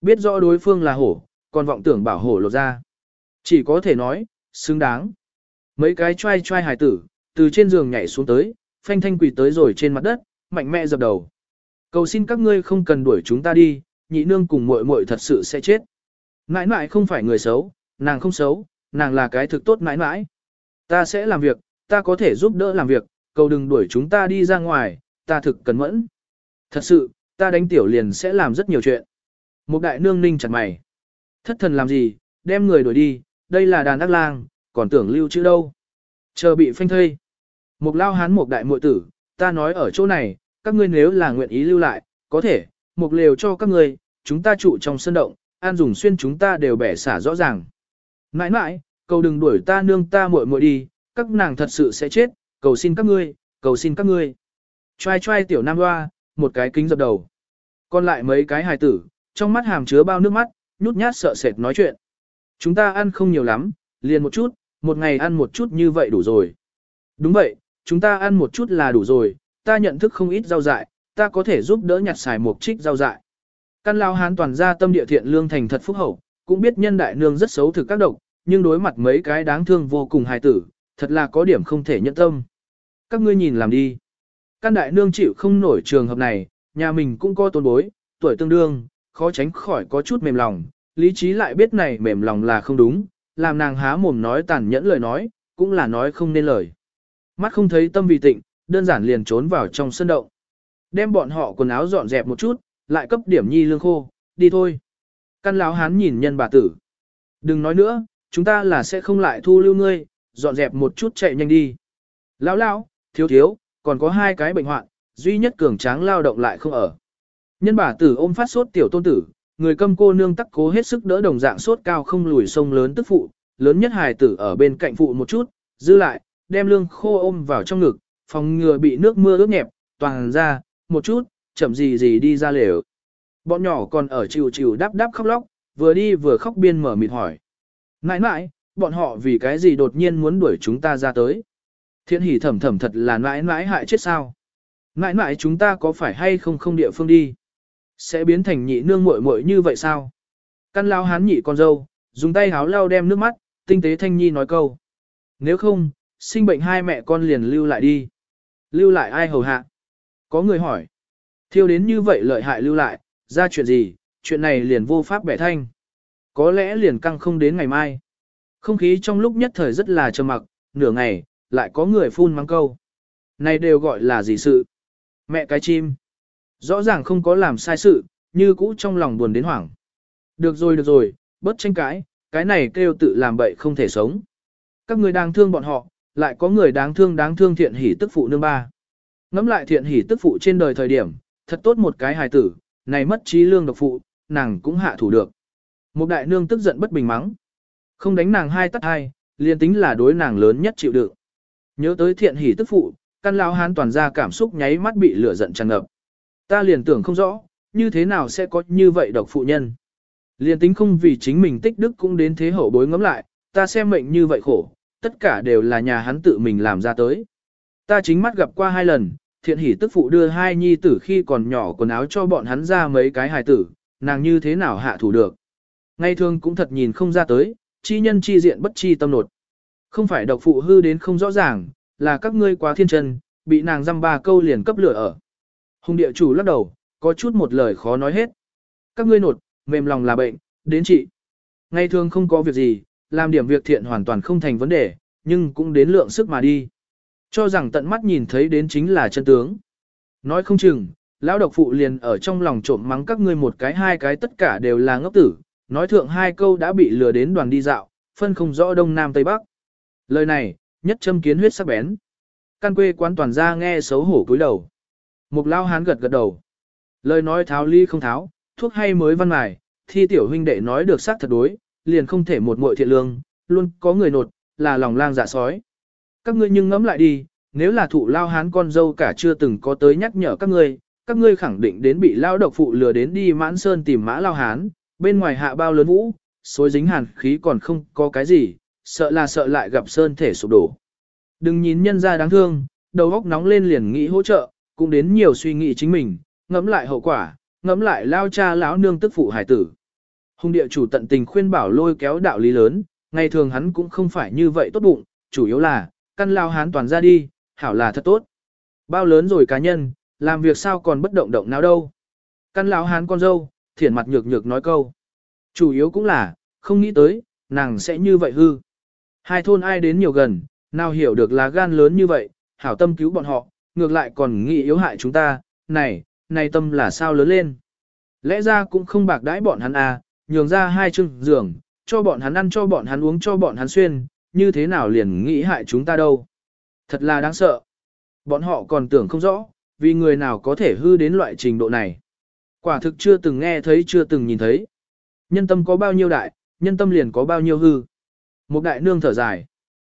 Speaker 1: Biết rõ đối phương là hổ, còn vọng tưởng bảo hổ lột ra. Chỉ có thể nói, xứng đáng. Mấy cái trai trai hài tử, từ trên giường nhảy xuống tới, phanh thanh quỳ tới rồi trên mặt đất, mạnh mẽ dập đầu. Cầu xin các ngươi không cần đuổi chúng ta đi, nhị nương cùng muội muội thật sự sẽ chết. Nãi nãi không phải người xấu, nàng không xấu, nàng là cái thực tốt nãi nãi. Ta sẽ làm việc, ta có thể giúp đỡ làm việc, cầu đừng đuổi chúng ta đi ra ngoài, ta thực cẩn mẫn. Thật sự, ta đánh tiểu liền sẽ làm rất nhiều chuyện. Một đại nương ninh chặt mày. Thất thần làm gì, đem người đuổi đi, đây là đàn ác lang, còn tưởng lưu chữ đâu. Chờ bị phanh thây. Một lao hán một đại muội tử, ta nói ở chỗ này, các ngươi nếu là nguyện ý lưu lại, có thể, một lều cho các ngươi, chúng ta trụ trong sân động, an dùng xuyên chúng ta đều bẻ xả rõ ràng. Nãi nãi, cầu đừng đuổi ta nương ta muội muội đi, các nàng thật sự sẽ chết, cầu xin các ngươi, cầu xin các ngươi. Choai choai tiểu nam hoa, một cái kính dập đầu. Còn lại mấy cái hài tử, trong mắt hàm chứa bao nước mắt, nhút nhát sợ sệt nói chuyện. Chúng ta ăn không nhiều lắm, liền một chút, một ngày ăn một chút như vậy đủ rồi. Đúng vậy, chúng ta ăn một chút là đủ rồi, ta nhận thức không ít rau dại, ta có thể giúp đỡ nhặt xài một trích rau dại. Căn lao hán toàn ra tâm địa thiện lương thành thật phúc hậu, cũng biết nhân đại nương rất xấu thực các độc, nhưng đối mặt mấy cái đáng thương vô cùng hài tử, thật là có điểm không thể nhận tâm. Các ngươi nhìn làm đi. Căn đại nương chịu không nổi trường hợp này, nhà mình cũng có tôn bối, tuổi tương đương, khó tránh khỏi có chút mềm lòng, lý trí lại biết này mềm lòng là không đúng, làm nàng há mồm nói tàn nhẫn lời nói, cũng là nói không nên lời. Mắt không thấy tâm vì tịnh, đơn giản liền trốn vào trong sân động. Đem bọn họ quần áo dọn dẹp một chút, lại cấp điểm nhi lương khô, đi thôi. Căn lão hán nhìn nhân bà tử. Đừng nói nữa, chúng ta là sẽ không lại thu lưu ngươi, dọn dẹp một chút chạy nhanh đi. Lão lão, thiếu thiếu, còn có hai cái bệnh hoạn, duy nhất cường tráng lao động lại không ở. Nhân bà tử ôm phát sốt tiểu tôn tử, người câm cô nương tắc cố hết sức đỡ đồng dạng sốt cao không lùi sông lớn tức phụ, lớn nhất hài tử ở bên cạnh phụ một chút, dư lại, đem lương khô ôm vào trong ngực, phòng ngừa bị nước mưa ướt nhẹp, toàn ra, một chút, chậm gì gì đi ra lều. Bọn nhỏ còn ở chịu chịu đáp đáp khóc lóc, vừa đi vừa khóc biên mở mịt hỏi. Nãi nãi, bọn họ vì cái gì đột nhiên muốn đuổi chúng ta ra tới. Thiện hỉ thầm thầm thật là nãi nãi hại chết sao. Nãi nãi chúng ta có phải hay không không địa phương đi. Sẽ biến thành nhị nương muội muội như vậy sao? Căn lao hán nhị con dâu, dùng tay háo lau đem nước mắt, tinh tế thanh nhi nói câu. Nếu không, sinh bệnh hai mẹ con liền lưu lại đi. Lưu lại ai hầu hạ? Có người hỏi. Thiêu đến như vậy lợi hại lưu lại, ra chuyện gì, chuyện này liền vô pháp bẻ thanh. Có lẽ liền căng không đến ngày mai. Không khí trong lúc nhất thời rất là trầm mặc, nửa ngày, lại có người phun mắng câu. Này đều gọi là gì sự? Mẹ cái chim. Rõ ràng không có làm sai sự, như cũ trong lòng buồn đến hoảng. Được rồi được rồi, bớt tranh cãi, cái này kêu tự làm bậy không thể sống. Các người đang thương bọn họ, lại có người đáng thương đáng thương thiện hỷ tức phụ nương ba. Ngắm lại thiện hỷ tức phụ trên đời thời điểm, thật tốt một cái hài tử, này mất trí lương độc phụ, nàng cũng hạ thủ được. Một đại nương tức giận bất bình mắng. Không đánh nàng hai tắt hai, liền tính là đối nàng lớn nhất chịu đựng. Nhớ tới thiện hỷ tức phụ, căn lao hán toàn ra cảm xúc nháy mắt bị lửa giận tràn ngập. Ta liền tưởng không rõ, như thế nào sẽ có như vậy độc phụ nhân. Liền tính không vì chính mình tích đức cũng đến thế hậu bối ngắm lại, ta xem mệnh như vậy khổ, tất cả đều là nhà hắn tự mình làm ra tới. Ta chính mắt gặp qua hai lần, thiện hỷ tức phụ đưa hai nhi tử khi còn nhỏ quần áo cho bọn hắn ra mấy cái hài tử, nàng như thế nào hạ thủ được. Ngay thường cũng thật nhìn không ra tới, chi nhân chi diện bất chi tâm nột. Không phải độc phụ hư đến không rõ ràng, là các ngươi quá thiên chân, bị nàng dăm ba câu liền cấp lửa ở. Hùng địa chủ lắc đầu, có chút một lời khó nói hết. Các ngươi nột, mềm lòng là bệnh, đến trị. Ngay thường không có việc gì, làm điểm việc thiện hoàn toàn không thành vấn đề, nhưng cũng đến lượng sức mà đi. Cho rằng tận mắt nhìn thấy đến chính là chân tướng. Nói không chừng, lão độc phụ liền ở trong lòng trộm mắng các ngươi một cái hai cái tất cả đều là ngốc tử, nói thượng hai câu đã bị lừa đến đoàn đi dạo, phân không rõ đông nam tây bắc. Lời này, nhất châm kiến huyết sắc bén. Căn quê quán toàn ra nghe xấu hổ cúi đầu. Mục lao hán gật gật đầu. Lời nói tháo ly không tháo, thuốc hay mới văn mài, thi tiểu huynh đệ nói được xác thật đối, liền không thể một muội thiện lương, luôn có người nột, là lòng lang dạ sói. Các ngươi nhưng ngẫm lại đi, nếu là thụ lao hán con dâu cả chưa từng có tới nhắc nhở các ngươi, các ngươi khẳng định đến bị lao độc phụ lừa đến đi mãn sơn tìm mã lao hán, bên ngoài hạ bao lớn vũ, xối dính hàn khí còn không có cái gì, sợ là sợ lại gặp sơn thể sụp đổ. Đừng nhìn nhân ra đáng thương, đầu óc nóng lên liền nghĩ hỗ trợ, cũng đến nhiều suy nghĩ chính mình, ngẫm lại hậu quả, ngẫm lại lao cha lão nương tức phụ hải tử. Hùng địa chủ tận tình khuyên bảo lôi kéo đạo lý lớn, ngày thường hắn cũng không phải như vậy tốt bụng, chủ yếu là, căn lao hán toàn ra đi, hảo là thật tốt. Bao lớn rồi cá nhân, làm việc sao còn bất động động nào đâu. Căn lao hán con dâu, thiển mặt nhược nhược nói câu. Chủ yếu cũng là, không nghĩ tới, nàng sẽ như vậy hư. Hai thôn ai đến nhiều gần, nào hiểu được là gan lớn như vậy, hảo tâm cứu bọn họ, ngược lại còn nghĩ yếu hại chúng ta, này, này tâm là sao lớn lên. Lẽ ra cũng không bạc đãi bọn hắn à, nhường ra hai chừng giường, cho bọn hắn ăn cho bọn hắn uống cho bọn hắn xuyên, như thế nào liền nghĩ hại chúng ta đâu. Thật là đáng sợ. Bọn họ còn tưởng không rõ, vì người nào có thể hư đến loại trình độ này. Quả thực chưa từng nghe thấy chưa từng nhìn thấy. Nhân tâm có bao nhiêu đại, nhân tâm liền có bao nhiêu hư. Một đại nương thở dài.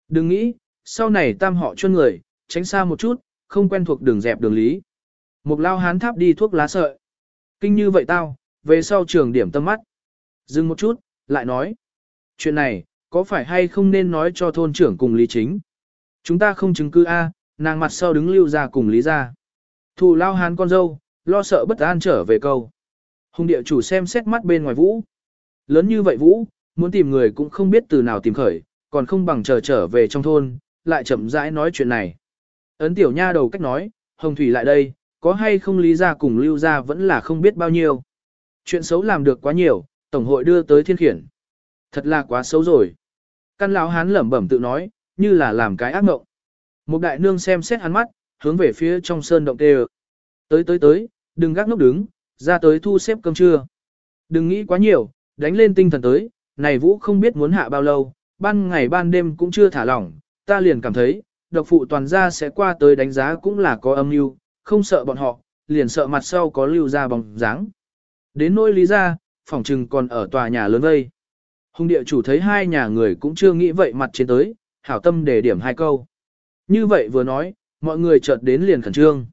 Speaker 1: Đừng nghĩ, sau này tam họ chuyên người, tránh xa một chút, không quen thuộc đường dẹp đường lý. Một lao hán tháp đi thuốc lá sợi. Kinh như vậy tao, về sau trường điểm tâm mắt. Dừng một chút, lại nói. Chuyện này, có phải hay không nên nói cho thôn trưởng cùng Lý Chính? Chúng ta không chứng cứ A, nàng mặt sau đứng lưu ra cùng Lý ra. Thù lao hán con dâu, lo sợ bất an trở về câu. Hùng địa chủ xem xét mắt bên ngoài vũ. Lớn như vậy vũ, muốn tìm người cũng không biết từ nào tìm khởi, còn không bằng chờ trở về trong thôn, lại chậm rãi nói chuyện này. Ấn tiểu nha đầu cách nói, Hồng Thủy lại đây, có hay không lý ra cùng lưu ra vẫn là không biết bao nhiêu. Chuyện xấu làm được quá nhiều, Tổng hội đưa tới thiên khiển. Thật là quá xấu rồi. Căn lão hán lẩm bẩm tự nói, như là làm cái ác mộng. Một đại nương xem xét hắn mắt, hướng về phía trong sơn động tê Tới tới tới, đừng gác ngốc đứng, ra tới thu xếp cơm trưa. Đừng nghĩ quá nhiều, đánh lên tinh thần tới, này vũ không biết muốn hạ bao lâu, ban ngày ban đêm cũng chưa thả lỏng, ta liền cảm thấy, độc phụ toàn gia sẽ qua tới đánh giá cũng là có âm mưu, không sợ bọn họ, liền sợ mặt sau có lưu ra bóng dáng. Đến nỗi lý ra, phòng trừng còn ở tòa nhà lớn vây. Hùng địa chủ thấy hai nhà người cũng chưa nghĩ vậy mặt trên tới, hảo tâm để điểm hai câu. Như vậy vừa nói, mọi người chợt đến liền khẩn trương.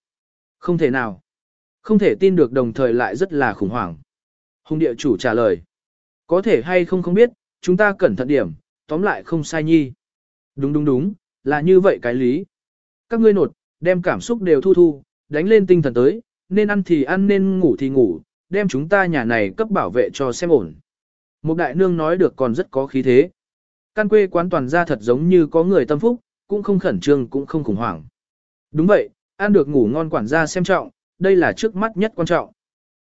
Speaker 1: Không thể nào. Không thể tin được đồng thời lại rất là khủng hoảng. Hùng địa chủ trả lời. Có thể hay không không biết, chúng ta cẩn thận điểm, tóm lại không sai nhi. Đúng đúng đúng, là như vậy cái lý. Các ngươi nột, đem cảm xúc đều thu thu, đánh lên tinh thần tới, nên ăn thì ăn nên ngủ thì ngủ, đem chúng ta nhà này cấp bảo vệ cho xem ổn. Một đại nương nói được còn rất có khí thế. Căn quê quán toàn ra thật giống như có người tâm phúc, cũng không khẩn trương cũng không khủng hoảng. Đúng vậy, ăn được ngủ ngon quản gia xem trọng, đây là trước mắt nhất quan trọng.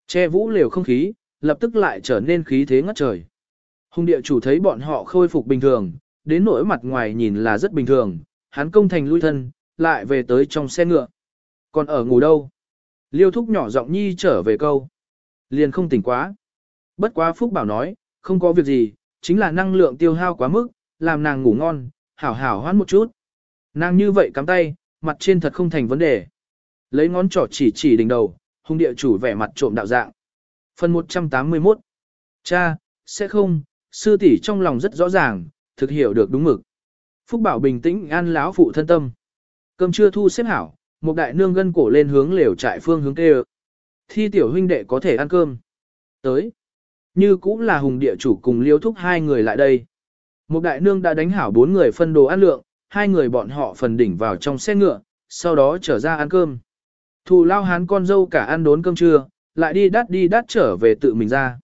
Speaker 1: Che vũ liều không khí, lập tức lại trở nên khí thế ngất trời. Hùng địa chủ thấy bọn họ khôi phục bình thường, đến nỗi mặt ngoài nhìn là rất bình thường, hắn công thành lui thân, lại về tới trong xe ngựa. Còn ở ngủ đâu? Liêu thúc nhỏ giọng nhi trở về câu. Liền không tỉnh quá. Bất quá Phúc bảo nói, không có việc gì, chính là năng lượng tiêu hao quá mức, làm nàng ngủ ngon, hảo hảo hoán một chút. Nàng như vậy cắm tay, mặt trên thật không thành vấn đề. Lấy ngón trỏ chỉ chỉ đỉnh đầu, hung địa chủ vẻ mặt trộm đạo dạng. Phần 181 Cha, sẽ không, sư tỷ trong lòng rất rõ ràng, thực hiểu được đúng mực. Phúc Bảo bình tĩnh an lão phụ thân tâm. Cơm trưa thu xếp hảo, một đại nương gân cổ lên hướng lều trại phương hướng kêu. Thi tiểu huynh đệ có thể ăn cơm. Tới. Như cũng là hùng địa chủ cùng liêu thúc hai người lại đây. Một đại nương đã đánh hảo bốn người phân đồ ăn lượng, hai người bọn họ phần đỉnh vào trong xe ngựa, sau đó trở ra ăn cơm. Thù lao hán con dâu cả ăn đốn cơm trưa, lại đi đắt đi đắt trở về tự mình ra.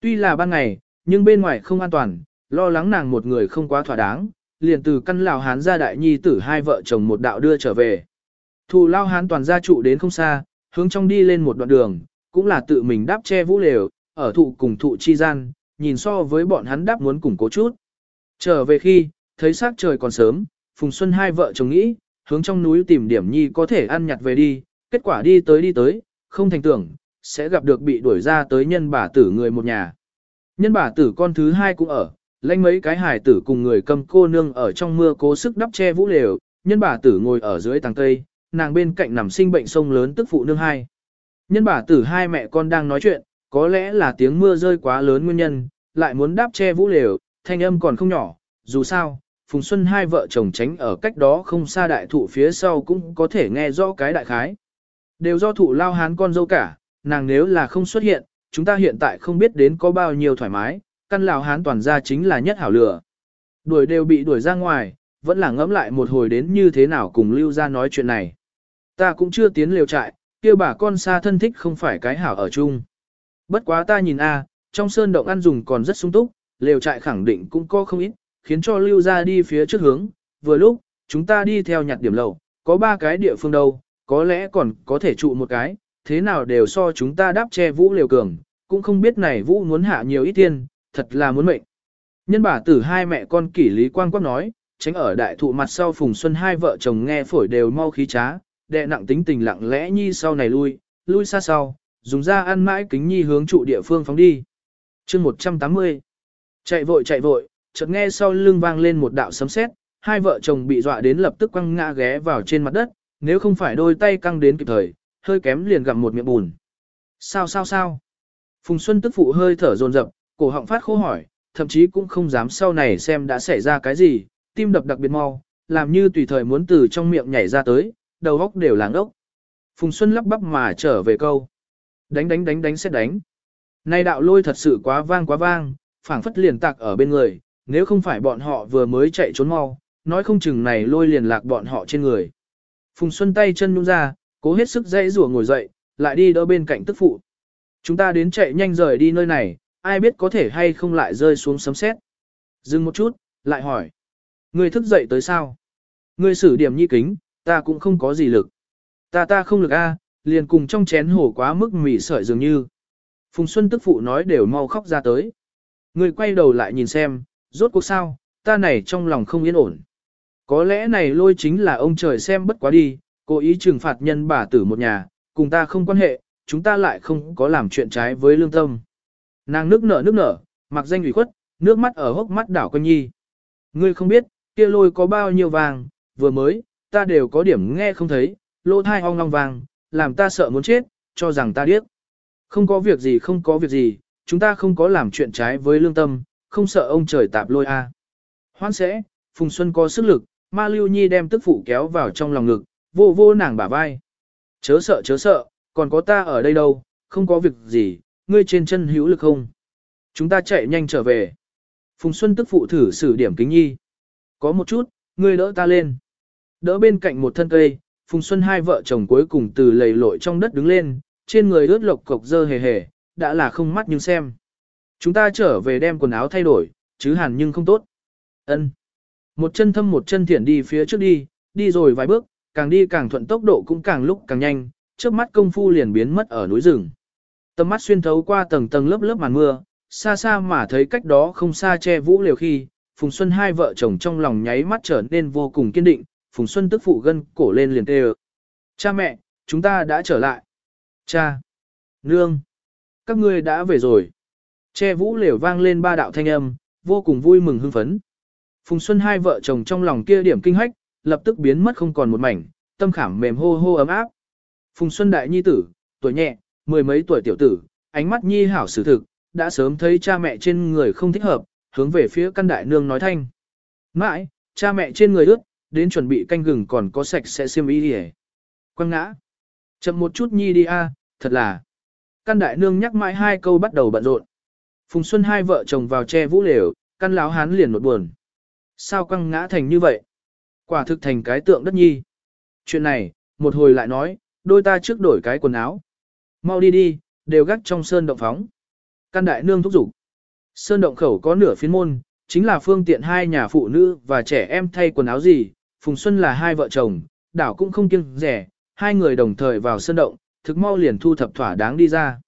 Speaker 1: Tuy là ban ngày, nhưng bên ngoài không an toàn, lo lắng nàng một người không quá thỏa đáng, liền từ căn lào hán ra đại nhi tử hai vợ chồng một đạo đưa trở về. Thù lao hán toàn gia trụ đến không xa, hướng trong đi lên một đoạn đường, cũng là tự mình đáp che vũ lều, ở thụ cùng thụ chi gian, nhìn so với bọn hắn đáp muốn củng cố chút. Trở về khi, thấy sắc trời còn sớm, Phùng Xuân hai vợ chồng nghĩ, hướng trong núi tìm điểm nhi có thể ăn nhặt về đi, kết quả đi tới đi tới, không thành tưởng, sẽ gặp được bị đuổi ra tới nhân bà tử người một nhà. Nhân bà tử con thứ hai cũng ở, lãnh mấy cái hải tử cùng người cầm cô nương ở trong mưa cố sức đắp che vũ lều, nhân bà tử ngồi ở dưới tàng cây, nàng bên cạnh nằm sinh bệnh sông lớn tức phụ nương hai. Nhân bà tử hai mẹ con đang nói chuyện, có lẽ là tiếng mưa rơi quá lớn nguyên nhân, lại muốn đáp che vũ lều, thanh âm còn không nhỏ, dù sao, Phùng Xuân hai vợ chồng tránh ở cách đó không xa đại thụ phía sau cũng có thể nghe rõ cái đại khái. Đều do thụ lao hán con dâu cả, nàng nếu là không xuất hiện, chúng ta hiện tại không biết đến có bao nhiêu thoải mái, căn lào hán toàn ra chính là nhất hảo lửa. Đuổi đều bị đuổi ra ngoài, vẫn là ngẫm lại một hồi đến như thế nào cùng lưu ra nói chuyện này. Ta cũng chưa tiến liều trại, kia bà con xa thân thích không phải cái hảo ở chung. Bất quá ta nhìn a, trong sơn động ăn dùng còn rất sung túc, lều trại khẳng định cũng có không ít, khiến cho lưu ra đi phía trước hướng, vừa lúc, chúng ta đi theo nhặt điểm lầu, có ba cái địa phương đâu, có lẽ còn có thể trụ một cái, thế nào đều so chúng ta đáp che vũ liều cường, cũng không biết này vũ muốn hạ nhiều ít tiên thật là muốn mệnh. Nhân bà tử hai mẹ con kỷ lý quang quắc nói, tránh ở đại thụ mặt sau phùng xuân hai vợ chồng nghe phổi đều mau khí trá, đệ nặng tính tình lặng lẽ nhi sau này lui, lui xa sau, dùng ra ăn mãi kính nhi hướng trụ địa phương phóng đi. chương 180 Chạy vội chạy vội, chợt nghe sau lưng vang lên một đạo sấm sét, hai vợ chồng bị dọa đến lập tức quăng ngã ghé vào trên mặt đất, nếu không phải đôi tay căng đến kịp thời, hơi kém liền gặm một miệng bùn. Sao sao sao? Phùng Xuân tức phụ hơi thở dồn dập, cổ họng phát khô hỏi, thậm chí cũng không dám sau này xem đã xảy ra cái gì, tim đập đặc biệt mau, làm như tùy thời muốn từ trong miệng nhảy ra tới, đầu óc đều làng ốc. Phùng Xuân lắp bắp mà trở về câu. Đánh đánh đánh đánh xét đánh. nay đạo lôi thật sự quá vang quá vang, phảng phất liền tạc ở bên người, nếu không phải bọn họ vừa mới chạy trốn mau, nói không chừng này lôi liền lạc bọn họ trên người. Phùng Xuân tay chân nhung ra, cố hết sức dãy rủa ngồi dậy, lại đi đỡ bên cạnh tức phụ. Chúng ta đến chạy nhanh rời đi nơi này, ai biết có thể hay không lại rơi xuống sấm sét. Dừng một chút, lại hỏi. Ngươi thức dậy tới sao? Ngươi xử điểm nhi kính, ta cũng không có gì lực. Ta ta không lực a, liền cùng trong chén hổ quá mức mỉ sợi dường như. Phùng Xuân tức phụ nói đều mau khóc ra tới. Ngươi quay đầu lại nhìn xem, rốt cuộc sao, ta này trong lòng không yên ổn. Có lẽ này lôi chính là ông trời xem bất quá đi, cố ý trừng phạt nhân bà tử một nhà, cùng ta không quan hệ, chúng ta lại không có làm chuyện trái với lương tâm. Nàng nước nở nước nở, mặc danh ủy khuất, nước mắt ở hốc mắt đảo quanh nhi. Ngươi không biết, kia lôi có bao nhiêu vàng, vừa mới, ta đều có điểm nghe không thấy, lô thai ong long vàng, làm ta sợ muốn chết, cho rằng ta điếc. Không có việc gì không có việc gì, chúng ta không có làm chuyện trái với lương tâm, không sợ ông trời tạp lôi a. À. Hoan sẽ, Phùng Xuân có sức lực, Ma Lưu Nhi đem tức phụ kéo vào trong lòng ngực, vô vô nàng bả vai. Chớ sợ chớ sợ, còn có ta ở đây đâu, không có việc gì, ngươi trên chân hữu lực không? Chúng ta chạy nhanh trở về. Phùng Xuân tức phụ thử xử điểm kính nhi. Có một chút, ngươi đỡ ta lên. Đỡ bên cạnh một thân cây, Phùng Xuân hai vợ chồng cuối cùng từ lầy lội trong đất đứng lên, trên người ướt lộc cộc dơ hề hề, đã là không mắt nhưng xem. Chúng ta trở về đem quần áo thay đổi, chứ hẳn nhưng không tốt. Ân. Một chân thâm một chân thiện đi phía trước đi, đi rồi vài bước, càng đi càng thuận tốc độ cũng càng lúc càng nhanh, trước mắt công phu liền biến mất ở núi rừng. Tầm mắt xuyên thấu qua tầng tầng lớp lớp màn mưa, xa xa mà thấy cách đó không xa che vũ liều khi, Phùng Xuân hai vợ chồng trong lòng nháy mắt trở nên vô cùng kiên định, Phùng Xuân tức phụ gân cổ lên liền tê Cha mẹ, chúng ta đã trở lại. Cha! Nương! Các ngươi đã về rồi. Che vũ liều vang lên ba đạo thanh âm, vô cùng vui mừng hưng phấn. Phùng Xuân hai vợ chồng trong lòng kia điểm kinh hách, lập tức biến mất không còn một mảnh, tâm khảm mềm hô hô ấm áp. Phùng Xuân đại nhi tử, tuổi nhẹ, mười mấy tuổi tiểu tử, ánh mắt nhi hảo sử thực, đã sớm thấy cha mẹ trên người không thích hợp, hướng về phía căn đại nương nói thanh. Mãi, cha mẹ trên người ướt, đến chuẩn bị canh gừng còn có sạch sẽ xiêm y hề. Quăng ngã. Chậm một chút nhi đi a, thật là. Căn đại nương nhắc mãi hai câu bắt đầu bận rộn. Phùng Xuân hai vợ chồng vào che vũ lều, căn láo hán liền một buồn. Sao quăng ngã thành như vậy? Quả thực thành cái tượng đất nhi. Chuyện này, một hồi lại nói, đôi ta trước đổi cái quần áo. Mau đi đi, đều gắt trong sơn động phóng. Căn đại nương thúc giục. Sơn động khẩu có nửa phiến môn, chính là phương tiện hai nhà phụ nữ và trẻ em thay quần áo gì. Phùng Xuân là hai vợ chồng, đảo cũng không kiêng rẻ, hai người đồng thời vào sơn động, thực mau liền thu thập thỏa đáng đi ra.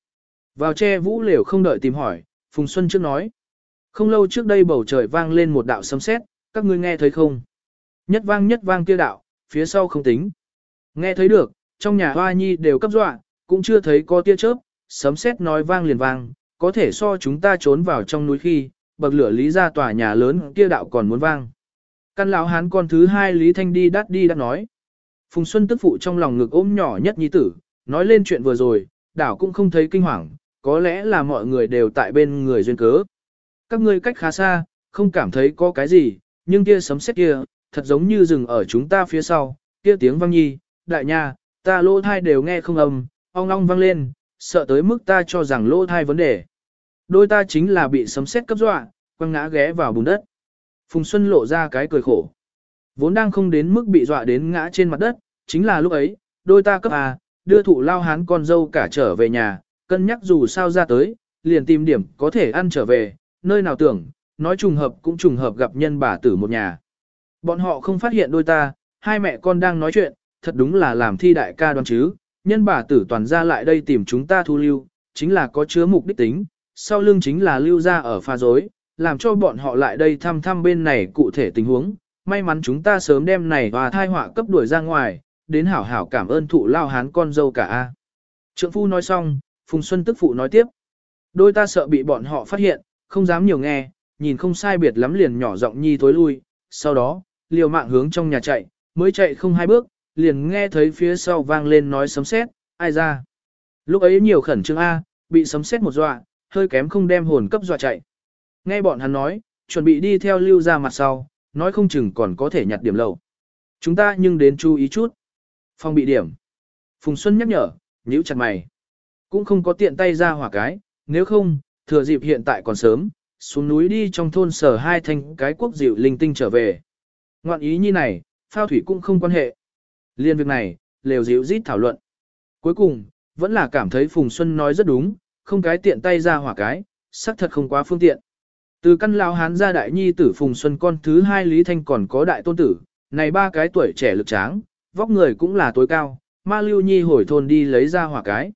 Speaker 1: Vào che vũ liều không đợi tìm hỏi, Phùng Xuân trước nói. Không lâu trước đây bầu trời vang lên một đạo sấm sét, các ngươi nghe thấy không? Nhất vang nhất vang kia đạo, phía sau không tính. Nghe thấy được, trong nhà hoa nhi đều cấp dọa, cũng chưa thấy có tia chớp, sấm sét nói vang liền vang, có thể so chúng ta trốn vào trong núi khi, bậc lửa lý ra tòa nhà lớn kia đạo còn muốn vang. Căn lão hán con thứ hai Lý Thanh đi đắt đi đã nói. Phùng Xuân tức phụ trong lòng ngực ôm nhỏ nhất nhi tử, nói lên chuyện vừa rồi, đảo cũng không thấy kinh hoàng, có lẽ là mọi người đều tại bên người duyên cớ. Các ngươi cách khá xa, không cảm thấy có cái gì, nhưng kia sấm sét kia, thật giống như rừng ở chúng ta phía sau, kia tiếng vang nhi, đại nha, ta lỗ thai đều nghe không âm, ong ong vang lên, sợ tới mức ta cho rằng lỗ thai vấn đề. Đôi ta chính là bị sấm sét cấp dọa, quăng ngã ghé vào bùn đất. Phùng Xuân lộ ra cái cười khổ. Vốn đang không đến mức bị dọa đến ngã trên mặt đất, chính là lúc ấy, đôi ta cấp à, đưa thụ lao hán con dâu cả trở về nhà, cân nhắc dù sao ra tới, liền tìm điểm có thể ăn trở về, nơi nào tưởng, nói trùng hợp cũng trùng hợp gặp nhân bà tử một nhà. Bọn họ không phát hiện đôi ta, hai mẹ con đang nói chuyện, thật đúng là làm thi đại ca đoán chứ, nhân bà tử toàn ra lại đây tìm chúng ta thu lưu, chính là có chứa mục đích tính, sau lưng chính là lưu ra ở pha dối, làm cho bọn họ lại đây thăm thăm bên này cụ thể tình huống, may mắn chúng ta sớm đem này và thai họa cấp đuổi ra ngoài, đến hảo hảo cảm ơn thụ lao hán con dâu cả a. Trượng phu nói xong, Phùng Xuân tức phụ nói tiếp. Đôi ta sợ bị bọn họ phát hiện, không dám nhiều nghe, nhìn không sai biệt lắm liền nhỏ giọng nhi tối lui, sau đó, liều mạng hướng trong nhà chạy, mới chạy không hai bước, liền nghe thấy phía sau vang lên nói sấm sét, ai ra. Lúc ấy nhiều khẩn trương A, bị sấm sét một dọa, hơi kém không đem hồn cấp dọa chạy. Nghe bọn hắn nói, chuẩn bị đi theo lưu ra mặt sau, nói không chừng còn có thể nhặt điểm lầu. Chúng ta nhưng đến chú ý chút. Phong bị điểm. Phùng Xuân nhắc nhở, nhíu chặt mày. Cũng không có tiện tay ra hỏa cái, nếu không, thừa dịp hiện tại còn sớm, xuống núi đi trong thôn sở hai thanh cái quốc dịu linh tinh trở về. Ngoạn ý như này, phao thủy cũng không quan hệ. Liên việc này, lều dịu rít thảo luận. Cuối cùng, vẫn là cảm thấy Phùng Xuân nói rất đúng, không cái tiện tay ra hỏa cái, xác thật không quá phương tiện. Từ căn lao hán ra đại nhi tử Phùng Xuân con thứ hai Lý Thanh còn có đại tôn tử, này ba cái tuổi trẻ lực tráng, vóc người cũng là tối cao, ma lưu nhi hồi thôn đi lấy ra hỏa cái.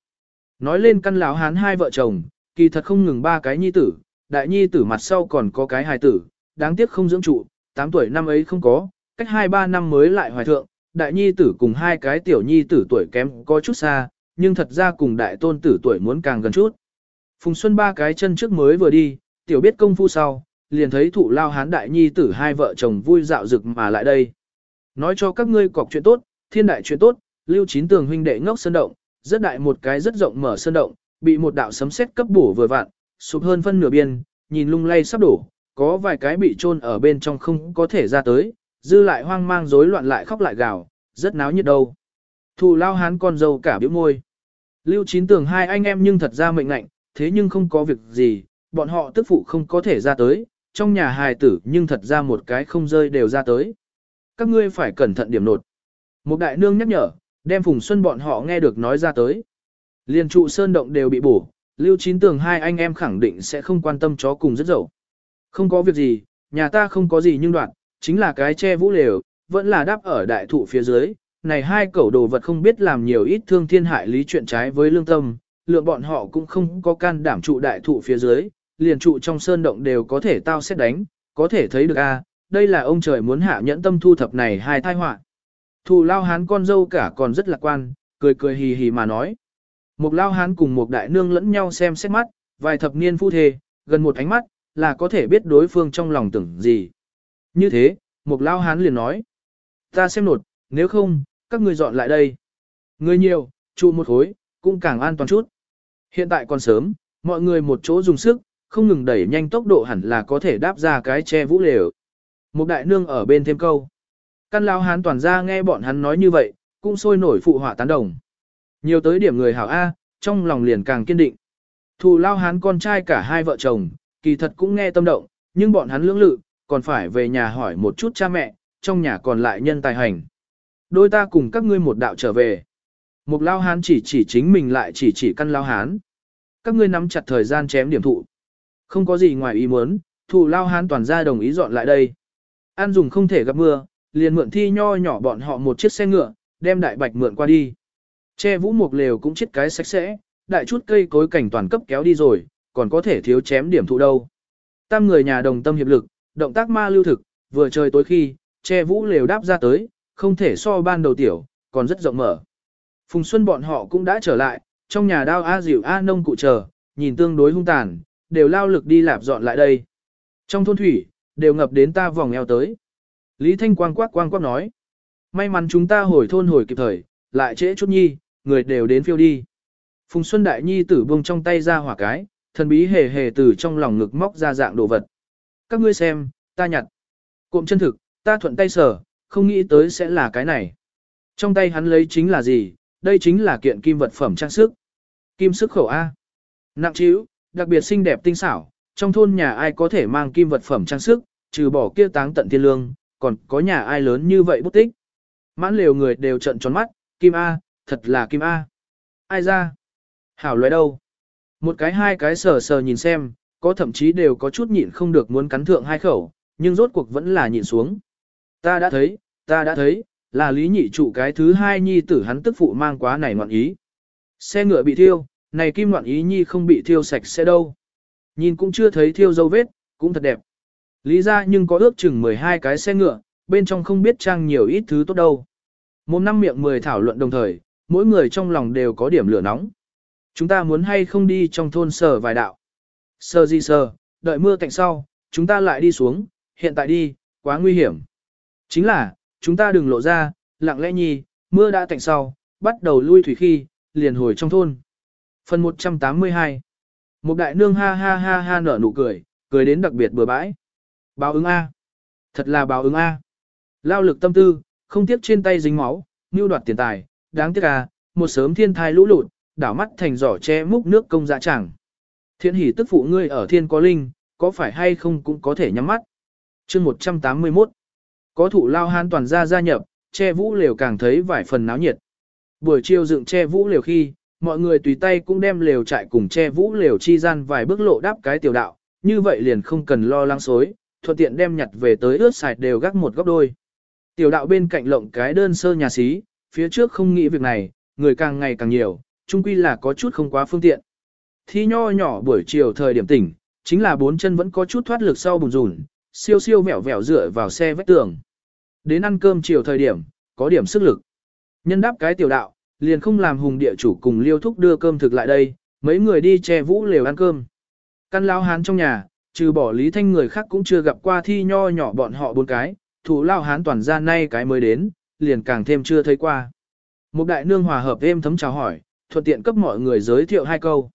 Speaker 1: Nói lên căn lão hán hai vợ chồng, kỳ thật không ngừng ba cái nhi tử, đại nhi tử mặt sau còn có cái hài tử, đáng tiếc không dưỡng trụ, 8 tuổi năm ấy không có, cách 2-3 năm mới lại hoài thượng, đại nhi tử cùng hai cái tiểu nhi tử tuổi kém có chút xa, nhưng thật ra cùng đại tôn tử tuổi muốn càng gần chút. Phùng Xuân ba cái chân trước mới vừa đi, tiểu biết công phu sau, liền thấy thụ lao hán đại nhi tử hai vợ chồng vui dạo rực mà lại đây. Nói cho các ngươi cọc chuyện tốt, thiên đại chuyện tốt, lưu chín tường huynh đệ ngốc sơn động, rất đại một cái rất rộng mở sơn động, bị một đạo sấm sét cấp bổ vừa vạn sụp hơn phân nửa biên, nhìn lung lay sắp đổ, có vài cái bị chôn ở bên trong không có thể ra tới, dư lại hoang mang rối loạn lại khóc lại gào, rất náo nhiệt đâu. Thù lao hán con dâu cả biểu môi. Lưu chín tưởng hai anh em nhưng thật ra mệnh lạnh, thế nhưng không có việc gì, bọn họ tức phụ không có thể ra tới, trong nhà hài tử nhưng thật ra một cái không rơi đều ra tới. Các ngươi phải cẩn thận điểm nột. Một đại nương nhắc nhở, đem Phùng Xuân bọn họ nghe được nói ra tới. Liên trụ sơn động đều bị bổ, Lưu Chín Tường hai anh em khẳng định sẽ không quan tâm chó cùng rất dậu. Không có việc gì, nhà ta không có gì nhưng đoạn, chính là cái che vũ lều, vẫn là đáp ở đại thụ phía dưới. Này hai cẩu đồ vật không biết làm nhiều ít thương thiên hại lý chuyện trái với lương tâm, lượng bọn họ cũng không có can đảm trụ đại thụ phía dưới, liền trụ trong sơn động đều có thể tao xét đánh, có thể thấy được a, đây là ông trời muốn hạ nhẫn tâm thu thập này hai tai họa. Thù lao hán con dâu cả còn rất lạc quan, cười cười hì hì mà nói. Một lao hán cùng một đại nương lẫn nhau xem xét mắt, vài thập niên phu thề, gần một ánh mắt, là có thể biết đối phương trong lòng tưởng gì. Như thế, một lao hán liền nói. Ta xem nột, nếu không, các người dọn lại đây. Người nhiều, trụ một khối, cũng càng an toàn chút. Hiện tại còn sớm, mọi người một chỗ dùng sức, không ngừng đẩy nhanh tốc độ hẳn là có thể đáp ra cái che vũ lều. Một đại nương ở bên thêm câu. Căn lao hán toàn ra nghe bọn hắn nói như vậy, cũng sôi nổi phụ họa tán đồng. Nhiều tới điểm người hảo A, trong lòng liền càng kiên định. Thù lao hán con trai cả hai vợ chồng, kỳ thật cũng nghe tâm động, nhưng bọn hắn lưỡng lự, còn phải về nhà hỏi một chút cha mẹ, trong nhà còn lại nhân tài hành. Đôi ta cùng các ngươi một đạo trở về. Một lao hán chỉ chỉ chính mình lại chỉ chỉ căn lao hán. Các ngươi nắm chặt thời gian chém điểm thụ. Không có gì ngoài ý muốn, thù lao hán toàn ra đồng ý dọn lại đây. An dùng không thể gặp mưa, liền mượn thi nho nhỏ bọn họ một chiếc xe ngựa, đem đại bạch mượn qua đi. Che vũ mục lều cũng chết cái sạch sẽ, đại chút cây cối cảnh toàn cấp kéo đi rồi, còn có thể thiếu chém điểm thụ đâu. Tam người nhà đồng tâm hiệp lực, động tác ma lưu thực, vừa trời tối khi, che vũ lều đáp ra tới, không thể so ban đầu tiểu, còn rất rộng mở. Phùng Xuân bọn họ cũng đã trở lại, trong nhà đao A dịu A nông cụ chờ, nhìn tương đối hung tàn, đều lao lực đi lạp dọn lại đây. Trong thôn thủy, đều ngập đến ta vòng eo tới. Lý Thanh quang quát quang quát nói. May mắn chúng ta hồi thôn hồi kịp thời, lại trễ chút nhi, người đều đến phiêu đi. Phùng Xuân Đại Nhi tử buông trong tay ra hỏa cái, thần bí hề hề từ trong lòng ngực móc ra dạng đồ vật. Các ngươi xem, ta nhặt. Cộm chân thực, ta thuận tay sở, không nghĩ tới sẽ là cái này. Trong tay hắn lấy chính là gì, đây chính là kiện kim vật phẩm trang sức. Kim sức khẩu A. Nặng chiếu, đặc biệt xinh đẹp tinh xảo, trong thôn nhà ai có thể mang kim vật phẩm trang sức, trừ bỏ kia táng tận thiên lương, còn có nhà ai lớn như vậy bút tích. Mãn liều người đều trận tròn mắt, kim A, thật là kim A. Ai ra? Hảo loại đâu? Một cái hai cái sờ sờ nhìn xem, có thậm chí đều có chút nhịn không được muốn cắn thượng hai khẩu, nhưng rốt cuộc vẫn là nhịn xuống. Ta đã thấy, ta đã thấy, là lý nhị trụ cái thứ hai nhi tử hắn tức phụ mang quá này ngoạn ý. Xe ngựa bị thiêu, này kim ngoạn ý nhi không bị thiêu sạch sẽ đâu. Nhìn cũng chưa thấy thiêu dấu vết, cũng thật đẹp. Lý ra nhưng có ước chừng 12 cái xe ngựa, bên trong không biết trang nhiều ít thứ tốt đâu. Một năm miệng 10 thảo luận đồng thời, mỗi người trong lòng đều có điểm lửa nóng. Chúng ta muốn hay không đi trong thôn sở vài đạo. Sờ gì sờ, đợi mưa cạnh sau, chúng ta lại đi xuống, hiện tại đi, quá nguy hiểm. Chính là, chúng ta đừng lộ ra, lặng lẽ nhi, mưa đã cạnh sau, bắt đầu lui thủy khi, liền hồi trong thôn. Phần 182 Một đại nương ha ha ha ha nở nụ cười, cười đến đặc biệt bừa bãi. Báo ứng A. Thật là báo ứng A. Lao lực tâm tư, không tiếc trên tay dính máu, như đoạt tiền tài, đáng tiếc à, một sớm thiên thai lũ lụt, đảo mắt thành giỏ che múc nước công dạ chẳng. Thiên hỷ tức phụ ngươi ở thiên có linh, có phải hay không cũng có thể nhắm mắt. chương 181 Có thủ lao hán toàn gia gia nhập, che vũ lều càng thấy vài phần náo nhiệt. Buổi chiều dựng che vũ lều khi, mọi người tùy tay cũng đem lều trại cùng che vũ lều chi gian vài bước lộ đáp cái tiểu đạo, như vậy liền không cần lo lắng xối, thuận tiện đem nhặt về tới ướt sạch đều gác một góc đôi. Tiểu đạo bên cạnh lộng cái đơn sơ nhà xí, phía trước không nghĩ việc này, người càng ngày càng nhiều, chung quy là có chút không quá phương tiện. Thi nho nhỏ buổi chiều thời điểm tỉnh, chính là bốn chân vẫn có chút thoát lực sau bùn rùn, siêu siêu vẹo vẹo dựa vào xe vách tường. Đến ăn cơm chiều thời điểm, có điểm sức lực. Nhân đáp cái tiểu đạo, liền không làm hùng địa chủ cùng liêu thúc đưa cơm thực lại đây, mấy người đi che vũ lều ăn cơm. Căn lao hán trong nhà, trừ bỏ lý thanh người khác cũng chưa gặp qua thi nho nhỏ bọn họ bốn cái, thủ lao hán toàn ra nay cái mới đến, liền càng thêm chưa thấy qua. Một đại nương hòa hợp êm thấm chào hỏi, thuận tiện cấp mọi người giới thiệu hai câu.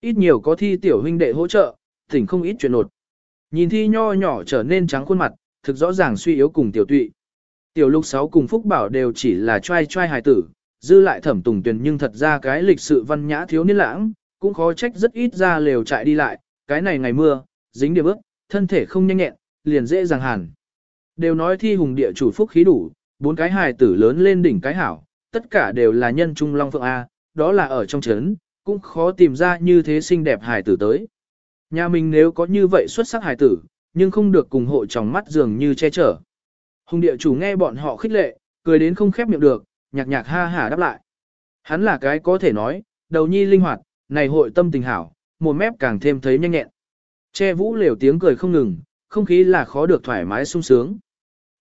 Speaker 1: Ít nhiều có thi tiểu huynh đệ hỗ trợ, tỉnh không ít chuyện nột. Nhìn thi nho nhỏ trở nên trắng khuôn mặt, thực rõ ràng suy yếu cùng tiểu tụy. Tiểu lục sáu cùng phúc bảo đều chỉ là trai trai hài tử, dư lại thẩm tùng tuyển nhưng thật ra cái lịch sự văn nhã thiếu niên lãng, cũng khó trách rất ít ra lều chạy đi lại, cái này ngày mưa, dính điểm ước, thân thể không nhanh nhẹn, liền dễ dàng hàn. Đều nói thi hùng địa chủ phúc khí đủ, bốn cái hài tử lớn lên đỉnh cái hảo, tất cả đều là nhân trung long phượng A, đó là ở trong chấn, cũng khó tìm ra như thế xinh đẹp hài tử tới. Nhà mình nếu có như vậy xuất sắc hài tử, nhưng không được cùng hộ trong mắt dường như che chở. Hùng địa chủ nghe bọn họ khích lệ, cười đến không khép miệng được, nhạc nhạc ha hả đáp lại. Hắn là cái có thể nói, đầu nhi linh hoạt, này hội tâm tình hảo, một mép càng thêm thấy nhanh nhẹn. Che vũ liều tiếng cười không ngừng, không khí là khó được thoải mái sung sướng.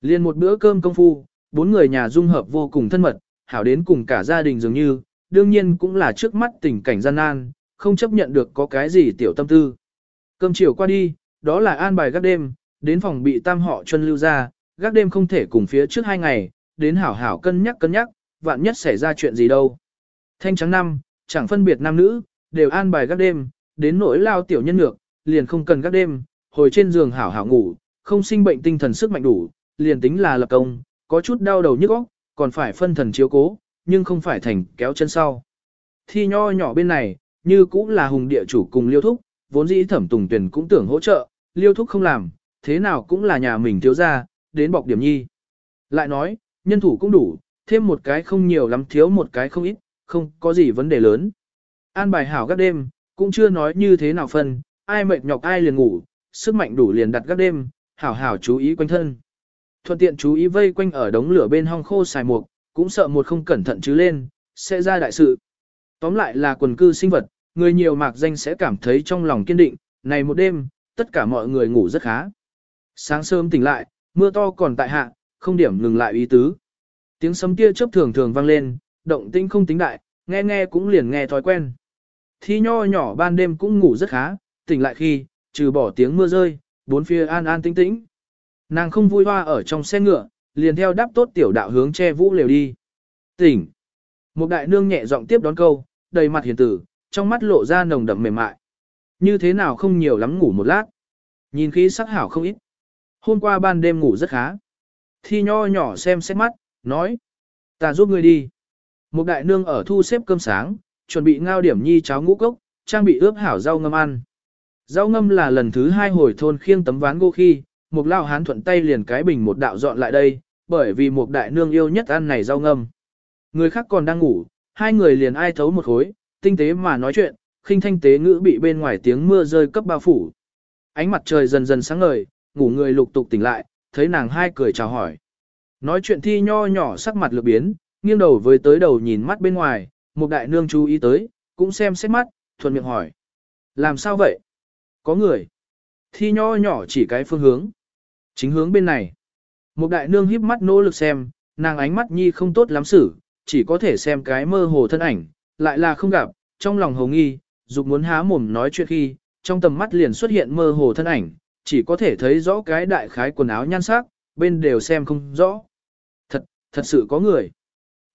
Speaker 1: Liên một bữa cơm công phu, bốn người nhà dung hợp vô cùng thân mật, hảo đến cùng cả gia đình dường như, đương nhiên cũng là trước mắt tình cảnh gian nan, không chấp nhận được có cái gì tiểu tâm tư. Cơm chiều qua đi, đó là an bài gác đêm, đến phòng bị tam họ chân lưu ra, gác đêm không thể cùng phía trước hai ngày, đến hảo hảo cân nhắc cân nhắc, vạn nhất xảy ra chuyện gì đâu. Thanh trắng năm, chẳng phân biệt nam nữ, đều an bài gác đêm, đến nỗi lao tiểu nhân ngược, liền không cần gác đêm, hồi trên giường hảo hảo ngủ, không sinh bệnh tinh thần sức mạnh đủ, liền tính là lập công, có chút đau đầu nhức óc, còn phải phân thần chiếu cố, nhưng không phải thành kéo chân sau. Thi nho nhỏ bên này, như cũng là hùng địa chủ cùng liêu thúc, vốn dĩ thẩm tùng tuyển cũng tưởng hỗ trợ, liêu thúc không làm, thế nào cũng là nhà mình thiếu ra, đến bọc điểm nhi. Lại nói, nhân thủ cũng đủ, thêm một cái không nhiều lắm thiếu một cái không ít, không có gì vấn đề lớn. An bài hảo các đêm, cũng chưa nói như thế nào phân, ai mệt nhọc ai liền ngủ, sức mạnh đủ liền đặt các đêm, hảo hảo chú ý quanh thân. Thuận tiện chú ý vây quanh ở đống lửa bên hong khô xài mục, cũng sợ một không cẩn thận chứ lên, sẽ ra đại sự. Tóm lại là quần cư sinh vật, người nhiều mạc danh sẽ cảm thấy trong lòng kiên định, này một đêm, tất cả mọi người ngủ rất khá. Sáng sớm tỉnh lại, mưa to còn tại hạ, không điểm ngừng lại ý tứ. Tiếng sấm tia chớp thường thường vang lên, động tĩnh không tính đại, nghe nghe cũng liền nghe thói quen. Thi nho nhỏ ban đêm cũng ngủ rất khá, tỉnh lại khi, trừ bỏ tiếng mưa rơi, bốn phía an an tĩnh tĩnh. Nàng không vui hoa ở trong xe ngựa, liền theo đáp tốt tiểu đạo hướng che vũ lều đi. Tỉnh. Một đại nương nhẹ giọng tiếp đón câu, đầy mặt hiền tử, trong mắt lộ ra nồng đậm mềm mại. Như thế nào không nhiều lắm ngủ một lát. Nhìn khí sắc hảo không ít. Hôm qua ban đêm ngủ rất khá. Thi nho nhỏ xem xét mắt, nói. Ta giúp ngươi đi. Một đại nương ở thu xếp cơm sáng, chuẩn bị ngao điểm nhi cháo ngũ cốc, trang bị ướp hảo rau ngâm ăn. Rau ngâm là lần thứ hai hồi thôn khiêng tấm ván gỗ khi, một lao hán thuận tay liền cái bình một đạo dọn lại đây, bởi vì một đại nương yêu nhất ăn này rau ngâm. Người khác còn đang ngủ, hai người liền ai thấu một khối, tinh tế mà nói chuyện, khinh thanh tế ngữ bị bên ngoài tiếng mưa rơi cấp bao phủ. Ánh mặt trời dần dần sáng ngời, ngủ người lục tục tỉnh lại, thấy nàng hai cười chào hỏi. Nói chuyện thi nho nhỏ sắc mặt lược biến, nghiêng đầu với tới đầu nhìn mắt bên ngoài, một đại nương chú ý tới, cũng xem xét mắt, thuận miệng hỏi. Làm sao vậy? Có người. Thi nho nhỏ chỉ cái phương hướng. Chính hướng bên này. Một đại nương híp mắt nỗ lực xem, nàng ánh mắt nhi không tốt lắm xử, chỉ có thể xem cái mơ hồ thân ảnh, lại là không gặp, trong lòng hồ nghi, dục muốn há mồm nói chuyện khi, trong tầm mắt liền xuất hiện mơ hồ thân ảnh, chỉ có thể thấy rõ cái đại khái quần áo nhan sắc, bên đều xem không rõ. Thật, thật sự có người.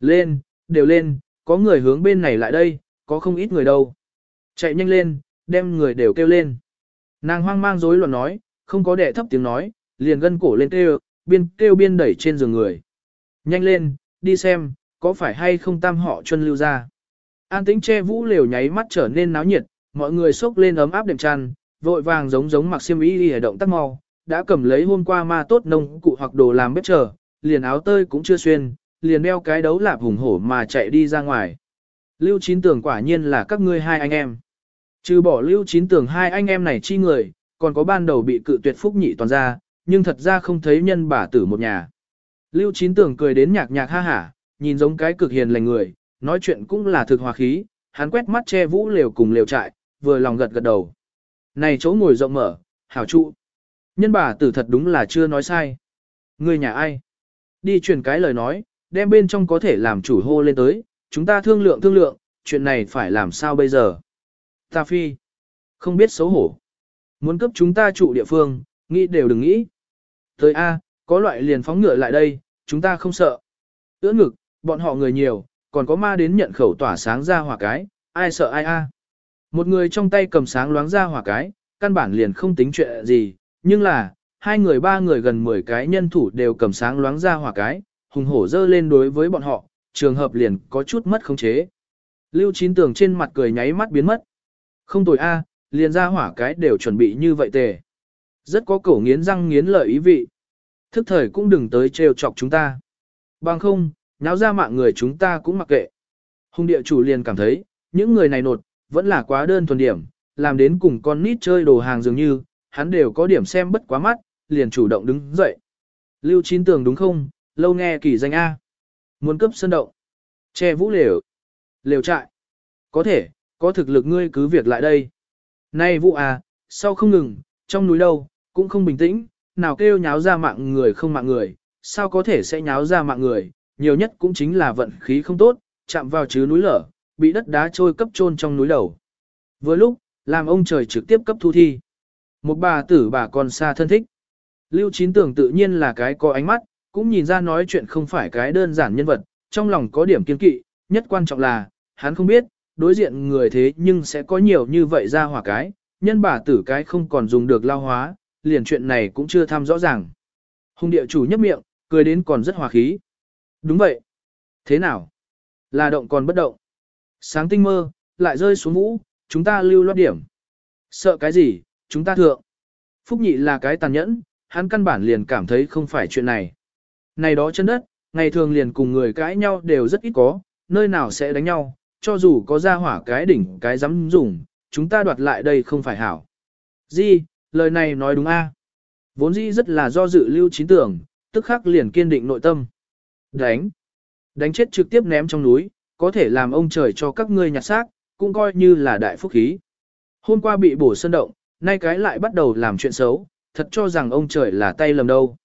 Speaker 1: Lên, đều lên, có người hướng bên này lại đây, có không ít người đâu. Chạy nhanh lên, đem người đều kêu lên. Nàng hoang mang rối loạn nói, không có đệ thấp tiếng nói, liền gân cổ lên kêu, biên kêu biên đẩy trên giường người. Nhanh lên, đi xem, có phải hay không tam họ chân lưu ra. An tĩnh che vũ liều nháy mắt trở nên náo nhiệt, mọi người xốc lên ấm áp đệm chăn, vội vàng giống giống mặc xiêm y đi động tác mau, đã cầm lấy hôm qua ma tốt nông cụ hoặc đồ làm bếp chờ, liền áo tơi cũng chưa xuyên, liền đeo cái đấu lạp hùng hổ mà chạy đi ra ngoài. Lưu Chín tưởng quả nhiên là các ngươi hai anh em. Trừ bỏ Lưu Chín tưởng hai anh em này chi người, còn có ban đầu bị cự tuyệt phúc nhị toàn ra, nhưng thật ra không thấy nhân bà tử một nhà. Lưu Chín Tường cười đến nhạc nhạc ha hả, nhìn giống cái cực hiền lành người, nói chuyện cũng là thực hòa khí, hắn quét mắt che vũ lều cùng lều trại, vừa lòng gật gật đầu. Này chỗ ngồi rộng mở, hảo trụ. Nhân bà tử thật đúng là chưa nói sai. Người nhà ai? Đi truyền cái lời nói, đem bên trong có thể làm chủ hô lên tới, chúng ta thương lượng thương lượng, chuyện này phải làm sao bây giờ? Ta phi. Không biết xấu hổ. Muốn cấp chúng ta trụ địa phương, nghĩ đều đừng nghĩ. Tới A, có loại liền phóng ngựa lại đây, chúng ta không sợ. Ưỡn ngực, bọn họ người nhiều, còn có ma đến nhận khẩu tỏa sáng ra hỏa cái, ai sợ ai A. Một người trong tay cầm sáng loáng ra hỏa cái, căn bản liền không tính chuyện gì, nhưng là, hai người ba người gần 10 cái nhân thủ đều cầm sáng loáng ra hỏa cái, hùng hổ dơ lên đối với bọn họ, trường hợp liền có chút mất khống chế. Lưu Chín Tường trên mặt cười nháy mắt biến mất. Không tồi a, liền ra hỏa cái đều chuẩn bị như vậy tề. Rất có cổ nghiến răng nghiến lợi ý vị. Thức thời cũng đừng tới trêu chọc chúng ta. Bằng không, nháo ra mạng người chúng ta cũng mặc kệ. Hùng địa chủ liền cảm thấy, những người này nột, vẫn là quá đơn thuần điểm, làm đến cùng con nít chơi đồ hàng dường như, hắn đều có điểm xem bất quá mắt, liền chủ động đứng dậy. Lưu Chín Tường đúng không, lâu nghe kỳ danh A. Muốn cấp sân động. Che vũ lều. Lều trại. Có thể, có thực lực ngươi cứ việc lại đây. Nay vũ à, sau không ngừng, trong núi đâu, cũng không bình tĩnh, nào kêu nháo ra mạng người không mạng người, sao có thể sẽ nháo ra mạng người, nhiều nhất cũng chính là vận khí không tốt, chạm vào chứ núi lở, bị đất đá trôi cấp chôn trong núi đầu. Vừa lúc, làm ông trời trực tiếp cấp thu thi. Một bà tử bà còn xa thân thích. Lưu Chín Tưởng tự nhiên là cái có ánh mắt, cũng nhìn ra nói chuyện không phải cái đơn giản nhân vật, trong lòng có điểm kiên kỵ, nhất quan trọng là, hắn không biết, đối diện người thế nhưng sẽ có nhiều như vậy ra hỏa cái, nhân bà tử cái không còn dùng được lao hóa, liền chuyện này cũng chưa tham rõ ràng. Hùng địa chủ nhấp miệng, cười đến còn rất hòa khí. Đúng vậy. Thế nào? Là động còn bất động. Sáng tinh mơ, lại rơi xuống vũ, chúng ta lưu loát điểm. Sợ cái gì, chúng ta thượng. Phúc nhị là cái tàn nhẫn, hắn căn bản liền cảm thấy không phải chuyện này. Này đó chân đất, ngày thường liền cùng người cãi nhau đều rất ít có, nơi nào sẽ đánh nhau, cho dù có ra hỏa cái đỉnh cái dám dùng, chúng ta đoạt lại đây không phải hảo. Di, lời này nói đúng a. Vốn dĩ rất là do dự lưu chín tưởng, tức khắc liền kiên định nội tâm. Đánh. Đánh chết trực tiếp ném trong núi, có thể làm ông trời cho các ngươi nhặt xác, cũng coi như là đại phúc khí. Hôm qua bị bổ sơn động, nay cái lại bắt đầu làm chuyện xấu, thật cho rằng ông trời là tay lầm đâu.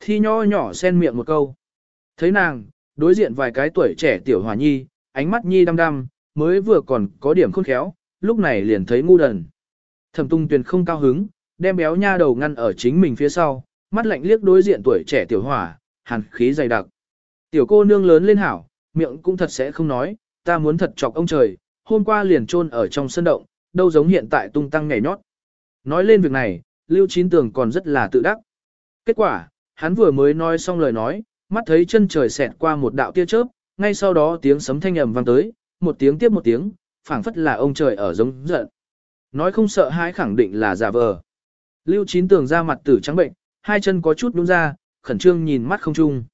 Speaker 1: Thi nho nhỏ xen miệng một câu. Thấy nàng, đối diện vài cái tuổi trẻ tiểu hòa nhi, ánh mắt nhi đăm đăm, mới vừa còn có điểm khôn khéo, lúc này liền thấy ngu đần. Thẩm tung tuyền không cao hứng, đem béo nha đầu ngăn ở chính mình phía sau, mắt lạnh liếc đối diện tuổi trẻ tiểu hỏa, hàn khí dày đặc. Tiểu cô nương lớn lên hảo, miệng cũng thật sẽ không nói, ta muốn thật chọc ông trời, hôm qua liền chôn ở trong sân động, đâu giống hiện tại tung tăng nhảy nhót. Nói lên việc này, Lưu Chín Tường còn rất là tự đắc. Kết quả, hắn vừa mới nói xong lời nói, mắt thấy chân trời xẹt qua một đạo tia chớp, ngay sau đó tiếng sấm thanh ầm vang tới, một tiếng tiếp một tiếng, phảng phất là ông trời ở giống giận. Nói không sợ hãi khẳng định là giả vờ. Lưu Chín Tường ra mặt tử trắng bệnh, hai chân có chút nhũn ra, khẩn trương nhìn mắt không trung.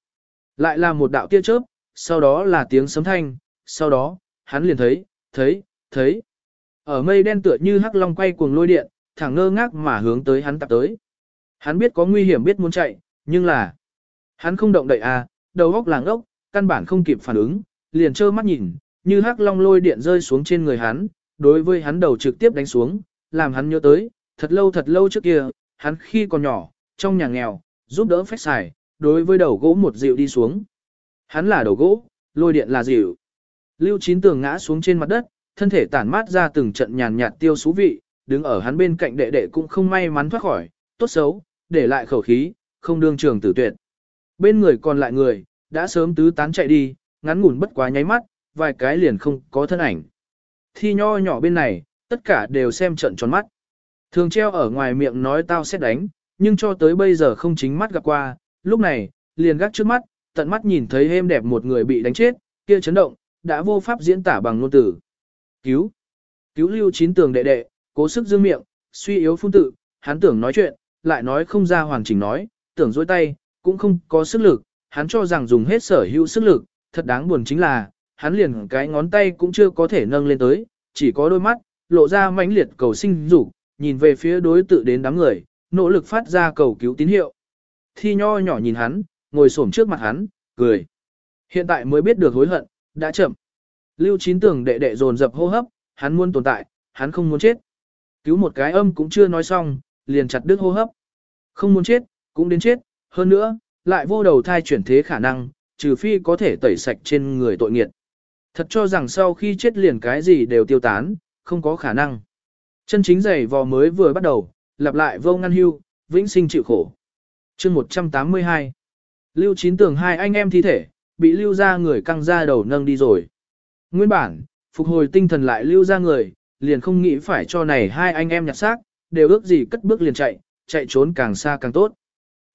Speaker 1: Lại là một đạo tia chớp, sau đó là tiếng sấm thanh, sau đó, hắn liền thấy, thấy, thấy. Ở mây đen tựa như hắc long quay cuồng lôi điện, thẳng ngơ ngác mà hướng tới hắn tập tới. Hắn biết có nguy hiểm biết muốn chạy, nhưng là hắn không động đậy à, đầu óc làng ốc, căn bản không kịp phản ứng, liền trơ mắt nhìn, như hắc long lôi điện rơi xuống trên người hắn, đối với hắn đầu trực tiếp đánh xuống, làm hắn nhớ tới, thật lâu thật lâu trước kia, hắn khi còn nhỏ, trong nhà nghèo, giúp đỡ phách xài, đối với đầu gỗ một dịu đi xuống. Hắn là đầu gỗ, lôi điện là dịu. Lưu Chín Tường ngã xuống trên mặt đất, thân thể tản mát ra từng trận nhàn nhạt tiêu xú vị, đứng ở hắn bên cạnh đệ đệ cũng không may mắn thoát khỏi, tốt xấu, để lại khẩu khí, không đương trường tử tuyệt. Bên người còn lại người, đã sớm tứ tán chạy đi, ngắn ngủn bất quá nháy mắt, vài cái liền không có thân ảnh. Thi nho nhỏ bên này, tất cả đều xem trận tròn mắt. Thường treo ở ngoài miệng nói tao sẽ đánh, nhưng cho tới bây giờ không chính mắt gặp qua, lúc này, liền gác trước mắt, tận mắt nhìn thấy êm đẹp một người bị đánh chết, kia chấn động, đã vô pháp diễn tả bằng ngôn từ. Cứu! Cứu lưu chín tường đệ đệ, cố sức dương miệng, suy yếu phun tự, hắn tưởng nói chuyện, lại nói không ra hoàn chỉnh nói, tưởng dối tay, cũng không có sức lực, hắn cho rằng dùng hết sở hữu sức lực, thật đáng buồn chính là, hắn liền cái ngón tay cũng chưa có thể nâng lên tới, chỉ có đôi mắt, lộ ra mãnh liệt cầu sinh dục nhìn về phía đối tự đến đám người, nỗ lực phát ra cầu cứu tín hiệu. Thi nho nhỏ nhìn hắn, ngồi xổm trước mặt hắn, cười. Hiện tại mới biết được hối hận, đã chậm. Lưu chín tưởng đệ đệ dồn dập hô hấp, hắn muốn tồn tại, hắn không muốn chết. Cứu một cái âm cũng chưa nói xong, liền chặt đứt hô hấp. Không muốn chết, cũng đến chết, hơn nữa, lại vô đầu thai chuyển thế khả năng, trừ phi có thể tẩy sạch trên người tội nghiệt. Thật cho rằng sau khi chết liền cái gì đều tiêu tán, không có khả năng. Chân chính giày vò mới vừa bắt đầu, lặp lại vô ngăn hưu, vĩnh sinh chịu khổ. chương 182 Lưu chín tường hai anh em thi thể, bị lưu ra người căng ra đầu nâng đi rồi. Nguyên bản, phục hồi tinh thần lại lưu ra người, liền không nghĩ phải cho này hai anh em nhặt xác, đều ước gì cất bước liền chạy, chạy trốn càng xa càng tốt.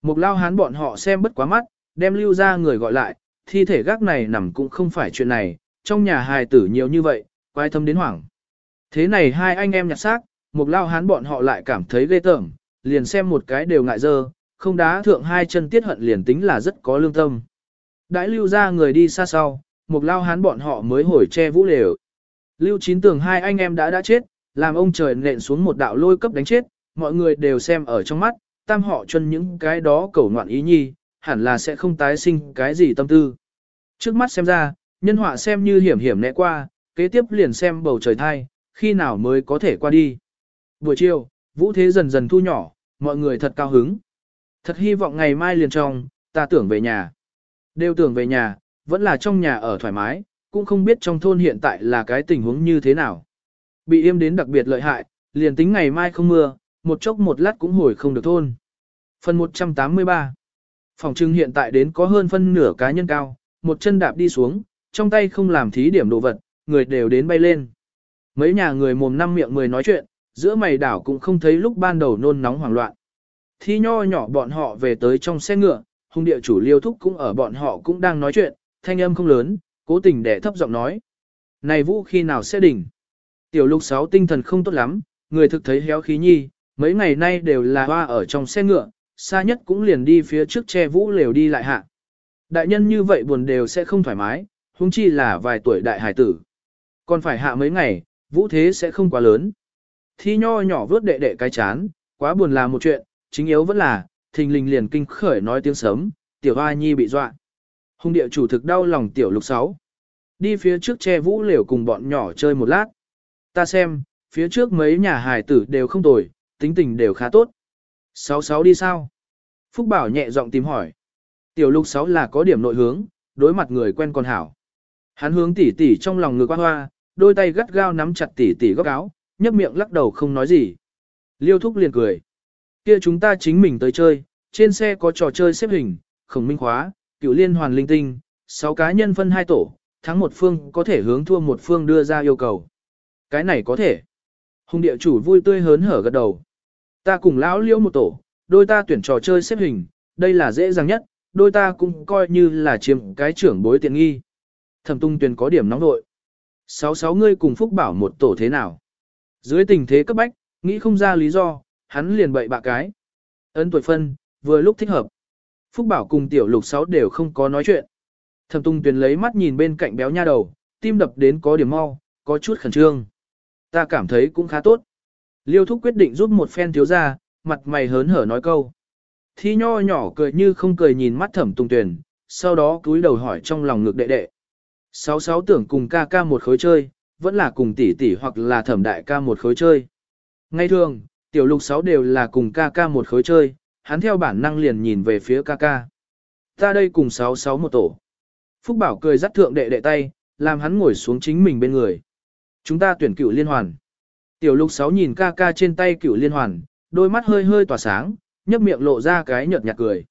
Speaker 1: Một lao hán bọn họ xem bất quá mắt, đem lưu ra người gọi lại, thi thể gác này nằm cũng không phải chuyện này, trong nhà hài tử nhiều như vậy, quay thâm đến hoảng. Thế này hai anh em nhặt xác, một lao hán bọn họ lại cảm thấy ghê tởm, liền xem một cái đều ngại dơ, không đá thượng hai chân tiết hận liền tính là rất có lương tâm. Đãi lưu ra người đi xa sau, một lao hán bọn họ mới hồi che vũ lều. Lưu chín tưởng hai anh em đã đã chết, làm ông trời nện xuống một đạo lôi cấp đánh chết, mọi người đều xem ở trong mắt, tam họ chân những cái đó cầu ngoạn ý nhi, hẳn là sẽ không tái sinh cái gì tâm tư. Trước mắt xem ra, nhân họa xem như hiểm hiểm nẹ qua, kế tiếp liền xem bầu trời thai, khi nào mới có thể qua đi. Buổi chiều, vũ thế dần dần thu nhỏ, mọi người thật cao hứng. Thật hy vọng ngày mai liền trong, ta tưởng về nhà. Đều tưởng về nhà, vẫn là trong nhà ở thoải mái, cũng không biết trong thôn hiện tại là cái tình huống như thế nào. Bị im đến đặc biệt lợi hại, liền tính ngày mai không mưa, một chốc một lát cũng hồi không được thôn. Phần 183 Phòng trưng hiện tại đến có hơn phân nửa cá nhân cao, một chân đạp đi xuống, trong tay không làm thí điểm đồ vật, người đều đến bay lên. Mấy nhà người mồm năm miệng mười nói chuyện, giữa mày đảo cũng không thấy lúc ban đầu nôn nóng hoảng loạn. Thi nho nhỏ bọn họ về tới trong xe ngựa, hung địa chủ liêu thúc cũng ở bọn họ cũng đang nói chuyện, thanh âm không lớn, cố tình để thấp giọng nói. Này vũ khi nào sẽ đỉnh? Tiểu lục sáu tinh thần không tốt lắm, người thực thấy héo khí nhi, mấy ngày nay đều là hoa ở trong xe ngựa, xa nhất cũng liền đi phía trước che vũ lều đi lại hạ. Đại nhân như vậy buồn đều sẽ không thoải mái, huống chi là vài tuổi đại hải tử. Còn phải hạ mấy ngày, vũ thế sẽ không quá lớn. Thi nho nhỏ vớt đệ đệ cái chán, quá buồn là một chuyện, chính yếu vẫn là, thình lình liền kinh khởi nói tiếng sớm, tiểu hoa nhi bị dọa. Hùng địa chủ thực đau lòng tiểu lục sáu. Đi phía trước che vũ liều cùng bọn nhỏ chơi một lát. Ta xem, phía trước mấy nhà hài tử đều không tồi, tính tình đều khá tốt. Sáu sáu đi sao? Phúc Bảo nhẹ giọng tìm hỏi. Tiểu lục sáu là có điểm nội hướng, đối mặt người quen còn hảo. Hắn hướng tỉ tỉ trong lòng ngược hoa hoa, đôi tay gắt gao nắm chặt tỉ tỉ góc áo, nhấp miệng lắc đầu không nói gì. Liêu thúc liền cười. Kia chúng ta chính mình tới chơi, trên xe có trò chơi xếp hình, khổng minh khóa, cựu liên hoàn linh tinh, 6 cá nhân phân hai tổ, thắng một phương có thể hướng thua một phương đưa ra yêu cầu. Cái này có thể. Hùng địa chủ vui tươi hớn hở gật đầu. Ta cùng lão liêu một tổ, đôi ta tuyển trò chơi xếp hình, đây là dễ dàng nhất, đôi ta cũng coi như là chiếm cái trưởng bối tiện nghi. Thẩm tung tuyển có điểm nóng nội. Sáu sáu ngươi cùng Phúc Bảo một tổ thế nào? Dưới tình thế cấp bách, nghĩ không ra lý do, hắn liền bậy bạ cái. Ấn tuổi phân, vừa lúc thích hợp. Phúc Bảo cùng tiểu lục sáu đều không có nói chuyện. Thẩm Tung Tuyền lấy mắt nhìn bên cạnh béo nha đầu, tim đập đến có điểm mau, có chút khẩn trương. Ta cảm thấy cũng khá tốt. Liêu Thúc quyết định giúp một phen thiếu ra, mặt mày hớn hở nói câu. Thi nho nhỏ cười như không cười nhìn mắt Thẩm Tung Tuyền, sau đó cúi đầu hỏi trong lòng ngực đệ đệ. Sáu sáu tưởng cùng ca ca một khối chơi, vẫn là cùng tỷ tỷ hoặc là thẩm đại ca một khối chơi. Ngay thường, tiểu lục sáu đều là cùng ca ca một khối chơi, hắn theo bản năng liền nhìn về phía ca ca. Ta đây cùng sáu sáu một tổ. Phúc Bảo cười dắt thượng đệ đệ tay, làm hắn ngồi xuống chính mình bên người. Chúng ta tuyển cựu liên hoàn. Tiểu lục sáu nhìn ca ca trên tay cựu liên hoàn, đôi mắt hơi hơi tỏa sáng, nhấp miệng lộ ra cái nhợt nhạt cười.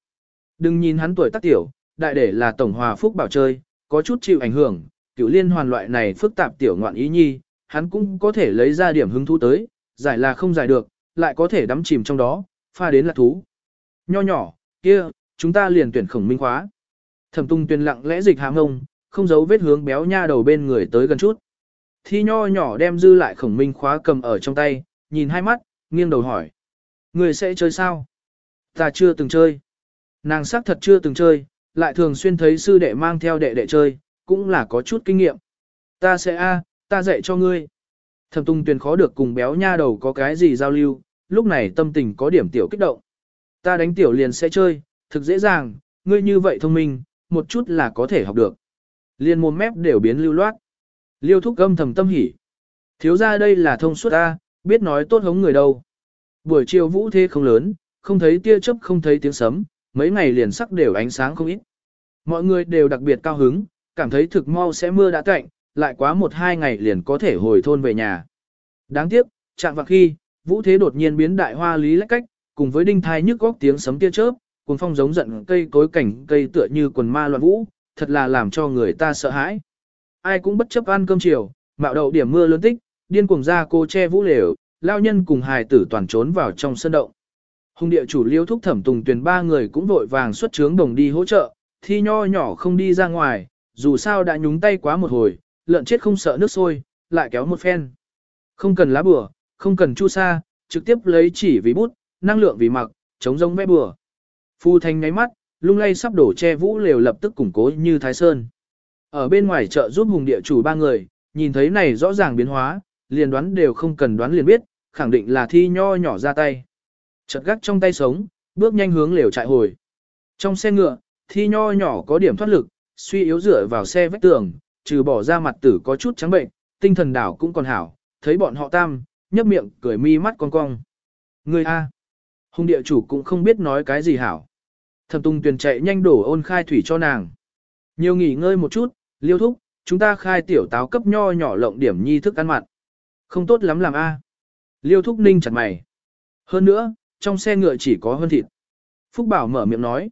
Speaker 1: Đừng nhìn hắn tuổi tác tiểu, đại để là tổng hòa Phúc Bảo chơi, có chút chịu ảnh hưởng, cựu liên hoàn loại này phức tạp tiểu ngoạn ý nhi, hắn cũng có thể lấy ra điểm hứng thú tới, giải là không giải được, lại có thể đắm chìm trong đó, pha đến là thú. Nho nhỏ, kia, chúng ta liền tuyển khổng minh khóa. Thẩm tung tuyên lặng lẽ dịch hạ ngông, không giấu vết hướng béo nha đầu bên người tới gần chút. Thi nho nhỏ đem dư lại khổng minh khóa cầm ở trong tay, nhìn hai mắt, nghiêng đầu hỏi. Người sẽ chơi sao? Ta chưa từng chơi. Nàng xác thật chưa từng chơi, lại thường xuyên thấy sư đệ mang theo đệ đệ chơi, cũng là có chút kinh nghiệm. Ta sẽ a, ta dạy cho ngươi. Thẩm Tung Tuyền khó được cùng béo nha đầu có cái gì giao lưu, lúc này tâm tình có điểm tiểu kích động. Ta đánh tiểu liền sẽ chơi, thực dễ dàng, ngươi như vậy thông minh, một chút là có thể học được. Liên mồm mép đều biến lưu loát. Liêu thúc âm thầm tâm hỉ. Thiếu ra đây là thông suốt ta, biết nói tốt hống người đâu. Buổi chiều vũ thế không lớn, không thấy tia chớp không thấy tiếng sấm, mấy ngày liền sắc đều ánh sáng không ít. Mọi người đều đặc biệt cao hứng, cảm thấy thực mau sẽ mưa đã cạnh, lại quá một hai ngày liền có thể hồi thôn về nhà. Đáng tiếc, chạm vào khi, vũ thế đột nhiên biến đại hoa lý lách cách, cùng với đinh thai nhức góc tiếng sấm tia chớp, cùng phong giống giận cây cối cảnh cây tựa như quần ma loạn vũ, thật là làm cho người ta sợ hãi. Ai cũng bất chấp ăn cơm chiều, mạo đậu điểm mưa lớn tích, điên cuồng ra cô che vũ lều, lao nhân cùng hài tử toàn trốn vào trong sân động. Hùng địa chủ liêu thúc thẩm tùng tuyển ba người cũng vội vàng xuất trướng đồng đi hỗ trợ, thi nho nhỏ không đi ra ngoài, dù sao đã nhúng tay quá một hồi, lợn chết không sợ nước sôi, lại kéo một phen. Không cần lá bừa, không cần chu sa, trực tiếp lấy chỉ vì bút, năng lượng vì mặc, chống rông vẽ bừa. Phu thanh nháy mắt, lung lay sắp đổ che vũ lều lập tức củng cố như thái sơn. Ở bên ngoài chợ giúp hùng địa chủ ba người, nhìn thấy này rõ ràng biến hóa, liền đoán đều không cần đoán liền biết, khẳng định là thi nho nhỏ ra tay. Chật gắt trong tay sống, bước nhanh hướng lều trại hồi. Trong xe ngựa, thi nho nhỏ có điểm thoát lực, suy yếu dựa vào xe vách tường, trừ bỏ ra mặt tử có chút trắng bệnh, tinh thần đảo cũng còn hảo, thấy bọn họ tam, nhấp miệng, cười mi mắt con cong. Người A. Hùng địa chủ cũng không biết nói cái gì hảo. Thẩm Tung Tuyền chạy nhanh đổ ôn khai thủy cho nàng. Nhiều nghỉ ngơi một chút, liêu thúc, chúng ta khai tiểu táo cấp nho nhỏ lộng điểm nhi thức ăn mặn. Không tốt lắm làm a. Liêu thúc ninh chặt mày. Hơn nữa, trong xe ngựa chỉ có hơn thịt. Phúc Bảo mở miệng nói.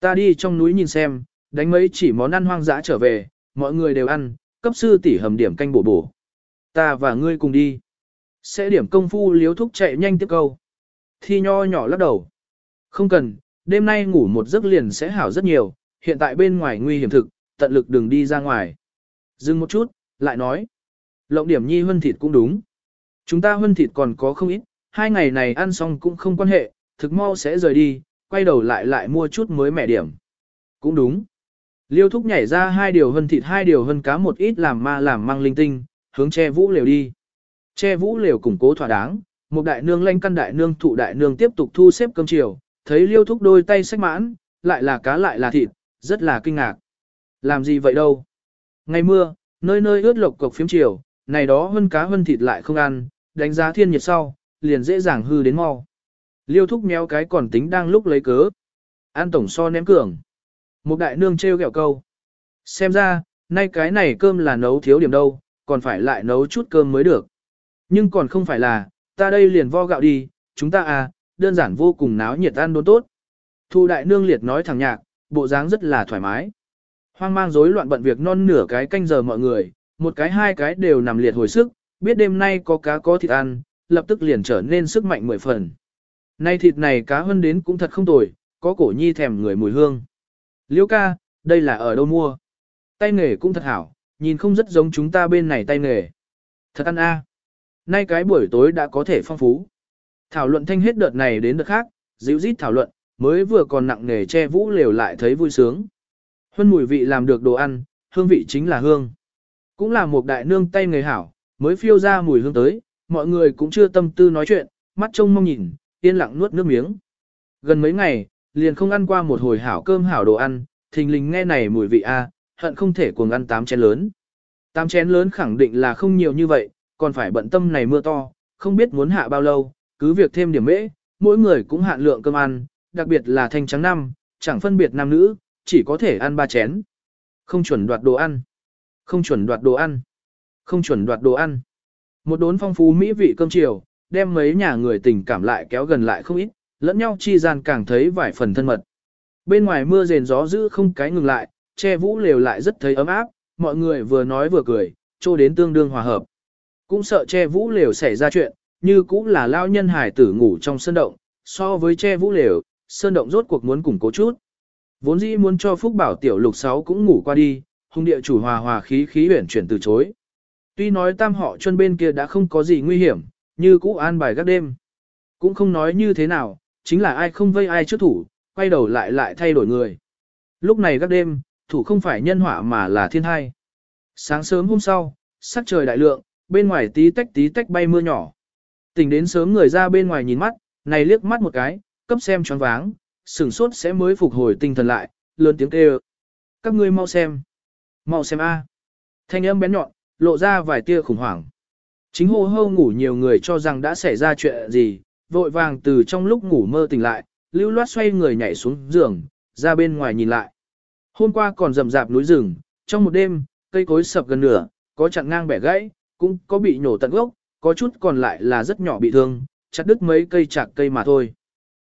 Speaker 1: Ta đi trong núi nhìn xem, đánh mấy chỉ món ăn hoang dã trở về, mọi người đều ăn, cấp sư tỷ hầm điểm canh bổ bổ. Ta và ngươi cùng đi. Sẽ điểm công phu liếu thúc chạy nhanh tiếp câu. Thi nho nhỏ lắc đầu. Không cần, đêm nay ngủ một giấc liền sẽ hảo rất nhiều, hiện tại bên ngoài nguy hiểm thực, tận lực đừng đi ra ngoài. Dừng một chút, lại nói. Lộng điểm nhi huân thịt cũng đúng. Chúng ta huân thịt còn có không ít, hai ngày này ăn xong cũng không quan hệ, thực mau sẽ rời đi, quay đầu lại lại mua chút mới mẻ điểm. Cũng đúng. Liêu thúc nhảy ra hai điều hân thịt hai điều hân cá một ít làm ma làm mang linh tinh, hướng che vũ liều đi. Che vũ liều củng cố thỏa đáng, một đại nương lanh căn đại nương thụ đại nương tiếp tục thu xếp cơm chiều, thấy liêu thúc đôi tay sách mãn, lại là cá lại là thịt, rất là kinh ngạc. Làm gì vậy đâu? Ngày mưa, nơi nơi ướt lộc cục phiếm chiều, này đó hơn cá hơn thịt lại không ăn, đánh giá thiên nhiệt sau, liền dễ dàng hư đến mau. Liêu thúc méo cái còn tính đang lúc lấy cớ. An tổng so ném cường. Một đại nương treo gẹo câu. Xem ra, nay cái này cơm là nấu thiếu điểm đâu, còn phải lại nấu chút cơm mới được. Nhưng còn không phải là, ta đây liền vo gạo đi, chúng ta à, đơn giản vô cùng náo nhiệt ăn đốn tốt. Thu đại nương liệt nói thẳng nhạc, bộ dáng rất là thoải mái. Hoang mang rối loạn bận việc non nửa cái canh giờ mọi người, một cái hai cái đều nằm liệt hồi sức, biết đêm nay có cá có thịt ăn, lập tức liền trở nên sức mạnh mười phần. Nay thịt này cá hơn đến cũng thật không tồi, có cổ nhi thèm người mùi hương. Liêu ca, đây là ở đâu mua? Tay nghề cũng thật hảo, nhìn không rất giống chúng ta bên này tay nghề. Thật ăn a. Nay cái buổi tối đã có thể phong phú. Thảo luận thanh hết đợt này đến đợt khác, dịu rít thảo luận, mới vừa còn nặng nghề che vũ lều lại thấy vui sướng. Huân mùi vị làm được đồ ăn, hương vị chính là hương. Cũng là một đại nương tay nghề hảo, mới phiêu ra mùi hương tới, mọi người cũng chưa tâm tư nói chuyện, mắt trông mong nhìn, yên lặng nuốt nước miếng. Gần mấy ngày, liền không ăn qua một hồi hảo cơm hảo đồ ăn, thình lình nghe này mùi vị a, à, hận không thể cuồng ăn tám chén lớn. Tám chén lớn khẳng định là không nhiều như vậy, còn phải bận tâm này mưa to, không biết muốn hạ bao lâu, cứ việc thêm điểm mễ, mỗi người cũng hạn lượng cơm ăn, đặc biệt là thanh trắng năm, chẳng phân biệt nam nữ, chỉ có thể ăn ba chén. Không chuẩn đoạt đồ ăn. Không chuẩn đoạt đồ ăn. Không chuẩn đoạt đồ ăn. Một đốn phong phú mỹ vị cơm chiều, đem mấy nhà người tình cảm lại kéo gần lại không ít, lẫn nhau chi gian càng thấy vài phần thân mật. Bên ngoài mưa rền gió dữ không cái ngừng lại, che vũ lều lại rất thấy ấm áp, mọi người vừa nói vừa cười, trô đến tương đương hòa hợp. Cũng sợ che vũ lều xảy ra chuyện, như cũng là lao nhân hải tử ngủ trong sơn động, so với che vũ lều, sơn động rốt cuộc muốn củng cố chút. Vốn dĩ muốn cho Phúc Bảo tiểu lục sáu cũng ngủ qua đi, hung địa chủ hòa hòa khí khí huyển chuyển từ chối. Tuy nói tam họ chân bên kia đã không có gì nguy hiểm, như cũ an bài gác đêm. Cũng không nói như thế nào, chính là ai không vây ai trước thủ, quay đầu lại lại thay đổi người. Lúc này gác đêm, thủ không phải nhân họa mà là thiên hai. Sáng sớm hôm sau, sắc trời đại lượng, bên ngoài tí tách tí tách bay mưa nhỏ. Tỉnh đến sớm người ra bên ngoài nhìn mắt, này liếc mắt một cái, cấp xem choáng váng, sửng sốt sẽ mới phục hồi tinh thần lại, lớn tiếng kêu. Các ngươi mau xem. Mau xem a. Thanh âm bén nhọn, lộ ra vài tia khủng hoảng. Chính hô hô ngủ nhiều người cho rằng đã xảy ra chuyện gì, vội vàng từ trong lúc ngủ mơ tỉnh lại, lưu loát xoay người nhảy xuống giường, ra bên ngoài nhìn lại. Hôm qua còn rầm rạp núi rừng, trong một đêm, cây cối sập gần nửa, có chặn ngang bẻ gãy, cũng có bị nổ tận gốc, có chút còn lại là rất nhỏ bị thương, chặt đứt mấy cây chạc cây mà thôi.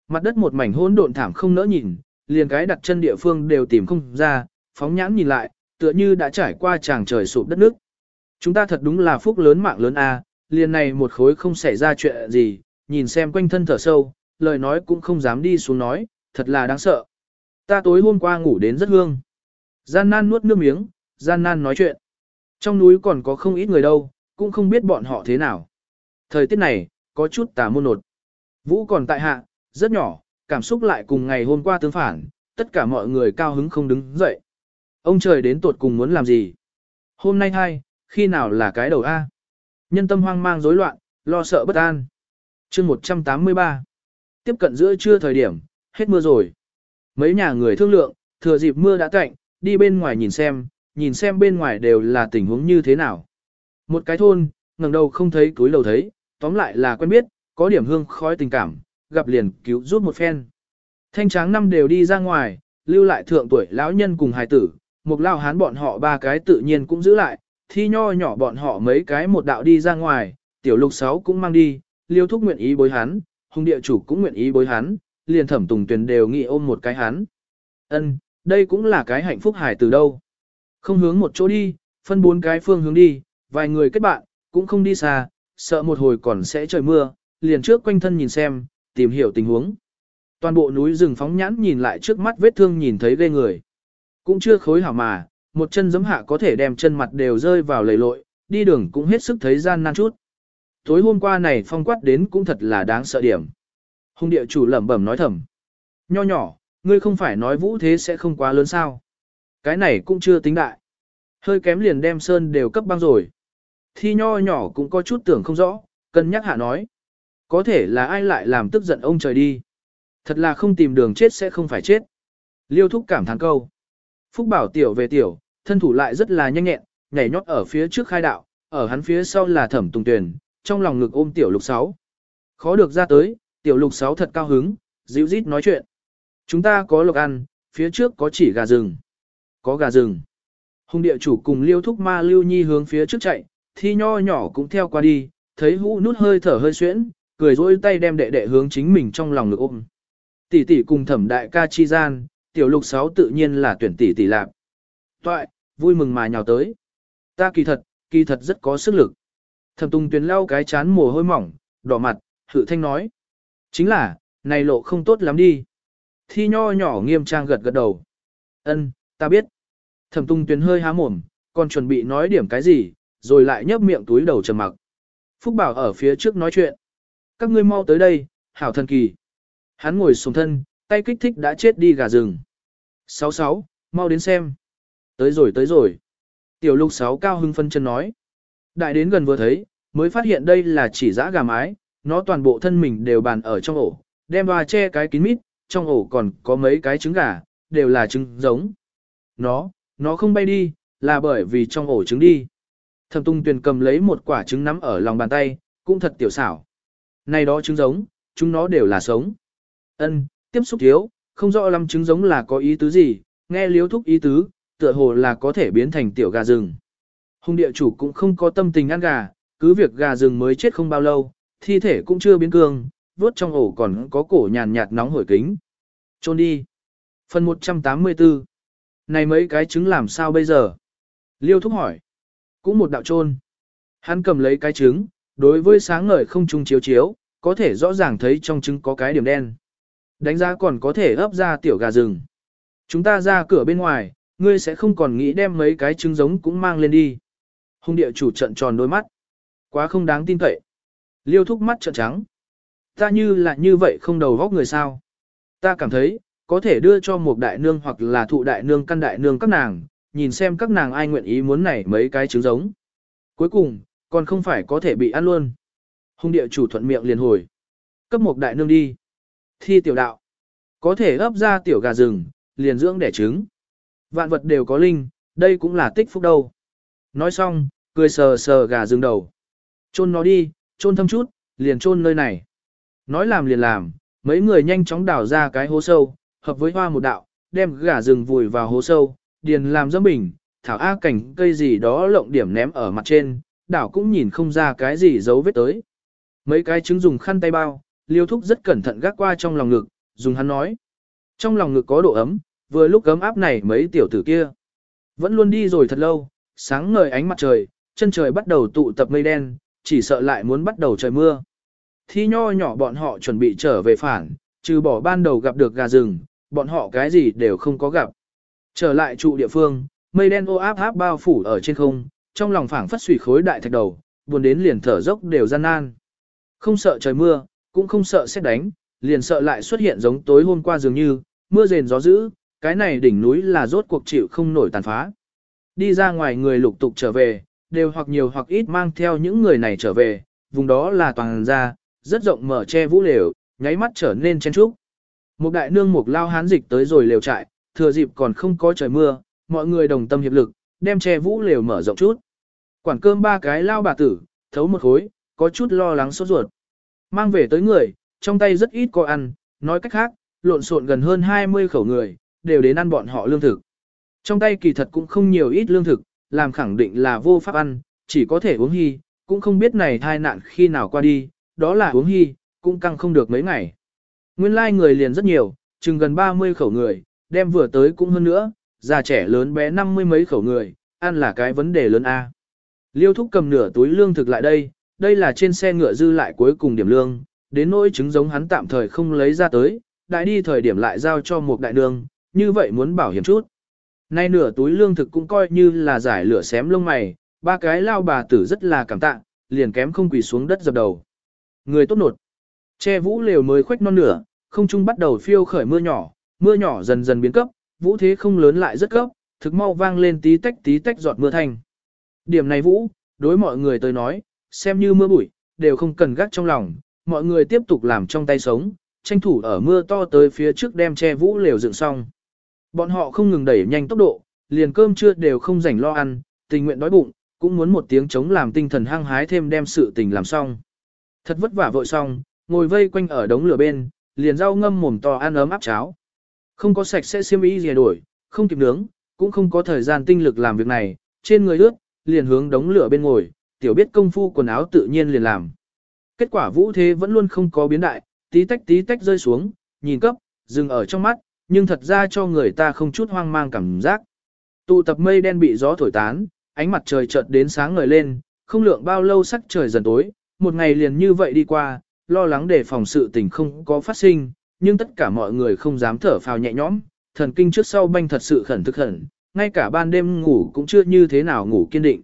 Speaker 1: Mặt đất một mảnh hỗn độn thảm không nỡ nhìn, liền cái đặt chân địa phương đều tìm không ra, phóng nhãn nhìn lại, tựa như đã trải qua tràng trời sụp đất nước. Chúng ta thật đúng là phúc lớn mạng lớn a, liền này một khối không xảy ra chuyện gì, nhìn xem quanh thân thở sâu, lời nói cũng không dám đi xuống nói, thật là đáng sợ. Ta tối hôm qua ngủ đến rất hương. Gian nan nuốt nước miếng, gian nan nói chuyện. Trong núi còn có không ít người đâu, cũng không biết bọn họ thế nào. Thời tiết này, có chút tà môn nột. Vũ còn tại hạ, rất nhỏ, cảm xúc lại cùng ngày hôm qua tương phản, tất cả mọi người cao hứng không đứng dậy. Ông trời đến tột cùng muốn làm gì? Hôm nay hai, khi nào là cái đầu A? Nhân tâm hoang mang rối loạn, lo sợ bất an. chương 183. Tiếp cận giữa trưa thời điểm, hết mưa rồi. Mấy nhà người thương lượng, thừa dịp mưa đã cạnh, đi bên ngoài nhìn xem, nhìn xem bên ngoài đều là tình huống như thế nào. Một cái thôn, ngẩng đầu không thấy túi lầu thấy, tóm lại là quen biết, có điểm hương khói tình cảm, gặp liền cứu giúp một phen. Thanh tráng năm đều đi ra ngoài, lưu lại thượng tuổi lão nhân cùng hài tử, một lao hán bọn họ ba cái tự nhiên cũng giữ lại, thi nho nhỏ bọn họ mấy cái một đạo đi ra ngoài, tiểu lục sáu cũng mang đi, liêu thúc nguyện ý bối hắn, hùng địa chủ cũng nguyện ý bối hắn, liền thẩm tùng tuyền đều nghĩ ôm một cái hắn. Ân, đây cũng là cái hạnh phúc hải từ đâu. Không hướng một chỗ đi, phân bốn cái phương hướng đi, vài người kết bạn, cũng không đi xa, sợ một hồi còn sẽ trời mưa, liền trước quanh thân nhìn xem, tìm hiểu tình huống. Toàn bộ núi rừng phóng nhãn nhìn lại trước mắt vết thương nhìn thấy ghê người. Cũng chưa khối hảo mà, một chân giấm hạ có thể đem chân mặt đều rơi vào lầy lội, đi đường cũng hết sức thấy gian nan chút. Tối hôm qua này phong quát đến cũng thật là đáng sợ điểm. Hùng địa chủ lẩm bẩm nói thầm. Nho nhỏ, ngươi không phải nói vũ thế sẽ không quá lớn sao. Cái này cũng chưa tính đại. Hơi kém liền đem sơn đều cấp băng rồi. Thi nho nhỏ cũng có chút tưởng không rõ, cân nhắc hạ nói. Có thể là ai lại làm tức giận ông trời đi. Thật là không tìm đường chết sẽ không phải chết. Liêu thúc cảm thán câu. Phúc bảo tiểu về tiểu, thân thủ lại rất là nhanh nhẹn, nhảy nhót ở phía trước khai đạo, ở hắn phía sau là thẩm tùng tuyển, trong lòng ngực ôm tiểu lục sáu. Khó được ra tới, tiểu lục sáu thật cao hứng, dịu rít nói chuyện. Chúng ta có lộc ăn, phía trước có chỉ gà rừng. Có gà rừng. Hùng địa chủ cùng liêu thúc ma lưu nhi hướng phía trước chạy, thi nho nhỏ cũng theo qua đi, thấy hũ nút hơi thở hơi xuyễn, cười rỗi tay đem đệ đệ hướng chính mình trong lòng ngực ôm. Tỷ tỷ cùng thẩm đại ca chi gian, tiểu lục sáu tự nhiên là tuyển tỷ tỷ lạc. Toại, vui mừng mà nhào tới. Ta kỳ thật, kỳ thật rất có sức lực. Thẩm Tùng Tuyền lau cái chán mồ hôi mỏng, đỏ mặt, hự thanh nói. Chính là, này lộ không tốt lắm đi. Thi nho nhỏ nghiêm trang gật gật đầu. Ân, ta biết. Thẩm Tùng Tuyền hơi há mồm, còn chuẩn bị nói điểm cái gì, rồi lại nhấp miệng túi đầu trầm mặc. Phúc Bảo ở phía trước nói chuyện. Các ngươi mau tới đây, hảo thần kỳ. Hắn ngồi xuống thân, tay kích thích đã chết đi gà rừng. Sáu sáu, mau đến xem. Tới rồi tới rồi. Tiểu lục sáu cao hưng phân chân nói. Đại đến gần vừa thấy, mới phát hiện đây là chỉ dã gà mái, nó toàn bộ thân mình đều bàn ở trong ổ, đem hoa che cái kín mít, trong ổ còn có mấy cái trứng gà, đều là trứng giống. Nó, nó không bay đi, là bởi vì trong ổ trứng đi. Thẩm tung tuyền cầm lấy một quả trứng nắm ở lòng bàn tay, cũng thật tiểu xảo. Này đó trứng giống, chúng nó đều là sống. Ân, tiếp xúc thiếu, không rõ lắm trứng giống là có ý tứ gì, nghe liếu thúc ý tứ, tựa hồ là có thể biến thành tiểu gà rừng. Hùng địa chủ cũng không có tâm tình ăn gà, cứ việc gà rừng mới chết không bao lâu, thi thể cũng chưa biến cương, vuốt trong ổ còn có cổ nhàn nhạt nóng hổi kính. Trôn đi. Phần 184. Này mấy cái trứng làm sao bây giờ? Liêu thúc hỏi. Cũng một đạo trôn. Hắn cầm lấy cái trứng, đối với sáng ngời không trung chiếu chiếu, có thể rõ ràng thấy trong trứng có cái điểm đen. Đánh giá còn có thể ấp ra tiểu gà rừng. Chúng ta ra cửa bên ngoài, ngươi sẽ không còn nghĩ đem mấy cái trứng giống cũng mang lên đi. Hùng địa chủ trận tròn đôi mắt. Quá không đáng tin cậy. Liêu thúc mắt trợn trắng. Ta như là như vậy không đầu góc người sao. Ta cảm thấy, có thể đưa cho một đại nương hoặc là thụ đại nương căn đại nương các nàng, nhìn xem các nàng ai nguyện ý muốn này mấy cái trứng giống. Cuối cùng, còn không phải có thể bị ăn luôn. Hùng địa chủ thuận miệng liền hồi. Cấp một đại nương đi. Thi tiểu đạo. Có thể ấp ra tiểu gà rừng, liền dưỡng đẻ trứng. Vạn vật đều có linh, đây cũng là tích phúc đâu. Nói xong, cười sờ sờ gà rừng đầu. Chôn nó đi, chôn thâm chút, liền chôn nơi này. Nói làm liền làm, mấy người nhanh chóng đào ra cái hố sâu, hợp với hoa một đạo, đem gà rừng vùi vào hố sâu, điền làm dâm bình, thảo A cảnh cây gì đó lộng điểm ném ở mặt trên, đảo cũng nhìn không ra cái gì dấu vết tới. Mấy cái trứng dùng khăn tay bao, liêu thúc rất cẩn thận gác qua trong lòng ngực, dùng hắn nói. Trong lòng ngực có độ ấm, vừa lúc gấm áp này mấy tiểu tử kia. Vẫn luôn đi rồi thật lâu, sáng ngời ánh mặt trời, chân trời bắt đầu tụ tập mây đen, chỉ sợ lại muốn bắt đầu trời mưa. Thi nho nhỏ bọn họ chuẩn bị trở về phản, trừ bỏ ban đầu gặp được gà rừng, bọn họ cái gì đều không có gặp. Trở lại trụ địa phương, mây đen ô áp áp bao phủ ở trên không, trong lòng phảng phất suy khối đại thạch đầu, buồn đến liền thở dốc đều gian nan. Không sợ trời mưa, cũng không sợ xét đánh, liền sợ lại xuất hiện giống tối hôm qua dường như, mưa rền gió dữ, cái này đỉnh núi là rốt cuộc chịu không nổi tàn phá. Đi ra ngoài người lục tục trở về, đều hoặc nhiều hoặc ít mang theo những người này trở về, vùng đó là toàn ra, rất rộng mở che vũ lều, nháy mắt trở nên chen trúc. Một đại nương một lao hán dịch tới rồi lều trại, thừa dịp còn không có trời mưa, mọi người đồng tâm hiệp lực, đem che vũ lều mở rộng chút. Quản cơm ba cái lao bà tử, thấu một khối, có chút lo lắng sốt ruột. Mang về tới người, trong tay rất ít có ăn, nói cách khác, lộn xộn gần hơn 20 khẩu người, đều đến ăn bọn họ lương thực. Trong tay kỳ thật cũng không nhiều ít lương thực, làm khẳng định là vô pháp ăn, chỉ có thể uống hy, cũng không biết này thai nạn khi nào qua đi, đó là uống hy, cũng căng không được mấy ngày. Nguyên lai like người liền rất nhiều, chừng gần 30 khẩu người, đem vừa tới cũng hơn nữa, già trẻ lớn bé năm mươi mấy khẩu người, ăn là cái vấn đề lớn A. Liêu thúc cầm nửa túi lương thực lại đây, đây là trên xe ngựa dư lại cuối cùng điểm lương, đến nỗi trứng giống hắn tạm thời không lấy ra tới, đại đi thời điểm lại giao cho một đại đường như vậy muốn bảo hiểm chút. Nay nửa túi lương thực cũng coi như là giải lửa xém lông mày, ba cái lao bà tử rất là cảm tạ, liền kém không quỳ xuống đất dập đầu. Người tốt nột. Che vũ lều mới khoách non nửa, không trung bắt đầu phiêu khởi mưa nhỏ, mưa nhỏ dần dần biến cấp, vũ thế không lớn lại rất cấp, thực mau vang lên tí tách tí tách giọt mưa thanh. Điểm này vũ, đối mọi người tới nói, xem như mưa bụi, đều không cần gác trong lòng, mọi người tiếp tục làm trong tay sống, tranh thủ ở mưa to tới phía trước đem che vũ lều dựng xong. Bọn họ không ngừng đẩy nhanh tốc độ, liền cơm trưa đều không rảnh lo ăn, tình nguyện đói bụng, cũng muốn một tiếng chống làm tinh thần hăng hái thêm đem sự tình làm xong. Thật vất vả vội xong, ngồi vây quanh ở đống lửa bên, liền rau ngâm mồm to ăn ấm áp cháo. Không có sạch sẽ xiêm y gì đổi, không kịp nướng, cũng không có thời gian tinh lực làm việc này, trên người ướt, liền hướng đống lửa bên ngồi, tiểu biết công phu quần áo tự nhiên liền làm. Kết quả vũ thế vẫn luôn không có biến đại, tí tách tí tách rơi xuống, nhìn cấp, dừng ở trong mắt, nhưng thật ra cho người ta không chút hoang mang cảm giác. Tụ tập mây đen bị gió thổi tán, ánh mặt trời chợt đến sáng ngời lên, không lượng bao lâu sắc trời dần tối, một ngày liền như vậy đi qua, lo lắng để phòng sự tình không có phát sinh, nhưng tất cả mọi người không dám thở phào nhẹ nhõm, thần kinh trước sau banh thật sự khẩn thực khẩn, ngay cả ban đêm ngủ cũng chưa như thế nào ngủ kiên định.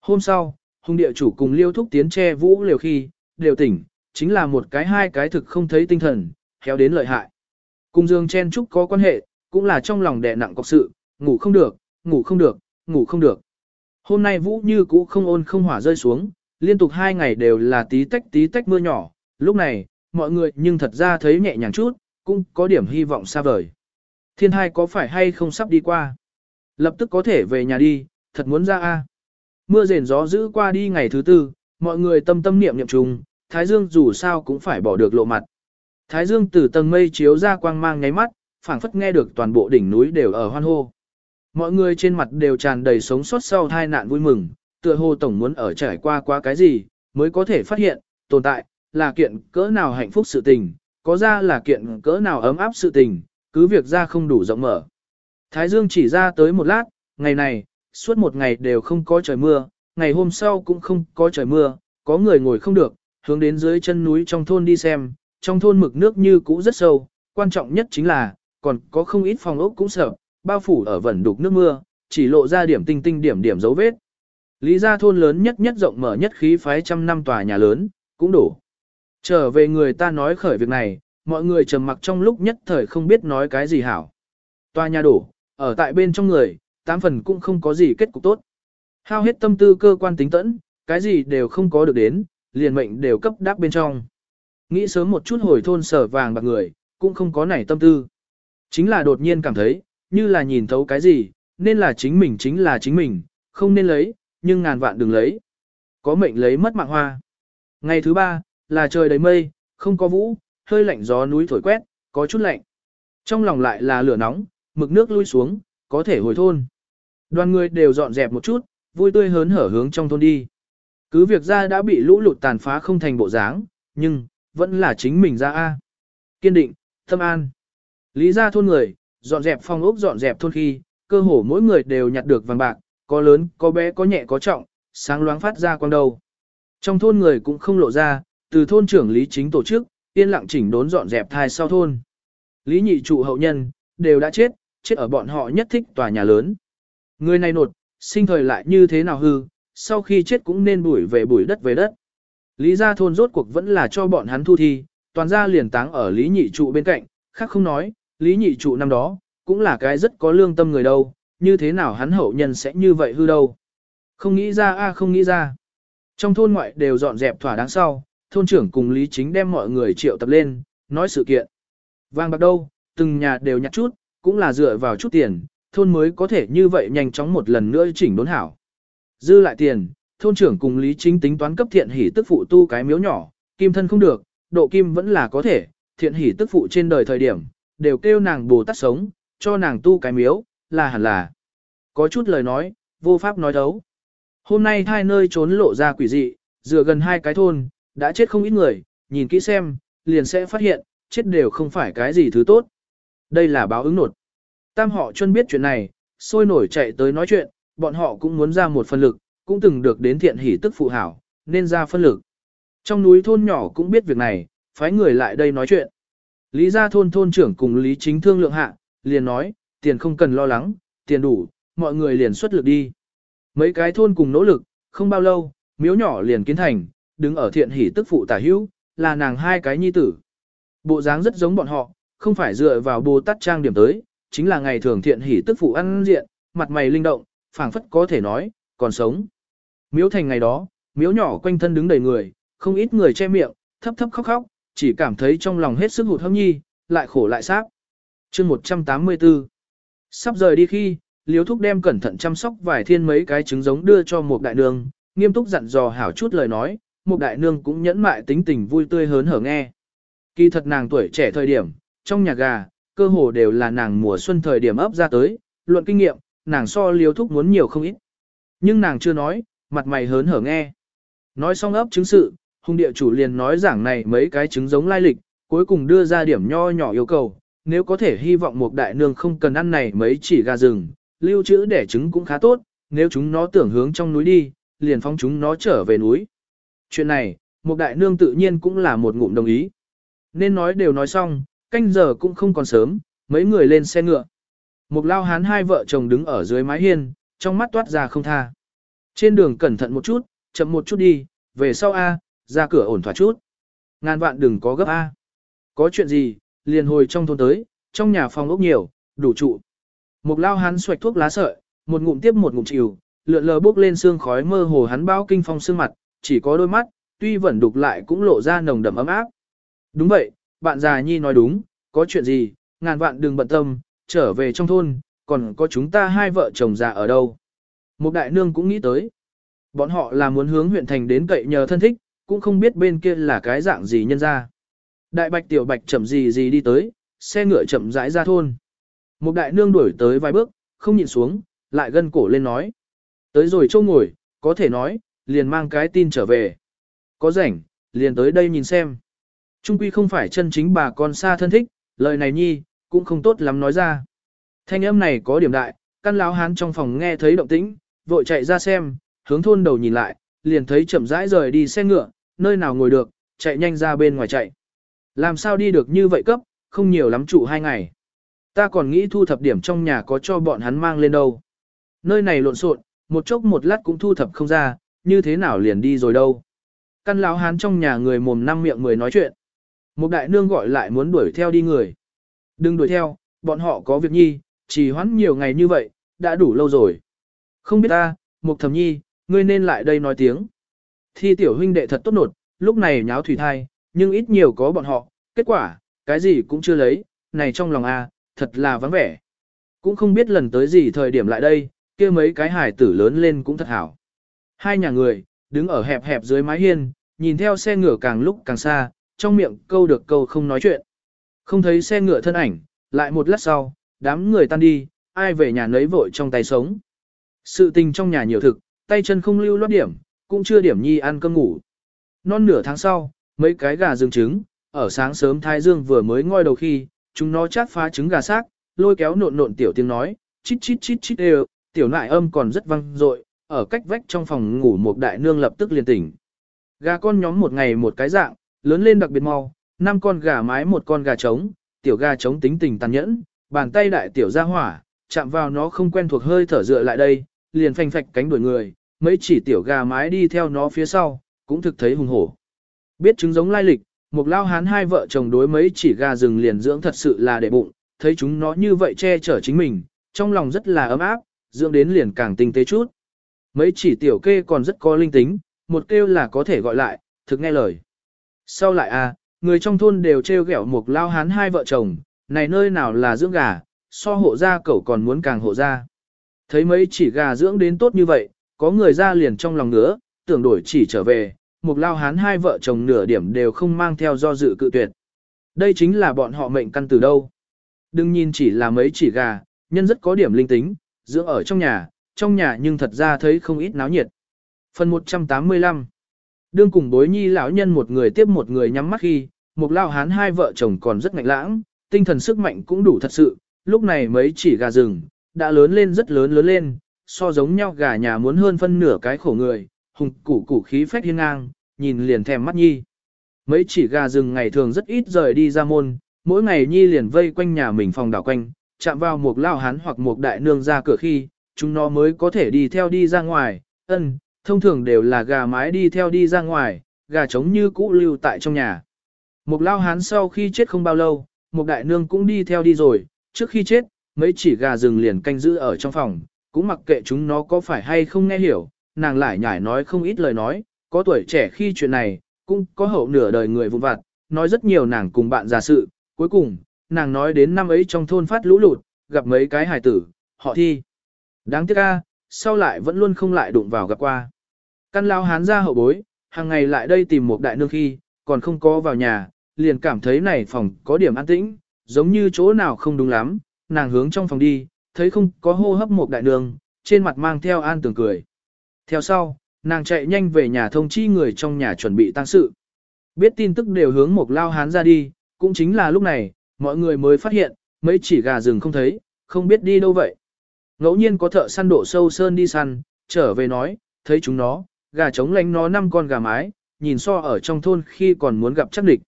Speaker 1: Hôm sau, hùng địa chủ cùng liêu thúc tiến che vũ liều khi, đều tỉnh, chính là một cái hai cái thực không thấy tinh thần, kéo đến lợi hại. Cùng dương chen trúc có quan hệ, cũng là trong lòng đè nặng cọc sự, ngủ không được, ngủ không được, ngủ không được. Hôm nay vũ như cũ không ôn không hỏa rơi xuống, liên tục hai ngày đều là tí tách tí tách mưa nhỏ, lúc này, mọi người nhưng thật ra thấy nhẹ nhàng chút, cũng có điểm hy vọng xa vời. Thiên hai có phải hay không sắp đi qua? Lập tức có thể về nhà đi, thật muốn ra a. Mưa rền gió giữ qua đi ngày thứ tư, mọi người tâm tâm niệm niệm chung, Thái Dương dù sao cũng phải bỏ được lộ mặt. Thái Dương từ tầng mây chiếu ra quang mang nháy mắt, phảng phất nghe được toàn bộ đỉnh núi đều ở hoan hô. Mọi người trên mặt đều tràn đầy sống sót sau tai nạn vui mừng, tựa hồ tổng muốn ở trải qua qua cái gì, mới có thể phát hiện, tồn tại, là kiện cỡ nào hạnh phúc sự tình, có ra là kiện cỡ nào ấm áp sự tình, cứ việc ra không đủ rộng mở. Thái Dương chỉ ra tới một lát, ngày này, suốt một ngày đều không có trời mưa, ngày hôm sau cũng không có trời mưa, có người ngồi không được, hướng đến dưới chân núi trong thôn đi xem, trong thôn mực nước như cũ rất sâu, quan trọng nhất chính là, còn có không ít phòng ốc cũng sợ, bao phủ ở vẩn đục nước mưa, chỉ lộ ra điểm tinh tinh điểm điểm dấu vết. Lý gia thôn lớn nhất nhất rộng mở nhất khí phái trăm năm tòa nhà lớn, cũng đủ. Trở về người ta nói khởi việc này, mọi người trầm mặc trong lúc nhất thời không biết nói cái gì hảo. Tòa nhà đủ, ở tại bên trong người, tám phần cũng không có gì kết cục tốt. Hao hết tâm tư cơ quan tính tẫn, cái gì đều không có được đến, liền mệnh đều cấp đáp bên trong. Nghĩ sớm một chút hồi thôn sở vàng bạc người, cũng không có nảy tâm tư. Chính là đột nhiên cảm thấy, như là nhìn thấu cái gì, nên là chính mình chính là chính mình, không nên lấy, nhưng ngàn vạn đừng lấy. Có mệnh lấy mất mạng hoa. Ngày thứ ba, là trời đầy mây, không có vũ, hơi lạnh gió núi thổi quét, có chút lạnh. Trong lòng lại là lửa nóng, mực nước lui xuống, có thể hồi thôn. Đoàn người đều dọn dẹp một chút, vui tươi hớn hở hướng trong thôn đi. Cứ việc ra đã bị lũ lụt tàn phá không thành bộ dáng, nhưng, vẫn là chính mình ra A. Kiên định, tâm an. Lý ra thôn người, dọn dẹp phong ốc dọn dẹp thôn khi, cơ hồ mỗi người đều nhặt được vàng bạc, có lớn, có bé, có nhẹ, có trọng, sáng loáng phát ra quang đầu. Trong thôn người cũng không lộ ra, từ thôn trưởng Lý Chính tổ chức, yên lặng chỉnh đốn dọn dẹp thai sau thôn. Lý nhị trụ hậu nhân, đều đã chết, chết ở bọn họ nhất thích tòa nhà lớn. Người này nột, sinh thời lại như thế nào hư, sau khi chết cũng nên bủi về bủi đất về đất. Lý gia thôn rốt cuộc vẫn là cho bọn hắn thu thi, toàn gia liền táng ở Lý nhị trụ bên cạnh, khác không nói, Lý nhị trụ năm đó, cũng là cái rất có lương tâm người đâu, như thế nào hắn hậu nhân sẽ như vậy hư đâu. Không nghĩ ra a không nghĩ ra. Trong thôn ngoại đều dọn dẹp thỏa đáng sau, thôn trưởng cùng Lý Chính đem mọi người triệu tập lên, nói sự kiện. Vàng bạc đâu, từng nhà đều nhặt chút, cũng là dựa vào chút tiền, thôn mới có thể như vậy nhanh chóng một lần nữa chỉnh đốn hảo. Dư lại tiền, thôn trưởng cùng Lý Chính tính toán cấp thiện hỷ tức phụ tu cái miếu nhỏ, kim thân không được, độ kim vẫn là có thể, thiện hỷ tức phụ trên đời thời điểm, đều kêu nàng bồ tát sống, cho nàng tu cái miếu, là hẳn là. Có chút lời nói, vô pháp nói đấu Hôm nay hai nơi trốn lộ ra quỷ dị, dựa gần hai cái thôn, đã chết không ít người, nhìn kỹ xem, liền sẽ phát hiện, chết đều không phải cái gì thứ tốt. Đây là báo ứng nột. Tam họ chuân biết chuyện này, sôi nổi chạy tới nói chuyện, bọn họ cũng muốn ra một phần lực, cũng từng được đến thiện hỷ tức phụ hảo, nên ra phân lực. Trong núi thôn nhỏ cũng biết việc này, phái người lại đây nói chuyện. Lý gia thôn thôn trưởng cùng Lý chính thương lượng hạ, liền nói, tiền không cần lo lắng, tiền đủ, mọi người liền xuất lực đi. Mấy cái thôn cùng nỗ lực, không bao lâu, miếu nhỏ liền kiến thành, đứng ở thiện hỷ tức phụ tả hữu, là nàng hai cái nhi tử. Bộ dáng rất giống bọn họ, không phải dựa vào bồ tát trang điểm tới, chính là ngày thường thiện hỷ tức phụ ăn diện, mặt mày linh động, phảng phất có thể nói, còn sống. Miếu thành ngày đó, miếu nhỏ quanh thân đứng đầy người, không ít người che miệng, thấp thấp khóc khóc, chỉ cảm thấy trong lòng hết sức hụt hâm nhi, lại khổ lại sáp. chương 184 Sắp rời đi khi, Liếu Thúc đem cẩn thận chăm sóc vài thiên mấy cái trứng giống đưa cho một đại nương, nghiêm túc dặn dò hảo chút lời nói, một đại nương cũng nhẫn mại tính tình vui tươi hớn hở nghe. Kỳ thật nàng tuổi trẻ thời điểm, trong nhà gà, cơ hồ đều là nàng mùa xuân thời điểm ấp ra tới, luận kinh nghiệm, nàng so Liếu Thúc muốn nhiều không ít. Nhưng nàng chưa nói, mặt mày hớn hở nghe. Nói xong ấp chứng sự, hung địa chủ liền nói giảng này mấy cái trứng giống lai lịch, cuối cùng đưa ra điểm nho nhỏ yêu cầu, nếu có thể hy vọng một đại nương không cần ăn này mấy chỉ gà rừng, lưu trữ để trứng cũng khá tốt, nếu chúng nó tưởng hướng trong núi đi, liền phóng chúng nó trở về núi. Chuyện này, một đại nương tự nhiên cũng là một ngụm đồng ý. Nên nói đều nói xong, canh giờ cũng không còn sớm, mấy người lên xe ngựa. Một lao hán hai vợ chồng đứng ở dưới mái hiên, trong mắt toát ra không tha. Trên đường cẩn thận một chút, chậm một chút đi, về sau A, ra cửa ổn thỏa chút. Ngàn vạn đừng có gấp A. Có chuyện gì, liền hồi trong thôn tới, trong nhà phòng ốc nhiều, đủ trụ. Một lao hắn xoạch thuốc lá sợi, một ngụm tiếp một ngụm chịu, lượn lờ bốc lên xương khói mơ hồ hắn bao kinh phong xương mặt, chỉ có đôi mắt, tuy vẫn đục lại cũng lộ ra nồng đậm ấm áp. Đúng vậy, bạn già nhi nói đúng, có chuyện gì, ngàn vạn đừng bận tâm, trở về trong thôn, còn có chúng ta hai vợ chồng già ở đâu. Một đại nương cũng nghĩ tới. Bọn họ là muốn hướng huyện thành đến cậy nhờ thân thích, cũng không biết bên kia là cái dạng gì nhân ra. Đại bạch tiểu bạch chậm gì gì đi tới, xe ngựa chậm rãi ra thôn. Một đại nương đuổi tới vài bước, không nhìn xuống, lại gân cổ lên nói. Tới rồi châu ngồi, có thể nói, liền mang cái tin trở về. Có rảnh, liền tới đây nhìn xem. Trung quy không phải chân chính bà con xa thân thích, lời này nhi, cũng không tốt lắm nói ra. Thanh âm này có điểm đại, căn lão hán trong phòng nghe thấy động tĩnh, vội chạy ra xem, hướng thôn đầu nhìn lại, liền thấy chậm rãi rời đi xe ngựa, nơi nào ngồi được, chạy nhanh ra bên ngoài chạy. Làm sao đi được như vậy cấp, không nhiều lắm trụ hai ngày. Ta còn nghĩ thu thập điểm trong nhà có cho bọn hắn mang lên đâu. Nơi này lộn xộn, một chốc một lát cũng thu thập không ra, như thế nào liền đi rồi đâu. Căn lão hán trong nhà người mồm năm miệng mười nói chuyện. Một đại nương gọi lại muốn đuổi theo đi người. Đừng đuổi theo, bọn họ có việc nhi, chỉ hoãn nhiều ngày như vậy, đã đủ lâu rồi. Không biết ta, Mục Thẩm Nhi, ngươi nên lại đây nói tiếng. Thi tiểu huynh đệ thật tốt nột, lúc này nháo thủy thai, nhưng ít nhiều có bọn họ, kết quả, cái gì cũng chưa lấy, này trong lòng a, thật là vắng vẻ. Cũng không biết lần tới gì thời điểm lại đây, kia mấy cái hải tử lớn lên cũng thật hảo. Hai nhà người, đứng ở hẹp hẹp dưới mái hiên, nhìn theo xe ngựa càng lúc càng xa, trong miệng câu được câu không nói chuyện. Không thấy xe ngựa thân ảnh, lại một lát sau, đám người tan đi, ai về nhà nấy vội trong tay sống. Sự tình trong nhà nhiều thực, tay chân không lưu loát điểm, cũng chưa điểm nhi ăn cơm ngủ. Non nửa tháng sau, mấy cái gà rừng trứng, ở sáng sớm thái dương vừa mới ngoi đầu khi, chúng nó chát phá trứng gà xác, lôi kéo nộn nộn tiểu tiếng nói, chít chít chít chít đều, tiểu nại âm còn rất vang dội, ở cách vách trong phòng ngủ một đại nương lập tức liền tỉnh. Gà con nhóm một ngày một cái dạng, lớn lên đặc biệt mau, năm con gà mái một con gà trống, tiểu gà trống tính tình tàn nhẫn, bàn tay đại tiểu ra hỏa, chạm vào nó không quen thuộc hơi thở dựa lại đây, liền phanh phạch cánh đuổi người, mấy chỉ tiểu gà mái đi theo nó phía sau, cũng thực thấy hùng hổ. Biết chứng giống lai lịch, một lao hán hai vợ chồng đối mấy chỉ gà rừng liền dưỡng thật sự là để bụng, thấy chúng nó như vậy che chở chính mình, trong lòng rất là ấm áp, dưỡng đến liền càng tinh tế chút. Mấy chỉ tiểu kê còn rất có linh tính, một kêu là có thể gọi lại, thực nghe lời. Sau lại à, người trong thôn đều trêu ghẹo một lao hán hai vợ chồng, này nơi nào là dưỡng gà, so hộ gia cậu còn muốn càng hộ gia. Thấy mấy chỉ gà dưỡng đến tốt như vậy, có người ra liền trong lòng nữa, tưởng đổi chỉ trở về, một lao hán hai vợ chồng nửa điểm đều không mang theo do dự cự tuyệt. Đây chính là bọn họ mệnh căn từ đâu. Đừng nhìn chỉ là mấy chỉ gà, nhân rất có điểm linh tính, dưỡng ở trong nhà, trong nhà nhưng thật ra thấy không ít náo nhiệt. Phần 185 Đương cùng bối nhi lão nhân một người tiếp một người nhắm mắt khi, một lao hán hai vợ chồng còn rất ngạnh lãng, tinh thần sức mạnh cũng đủ thật sự, lúc này mấy chỉ gà rừng, đã lớn lên rất lớn lớn lên, so giống nhau gà nhà muốn hơn phân nửa cái khổ người, hùng củ củ khí phách hiên ngang, nhìn liền thèm mắt nhi. Mấy chỉ gà rừng ngày thường rất ít rời đi ra môn, mỗi ngày nhi liền vây quanh nhà mình phòng đảo quanh, chạm vào một lao hán hoặc một đại nương ra cửa khi, chúng nó mới có thể đi theo đi ra ngoài, ân, thông thường đều là gà mái đi theo đi ra ngoài, gà trống như cũ lưu tại trong nhà. Một lao hán sau khi chết không bao lâu, một đại nương cũng đi theo đi rồi, trước khi chết, mấy chỉ gà rừng liền canh giữ ở trong phòng, cũng mặc kệ chúng nó có phải hay không nghe hiểu, nàng lại nhải nói không ít lời nói, có tuổi trẻ khi chuyện này, cũng có hậu nửa đời người vụn vặt, nói rất nhiều nàng cùng bạn già sự, cuối cùng, nàng nói đến năm ấy trong thôn phát lũ lụt, gặp mấy cái hài tử, họ thi. Đáng tiếc a, sau lại vẫn luôn không lại đụng vào gặp qua. Căn lao hán ra hậu bối, hàng ngày lại đây tìm một đại nương khi, còn không có vào nhà, liền cảm thấy này phòng có điểm an tĩnh, giống như chỗ nào không đúng lắm, nàng hướng trong phòng đi, thấy không có hô hấp một đại nương, trên mặt mang theo an tường cười. Theo sau, nàng chạy nhanh về nhà thông chi người trong nhà chuẩn bị tăng sự. Biết tin tức đều hướng một lao hán ra đi, cũng chính là lúc này, mọi người mới phát hiện, mấy chỉ gà rừng không thấy, không biết đi đâu vậy. Ngẫu nhiên có thợ săn độ sâu sơn đi săn, trở về nói, thấy chúng nó, gà trống lánh nó năm con gà mái, nhìn so ở trong thôn khi còn muốn gặp chắc địch.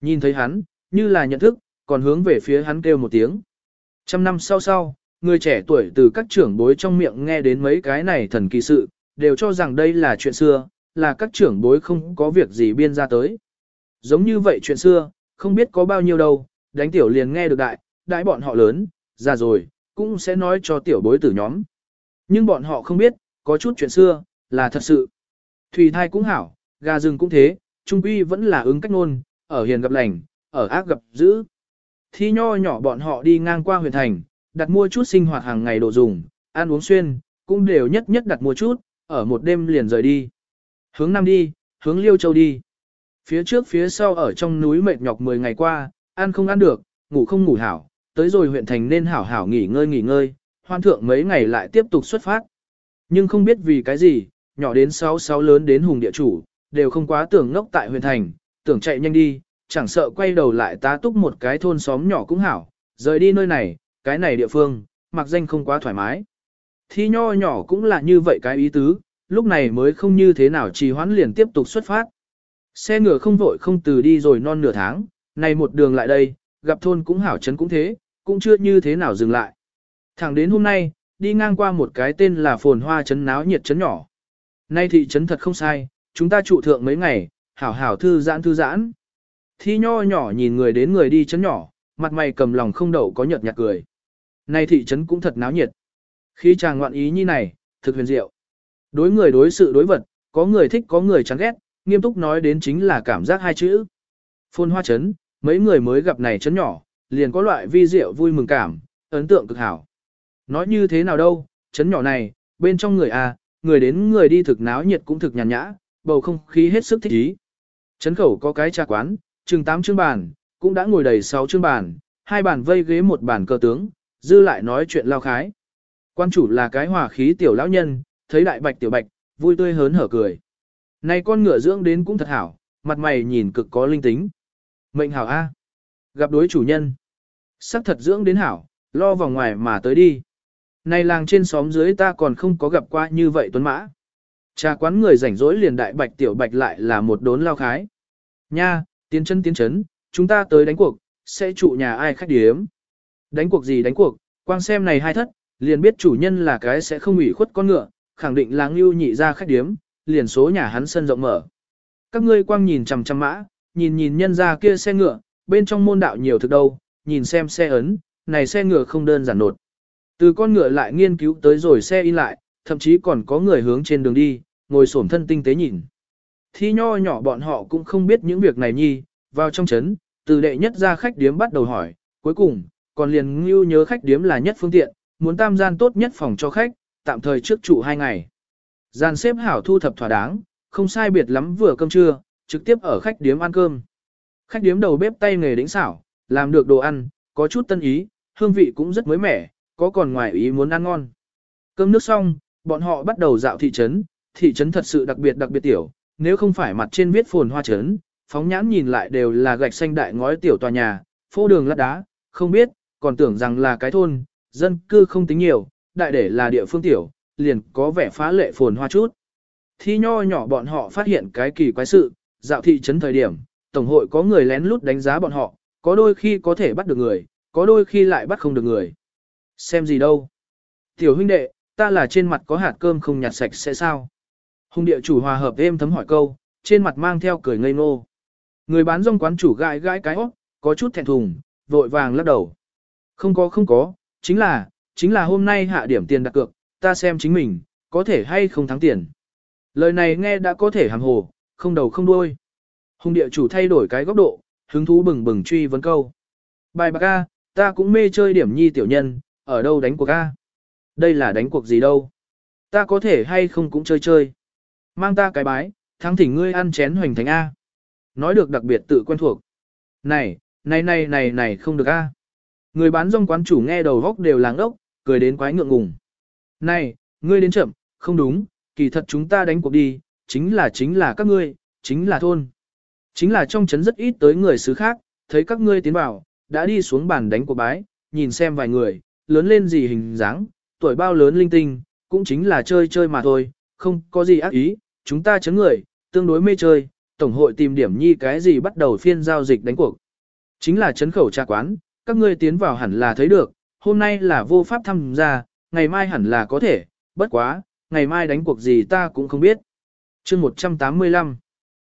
Speaker 1: Nhìn thấy hắn, như là nhận thức, còn hướng về phía hắn kêu một tiếng. Trăm năm sau sau, người trẻ tuổi từ các trưởng bối trong miệng nghe đến mấy cái này thần kỳ sự, đều cho rằng đây là chuyện xưa, là các trưởng bối không có việc gì biên ra tới. Giống như vậy chuyện xưa, không biết có bao nhiêu đâu, đánh tiểu liền nghe được đại, đại bọn họ lớn, già rồi, cũng sẽ nói cho tiểu bối tử nhóm. Nhưng bọn họ không biết, có chút chuyện xưa, là thật sự. Thủy thai cũng hảo, gà rừng cũng thế, trung quy vẫn là ứng cách nôn, ở hiền gặp lành, ở ác gặp dữ. Thi nho nhỏ bọn họ đi ngang qua huyện thành, đặt mua chút sinh hoạt hàng ngày đồ dùng, ăn uống xuyên, cũng đều nhất nhất đặt mua chút, ở một đêm liền rời đi. Hướng Nam đi, hướng Liêu Châu đi. Phía trước phía sau ở trong núi mệt nhọc 10 ngày qua, ăn không ăn được, ngủ không ngủ hảo, tới rồi huyện thành nên hảo hảo nghỉ ngơi nghỉ ngơi, hoan thượng mấy ngày lại tiếp tục xuất phát. Nhưng không biết vì cái gì, nhỏ đến 6 6 lớn đến hùng địa chủ, đều không quá tưởng ngốc tại huyện thành, tưởng chạy nhanh đi, chẳng sợ quay đầu lại tá túc một cái thôn xóm nhỏ cũng hảo, rời đi nơi này, cái này địa phương, mặc danh không quá thoải mái. Thi nho nhỏ cũng là như vậy cái ý tứ, lúc này mới không như thế nào trì hoãn liền tiếp tục xuất phát. Xe ngựa không vội không từ đi rồi non nửa tháng, này một đường lại đây, gặp thôn cũng hảo chấn cũng thế, cũng chưa như thế nào dừng lại. Thẳng đến hôm nay, đi ngang qua một cái tên là phồn hoa chấn náo nhiệt chấn nhỏ. Nay thị trấn thật không sai, chúng ta trụ thượng mấy ngày, hảo hảo thư giãn thư giãn. Thi nho nhỏ nhìn người đến người đi chấn nhỏ, mặt mày cầm lòng không đậu có nhợt nhạt cười. Này thị trấn cũng thật náo nhiệt. Khi chàng ngoạn ý như này, thực huyền diệu. Đối người đối sự đối vật, có người thích có người chán ghét, nghiêm túc nói đến chính là cảm giác hai chữ. Phôn hoa chấn, mấy người mới gặp này chấn nhỏ, liền có loại vi diệu vui mừng cảm, ấn tượng cực hảo. Nói như thế nào đâu, chấn nhỏ này, bên trong người à, người đến người đi thực náo nhiệt cũng thực nhàn nhã, bầu không khí hết sức thích ý. Chấn khẩu có cái trà quán, chừng 8 chương bàn, cũng đã ngồi đầy 6 chương bàn, hai bàn vây ghế một bàn cờ tướng, dư lại nói chuyện lao khái. Quan chủ là cái hòa khí tiểu lão nhân, thấy đại bạch tiểu bạch, vui tươi hớn hở cười. Này con ngựa dưỡng đến cũng thật hảo, mặt mày nhìn cực có linh tính. Mệnh hảo A. Gặp đối chủ nhân. Sắc thật dưỡng đến hảo, lo vào ngoài mà tới đi. Này làng trên xóm dưới ta còn không có gặp qua như vậy tuấn mã. Trà quán người rảnh rỗi liền đại bạch tiểu bạch lại là một đốn lao khái. Nha, tiến chân tiến chấn, chúng ta tới đánh cuộc, sẽ trụ nhà ai khách điếm. Đánh cuộc gì đánh cuộc, quang xem này hai thất, liền biết chủ nhân là cái sẽ không ủy khuất con ngựa, khẳng định là ngưu nhị ra khách điếm, liền số nhà hắn sân rộng mở. Các ngươi quang nhìn chằm chằm mã, nhìn nhìn nhân ra kia xe ngựa, bên trong môn đạo nhiều thực đâu, nhìn xem xe ấn, này xe ngựa không đơn giản nột. Từ con ngựa lại nghiên cứu tới rồi xe in lại, thậm chí còn có người hướng trên đường đi, ngồi xổm thân tinh tế nhìn. Thi nho nhỏ bọn họ cũng không biết những việc này nhi, vào trong chấn, từ đệ nhất ra khách điếm bắt đầu hỏi, cuối cùng, còn liền ngưu nhớ khách điếm là nhất phương tiện, muốn tam gian tốt nhất phòng cho khách, tạm thời trước trụ hai ngày. Gian xếp hảo thu thập thỏa đáng, không sai biệt lắm vừa cơm trưa, trực tiếp ở khách điếm ăn cơm. Khách điếm đầu bếp tay nghề đỉnh xảo, làm được đồ ăn, có chút tân ý, hương vị cũng rất mới mẻ, có còn ngoài ý muốn ăn ngon. Cơm nước xong, bọn họ bắt đầu dạo thị trấn, thị trấn thật sự đặc biệt đặc biệt tiểu, nếu không phải mặt trên viết phồn hoa trấn, phóng nhãn nhìn lại đều là gạch xanh đại ngói tiểu tòa nhà, phố đường lát đá, không biết, còn tưởng rằng là cái thôn, dân cư không tính nhiều, đại để là địa phương tiểu, liền có vẻ phá lệ phồn hoa chút. Thi nho nhỏ bọn họ phát hiện cái kỳ quái sự, dạo thị trấn thời điểm, tổng hội có người lén lút đánh giá bọn họ, có đôi khi có thể bắt được người, có đôi khi lại bắt không được người. Xem gì đâu. Tiểu huynh đệ, ta là trên mặt có hạt cơm không nhặt sạch sẽ sao? Hùng địa chủ hòa hợp êm thấm hỏi câu, trên mặt mang theo cười ngây ngô. Người bán rong quán chủ gãi gãi cái óc, có chút thẹn thùng, vội vàng lắc đầu. Không có không có, chính là, chính là hôm nay hạ điểm tiền đặt cược, ta xem chính mình, có thể hay không thắng tiền. Lời này nghe đã có thể hàm hồ, không đầu không đuôi. Hùng địa chủ thay đổi cái góc độ, hứng thú bừng bừng truy vấn câu. Bài bạc ca, ta cũng mê chơi điểm nhi tiểu nhân, ở đâu đánh cuộc ca? Đây là đánh cuộc gì đâu. Ta có thể hay không cũng chơi chơi. Mang ta cái bái, thắng thỉnh ngươi ăn chén hoành thánh A. Nói được đặc biệt tự quen thuộc. Này, này này này này không được A. Người bán rong quán chủ nghe đầu góc đều làng ốc, cười đến quái ngượng ngùng. Này, ngươi đến chậm, không đúng, kỳ thật chúng ta đánh cuộc đi, chính là chính là các ngươi, chính là thôn. Chính là trong chấn rất ít tới người xứ khác, thấy các ngươi tiến vào, đã đi xuống bàn đánh cuộc bái, nhìn xem vài người, lớn lên gì hình dáng, tuổi bao lớn linh tinh, cũng chính là chơi chơi mà thôi, không có gì ác ý, chúng ta chấn người, tương đối mê chơi, tổng hội tìm điểm nhi cái gì bắt đầu phiên giao dịch đánh cuộc. Chính là chấn khẩu trà quán, các ngươi tiến vào hẳn là thấy được, hôm nay là vô pháp tham gia, ngày mai hẳn là có thể, bất quá, ngày mai đánh cuộc gì ta cũng không biết. chương 185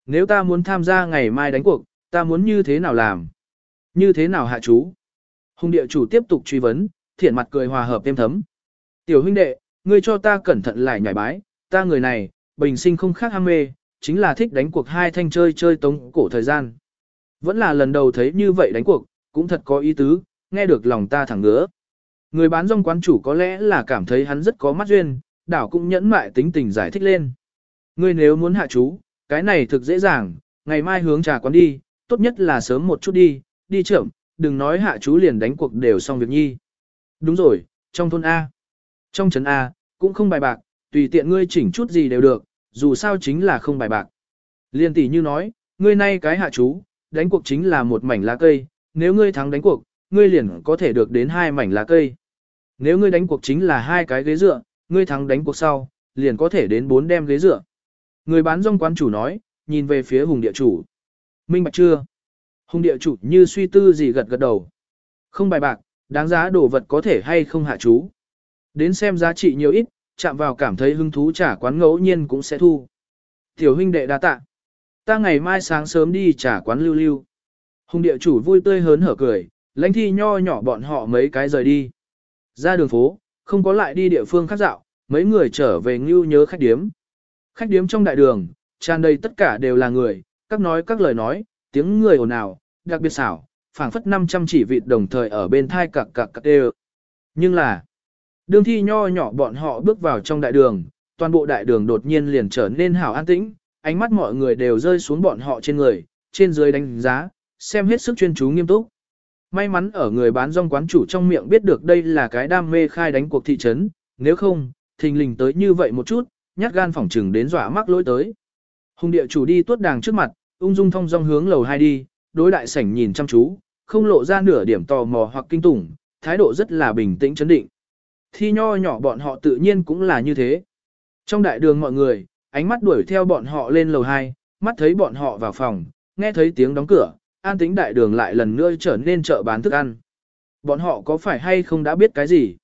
Speaker 1: Nếu ta muốn tham gia ngày mai đánh cuộc, ta muốn như thế nào làm? Như thế nào hạ chú? Hùng địa chủ tiếp tục truy vấn, thiện mặt cười hòa hợp thêm thấm. Tiểu huynh đệ, ngươi cho ta cẩn thận lại nhảy bái, ta người này, bình sinh không khác ham mê, chính là thích đánh cuộc hai thanh chơi chơi tống cổ thời gian. Vẫn là lần đầu thấy như vậy đánh cuộc, cũng thật có ý tứ, nghe được lòng ta thẳng ngứa. Người bán rong quán chủ có lẽ là cảm thấy hắn rất có mắt duyên, đảo cũng nhẫn mại tính tình giải thích lên. Ngươi nếu muốn hạ chú, cái này thực dễ dàng, ngày mai hướng trà quán đi, tốt nhất là sớm một chút đi, đi chậm, đừng nói hạ chú liền đánh cuộc đều xong việc nhi. Đúng rồi, trong thôn A. Trong trấn A, cũng không bài bạc, tùy tiện ngươi chỉnh chút gì đều được, dù sao chính là không bài bạc. Liên tỷ như nói, ngươi nay cái hạ chú, đánh cuộc chính là một mảnh lá cây, nếu ngươi thắng đánh cuộc, ngươi liền có thể được đến hai mảnh lá cây. Nếu ngươi đánh cuộc chính là hai cái ghế dựa, ngươi thắng đánh cuộc sau, liền có thể đến bốn đem ghế dựa. Người bán rong quán chủ nói, nhìn về phía hùng địa chủ. Minh bạch chưa? Hùng địa chủ như suy tư gì gật gật đầu. Không bài bạc, đáng giá đồ vật có thể hay không hạ chú. Đến xem giá trị nhiều ít, chạm vào cảm thấy hứng thú trả quán ngẫu nhiên cũng sẽ thu. Tiểu huynh đệ đa tạ. Ta ngày mai sáng sớm đi trả quán lưu lưu. Hùng địa chủ vui tươi hớn hở cười, lãnh thi nho nhỏ bọn họ mấy cái rời đi. Ra đường phố, không có lại đi địa phương khác dạo, mấy người trở về ngưu nhớ khách điếm. Khách điếm trong đại đường, tràn đầy tất cả đều là người, các nói các lời nói, tiếng người ồn ào, đặc biệt xảo, phảng phất 500 chỉ vịt đồng thời ở bên thai cặc cặc cặc đều. Nhưng là, đương thi nho nhỏ bọn họ bước vào trong đại đường, toàn bộ đại đường đột nhiên liền trở nên hảo an tĩnh, ánh mắt mọi người đều rơi xuống bọn họ trên người, trên dưới đánh giá, xem hết sức chuyên chú nghiêm túc. May mắn ở người bán rong quán chủ trong miệng biết được đây là cái đam mê khai đánh cuộc thị trấn, nếu không, thình lình tới như vậy một chút, nhát gan phỏng trừng đến dọa mắc lỗi tới. Hùng địa chủ đi tuốt đàng trước mặt, ung dung thong dong hướng lầu hai đi, đối đại sảnh nhìn chăm chú, không lộ ra nửa điểm tò mò hoặc kinh tủng, thái độ rất là bình tĩnh chấn định. Thi nho nhỏ bọn họ tự nhiên cũng là như thế. Trong đại đường mọi người, ánh mắt đuổi theo bọn họ lên lầu 2, mắt thấy bọn họ vào phòng, nghe thấy tiếng đóng cửa, an tính đại đường lại lần nữa trở nên chợ bán thức ăn. Bọn họ có phải hay không đã biết cái gì?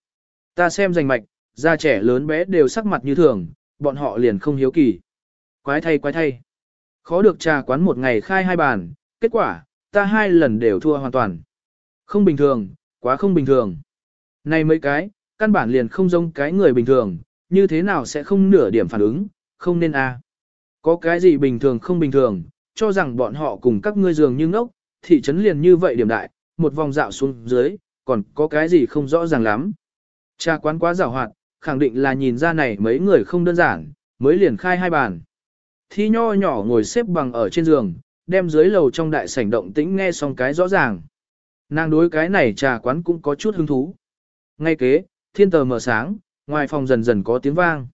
Speaker 1: Ta xem danh mạch, da trẻ lớn bé đều sắc mặt như thường, bọn họ liền không hiếu kỳ. Quái thay quái thay. Khó được trà quán một ngày khai hai bàn, kết quả, ta hai lần đều thua hoàn toàn. Không bình thường, quá không bình thường. Này mấy cái, căn bản liền không giống cái người bình thường, như thế nào sẽ không nửa điểm phản ứng, không nên a. À. Có cái gì bình thường không bình thường, cho rằng bọn họ cùng các ngươi dường như ngốc, thị trấn liền như vậy điểm đại, một vòng dạo xuống dưới, còn có cái gì không rõ ràng lắm. Cha quán quá giàu hoạt, khẳng định là nhìn ra này mấy người không đơn giản, mới liền khai hai bàn. Thi nho nhỏ ngồi xếp bằng ở trên giường, đem dưới lầu trong đại sảnh động tĩnh nghe xong cái rõ ràng. Nàng đối cái này trà quán cũng có chút hứng thú. Ngay kế, thiên tờ mở sáng, ngoài phòng dần dần có tiếng vang.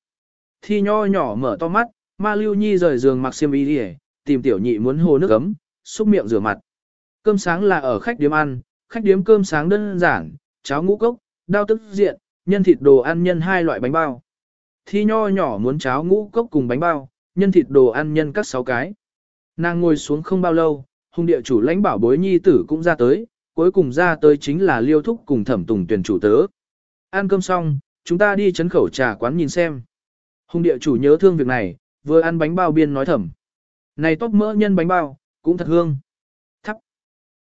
Speaker 1: Thi nho nhỏ mở to mắt, ma lưu nhi rời giường mặc xiêm y đi tìm tiểu nhị muốn hồ nước ấm, xúc miệng rửa mặt. Cơm sáng là ở khách điếm ăn, khách điếm cơm sáng đơn giản, cháo ngũ cốc, đao tức diện, nhân thịt đồ ăn nhân hai loại bánh bao. Thi nho nhỏ muốn cháo ngũ cốc cùng bánh bao, nhân thịt đồ ăn nhân các sáu cái. Nàng ngồi xuống không bao lâu, hung địa chủ lãnh bảo bối nhi tử cũng ra tới, cuối cùng ra tới chính là liêu thúc cùng thẩm tùng tuyển chủ tớ. Ăn cơm xong, chúng ta đi chấn khẩu trà quán nhìn xem. Hùng địa chủ nhớ thương việc này, vừa ăn bánh bao biên nói thầm. Này tóc mỡ nhân bánh bao, cũng thật hương.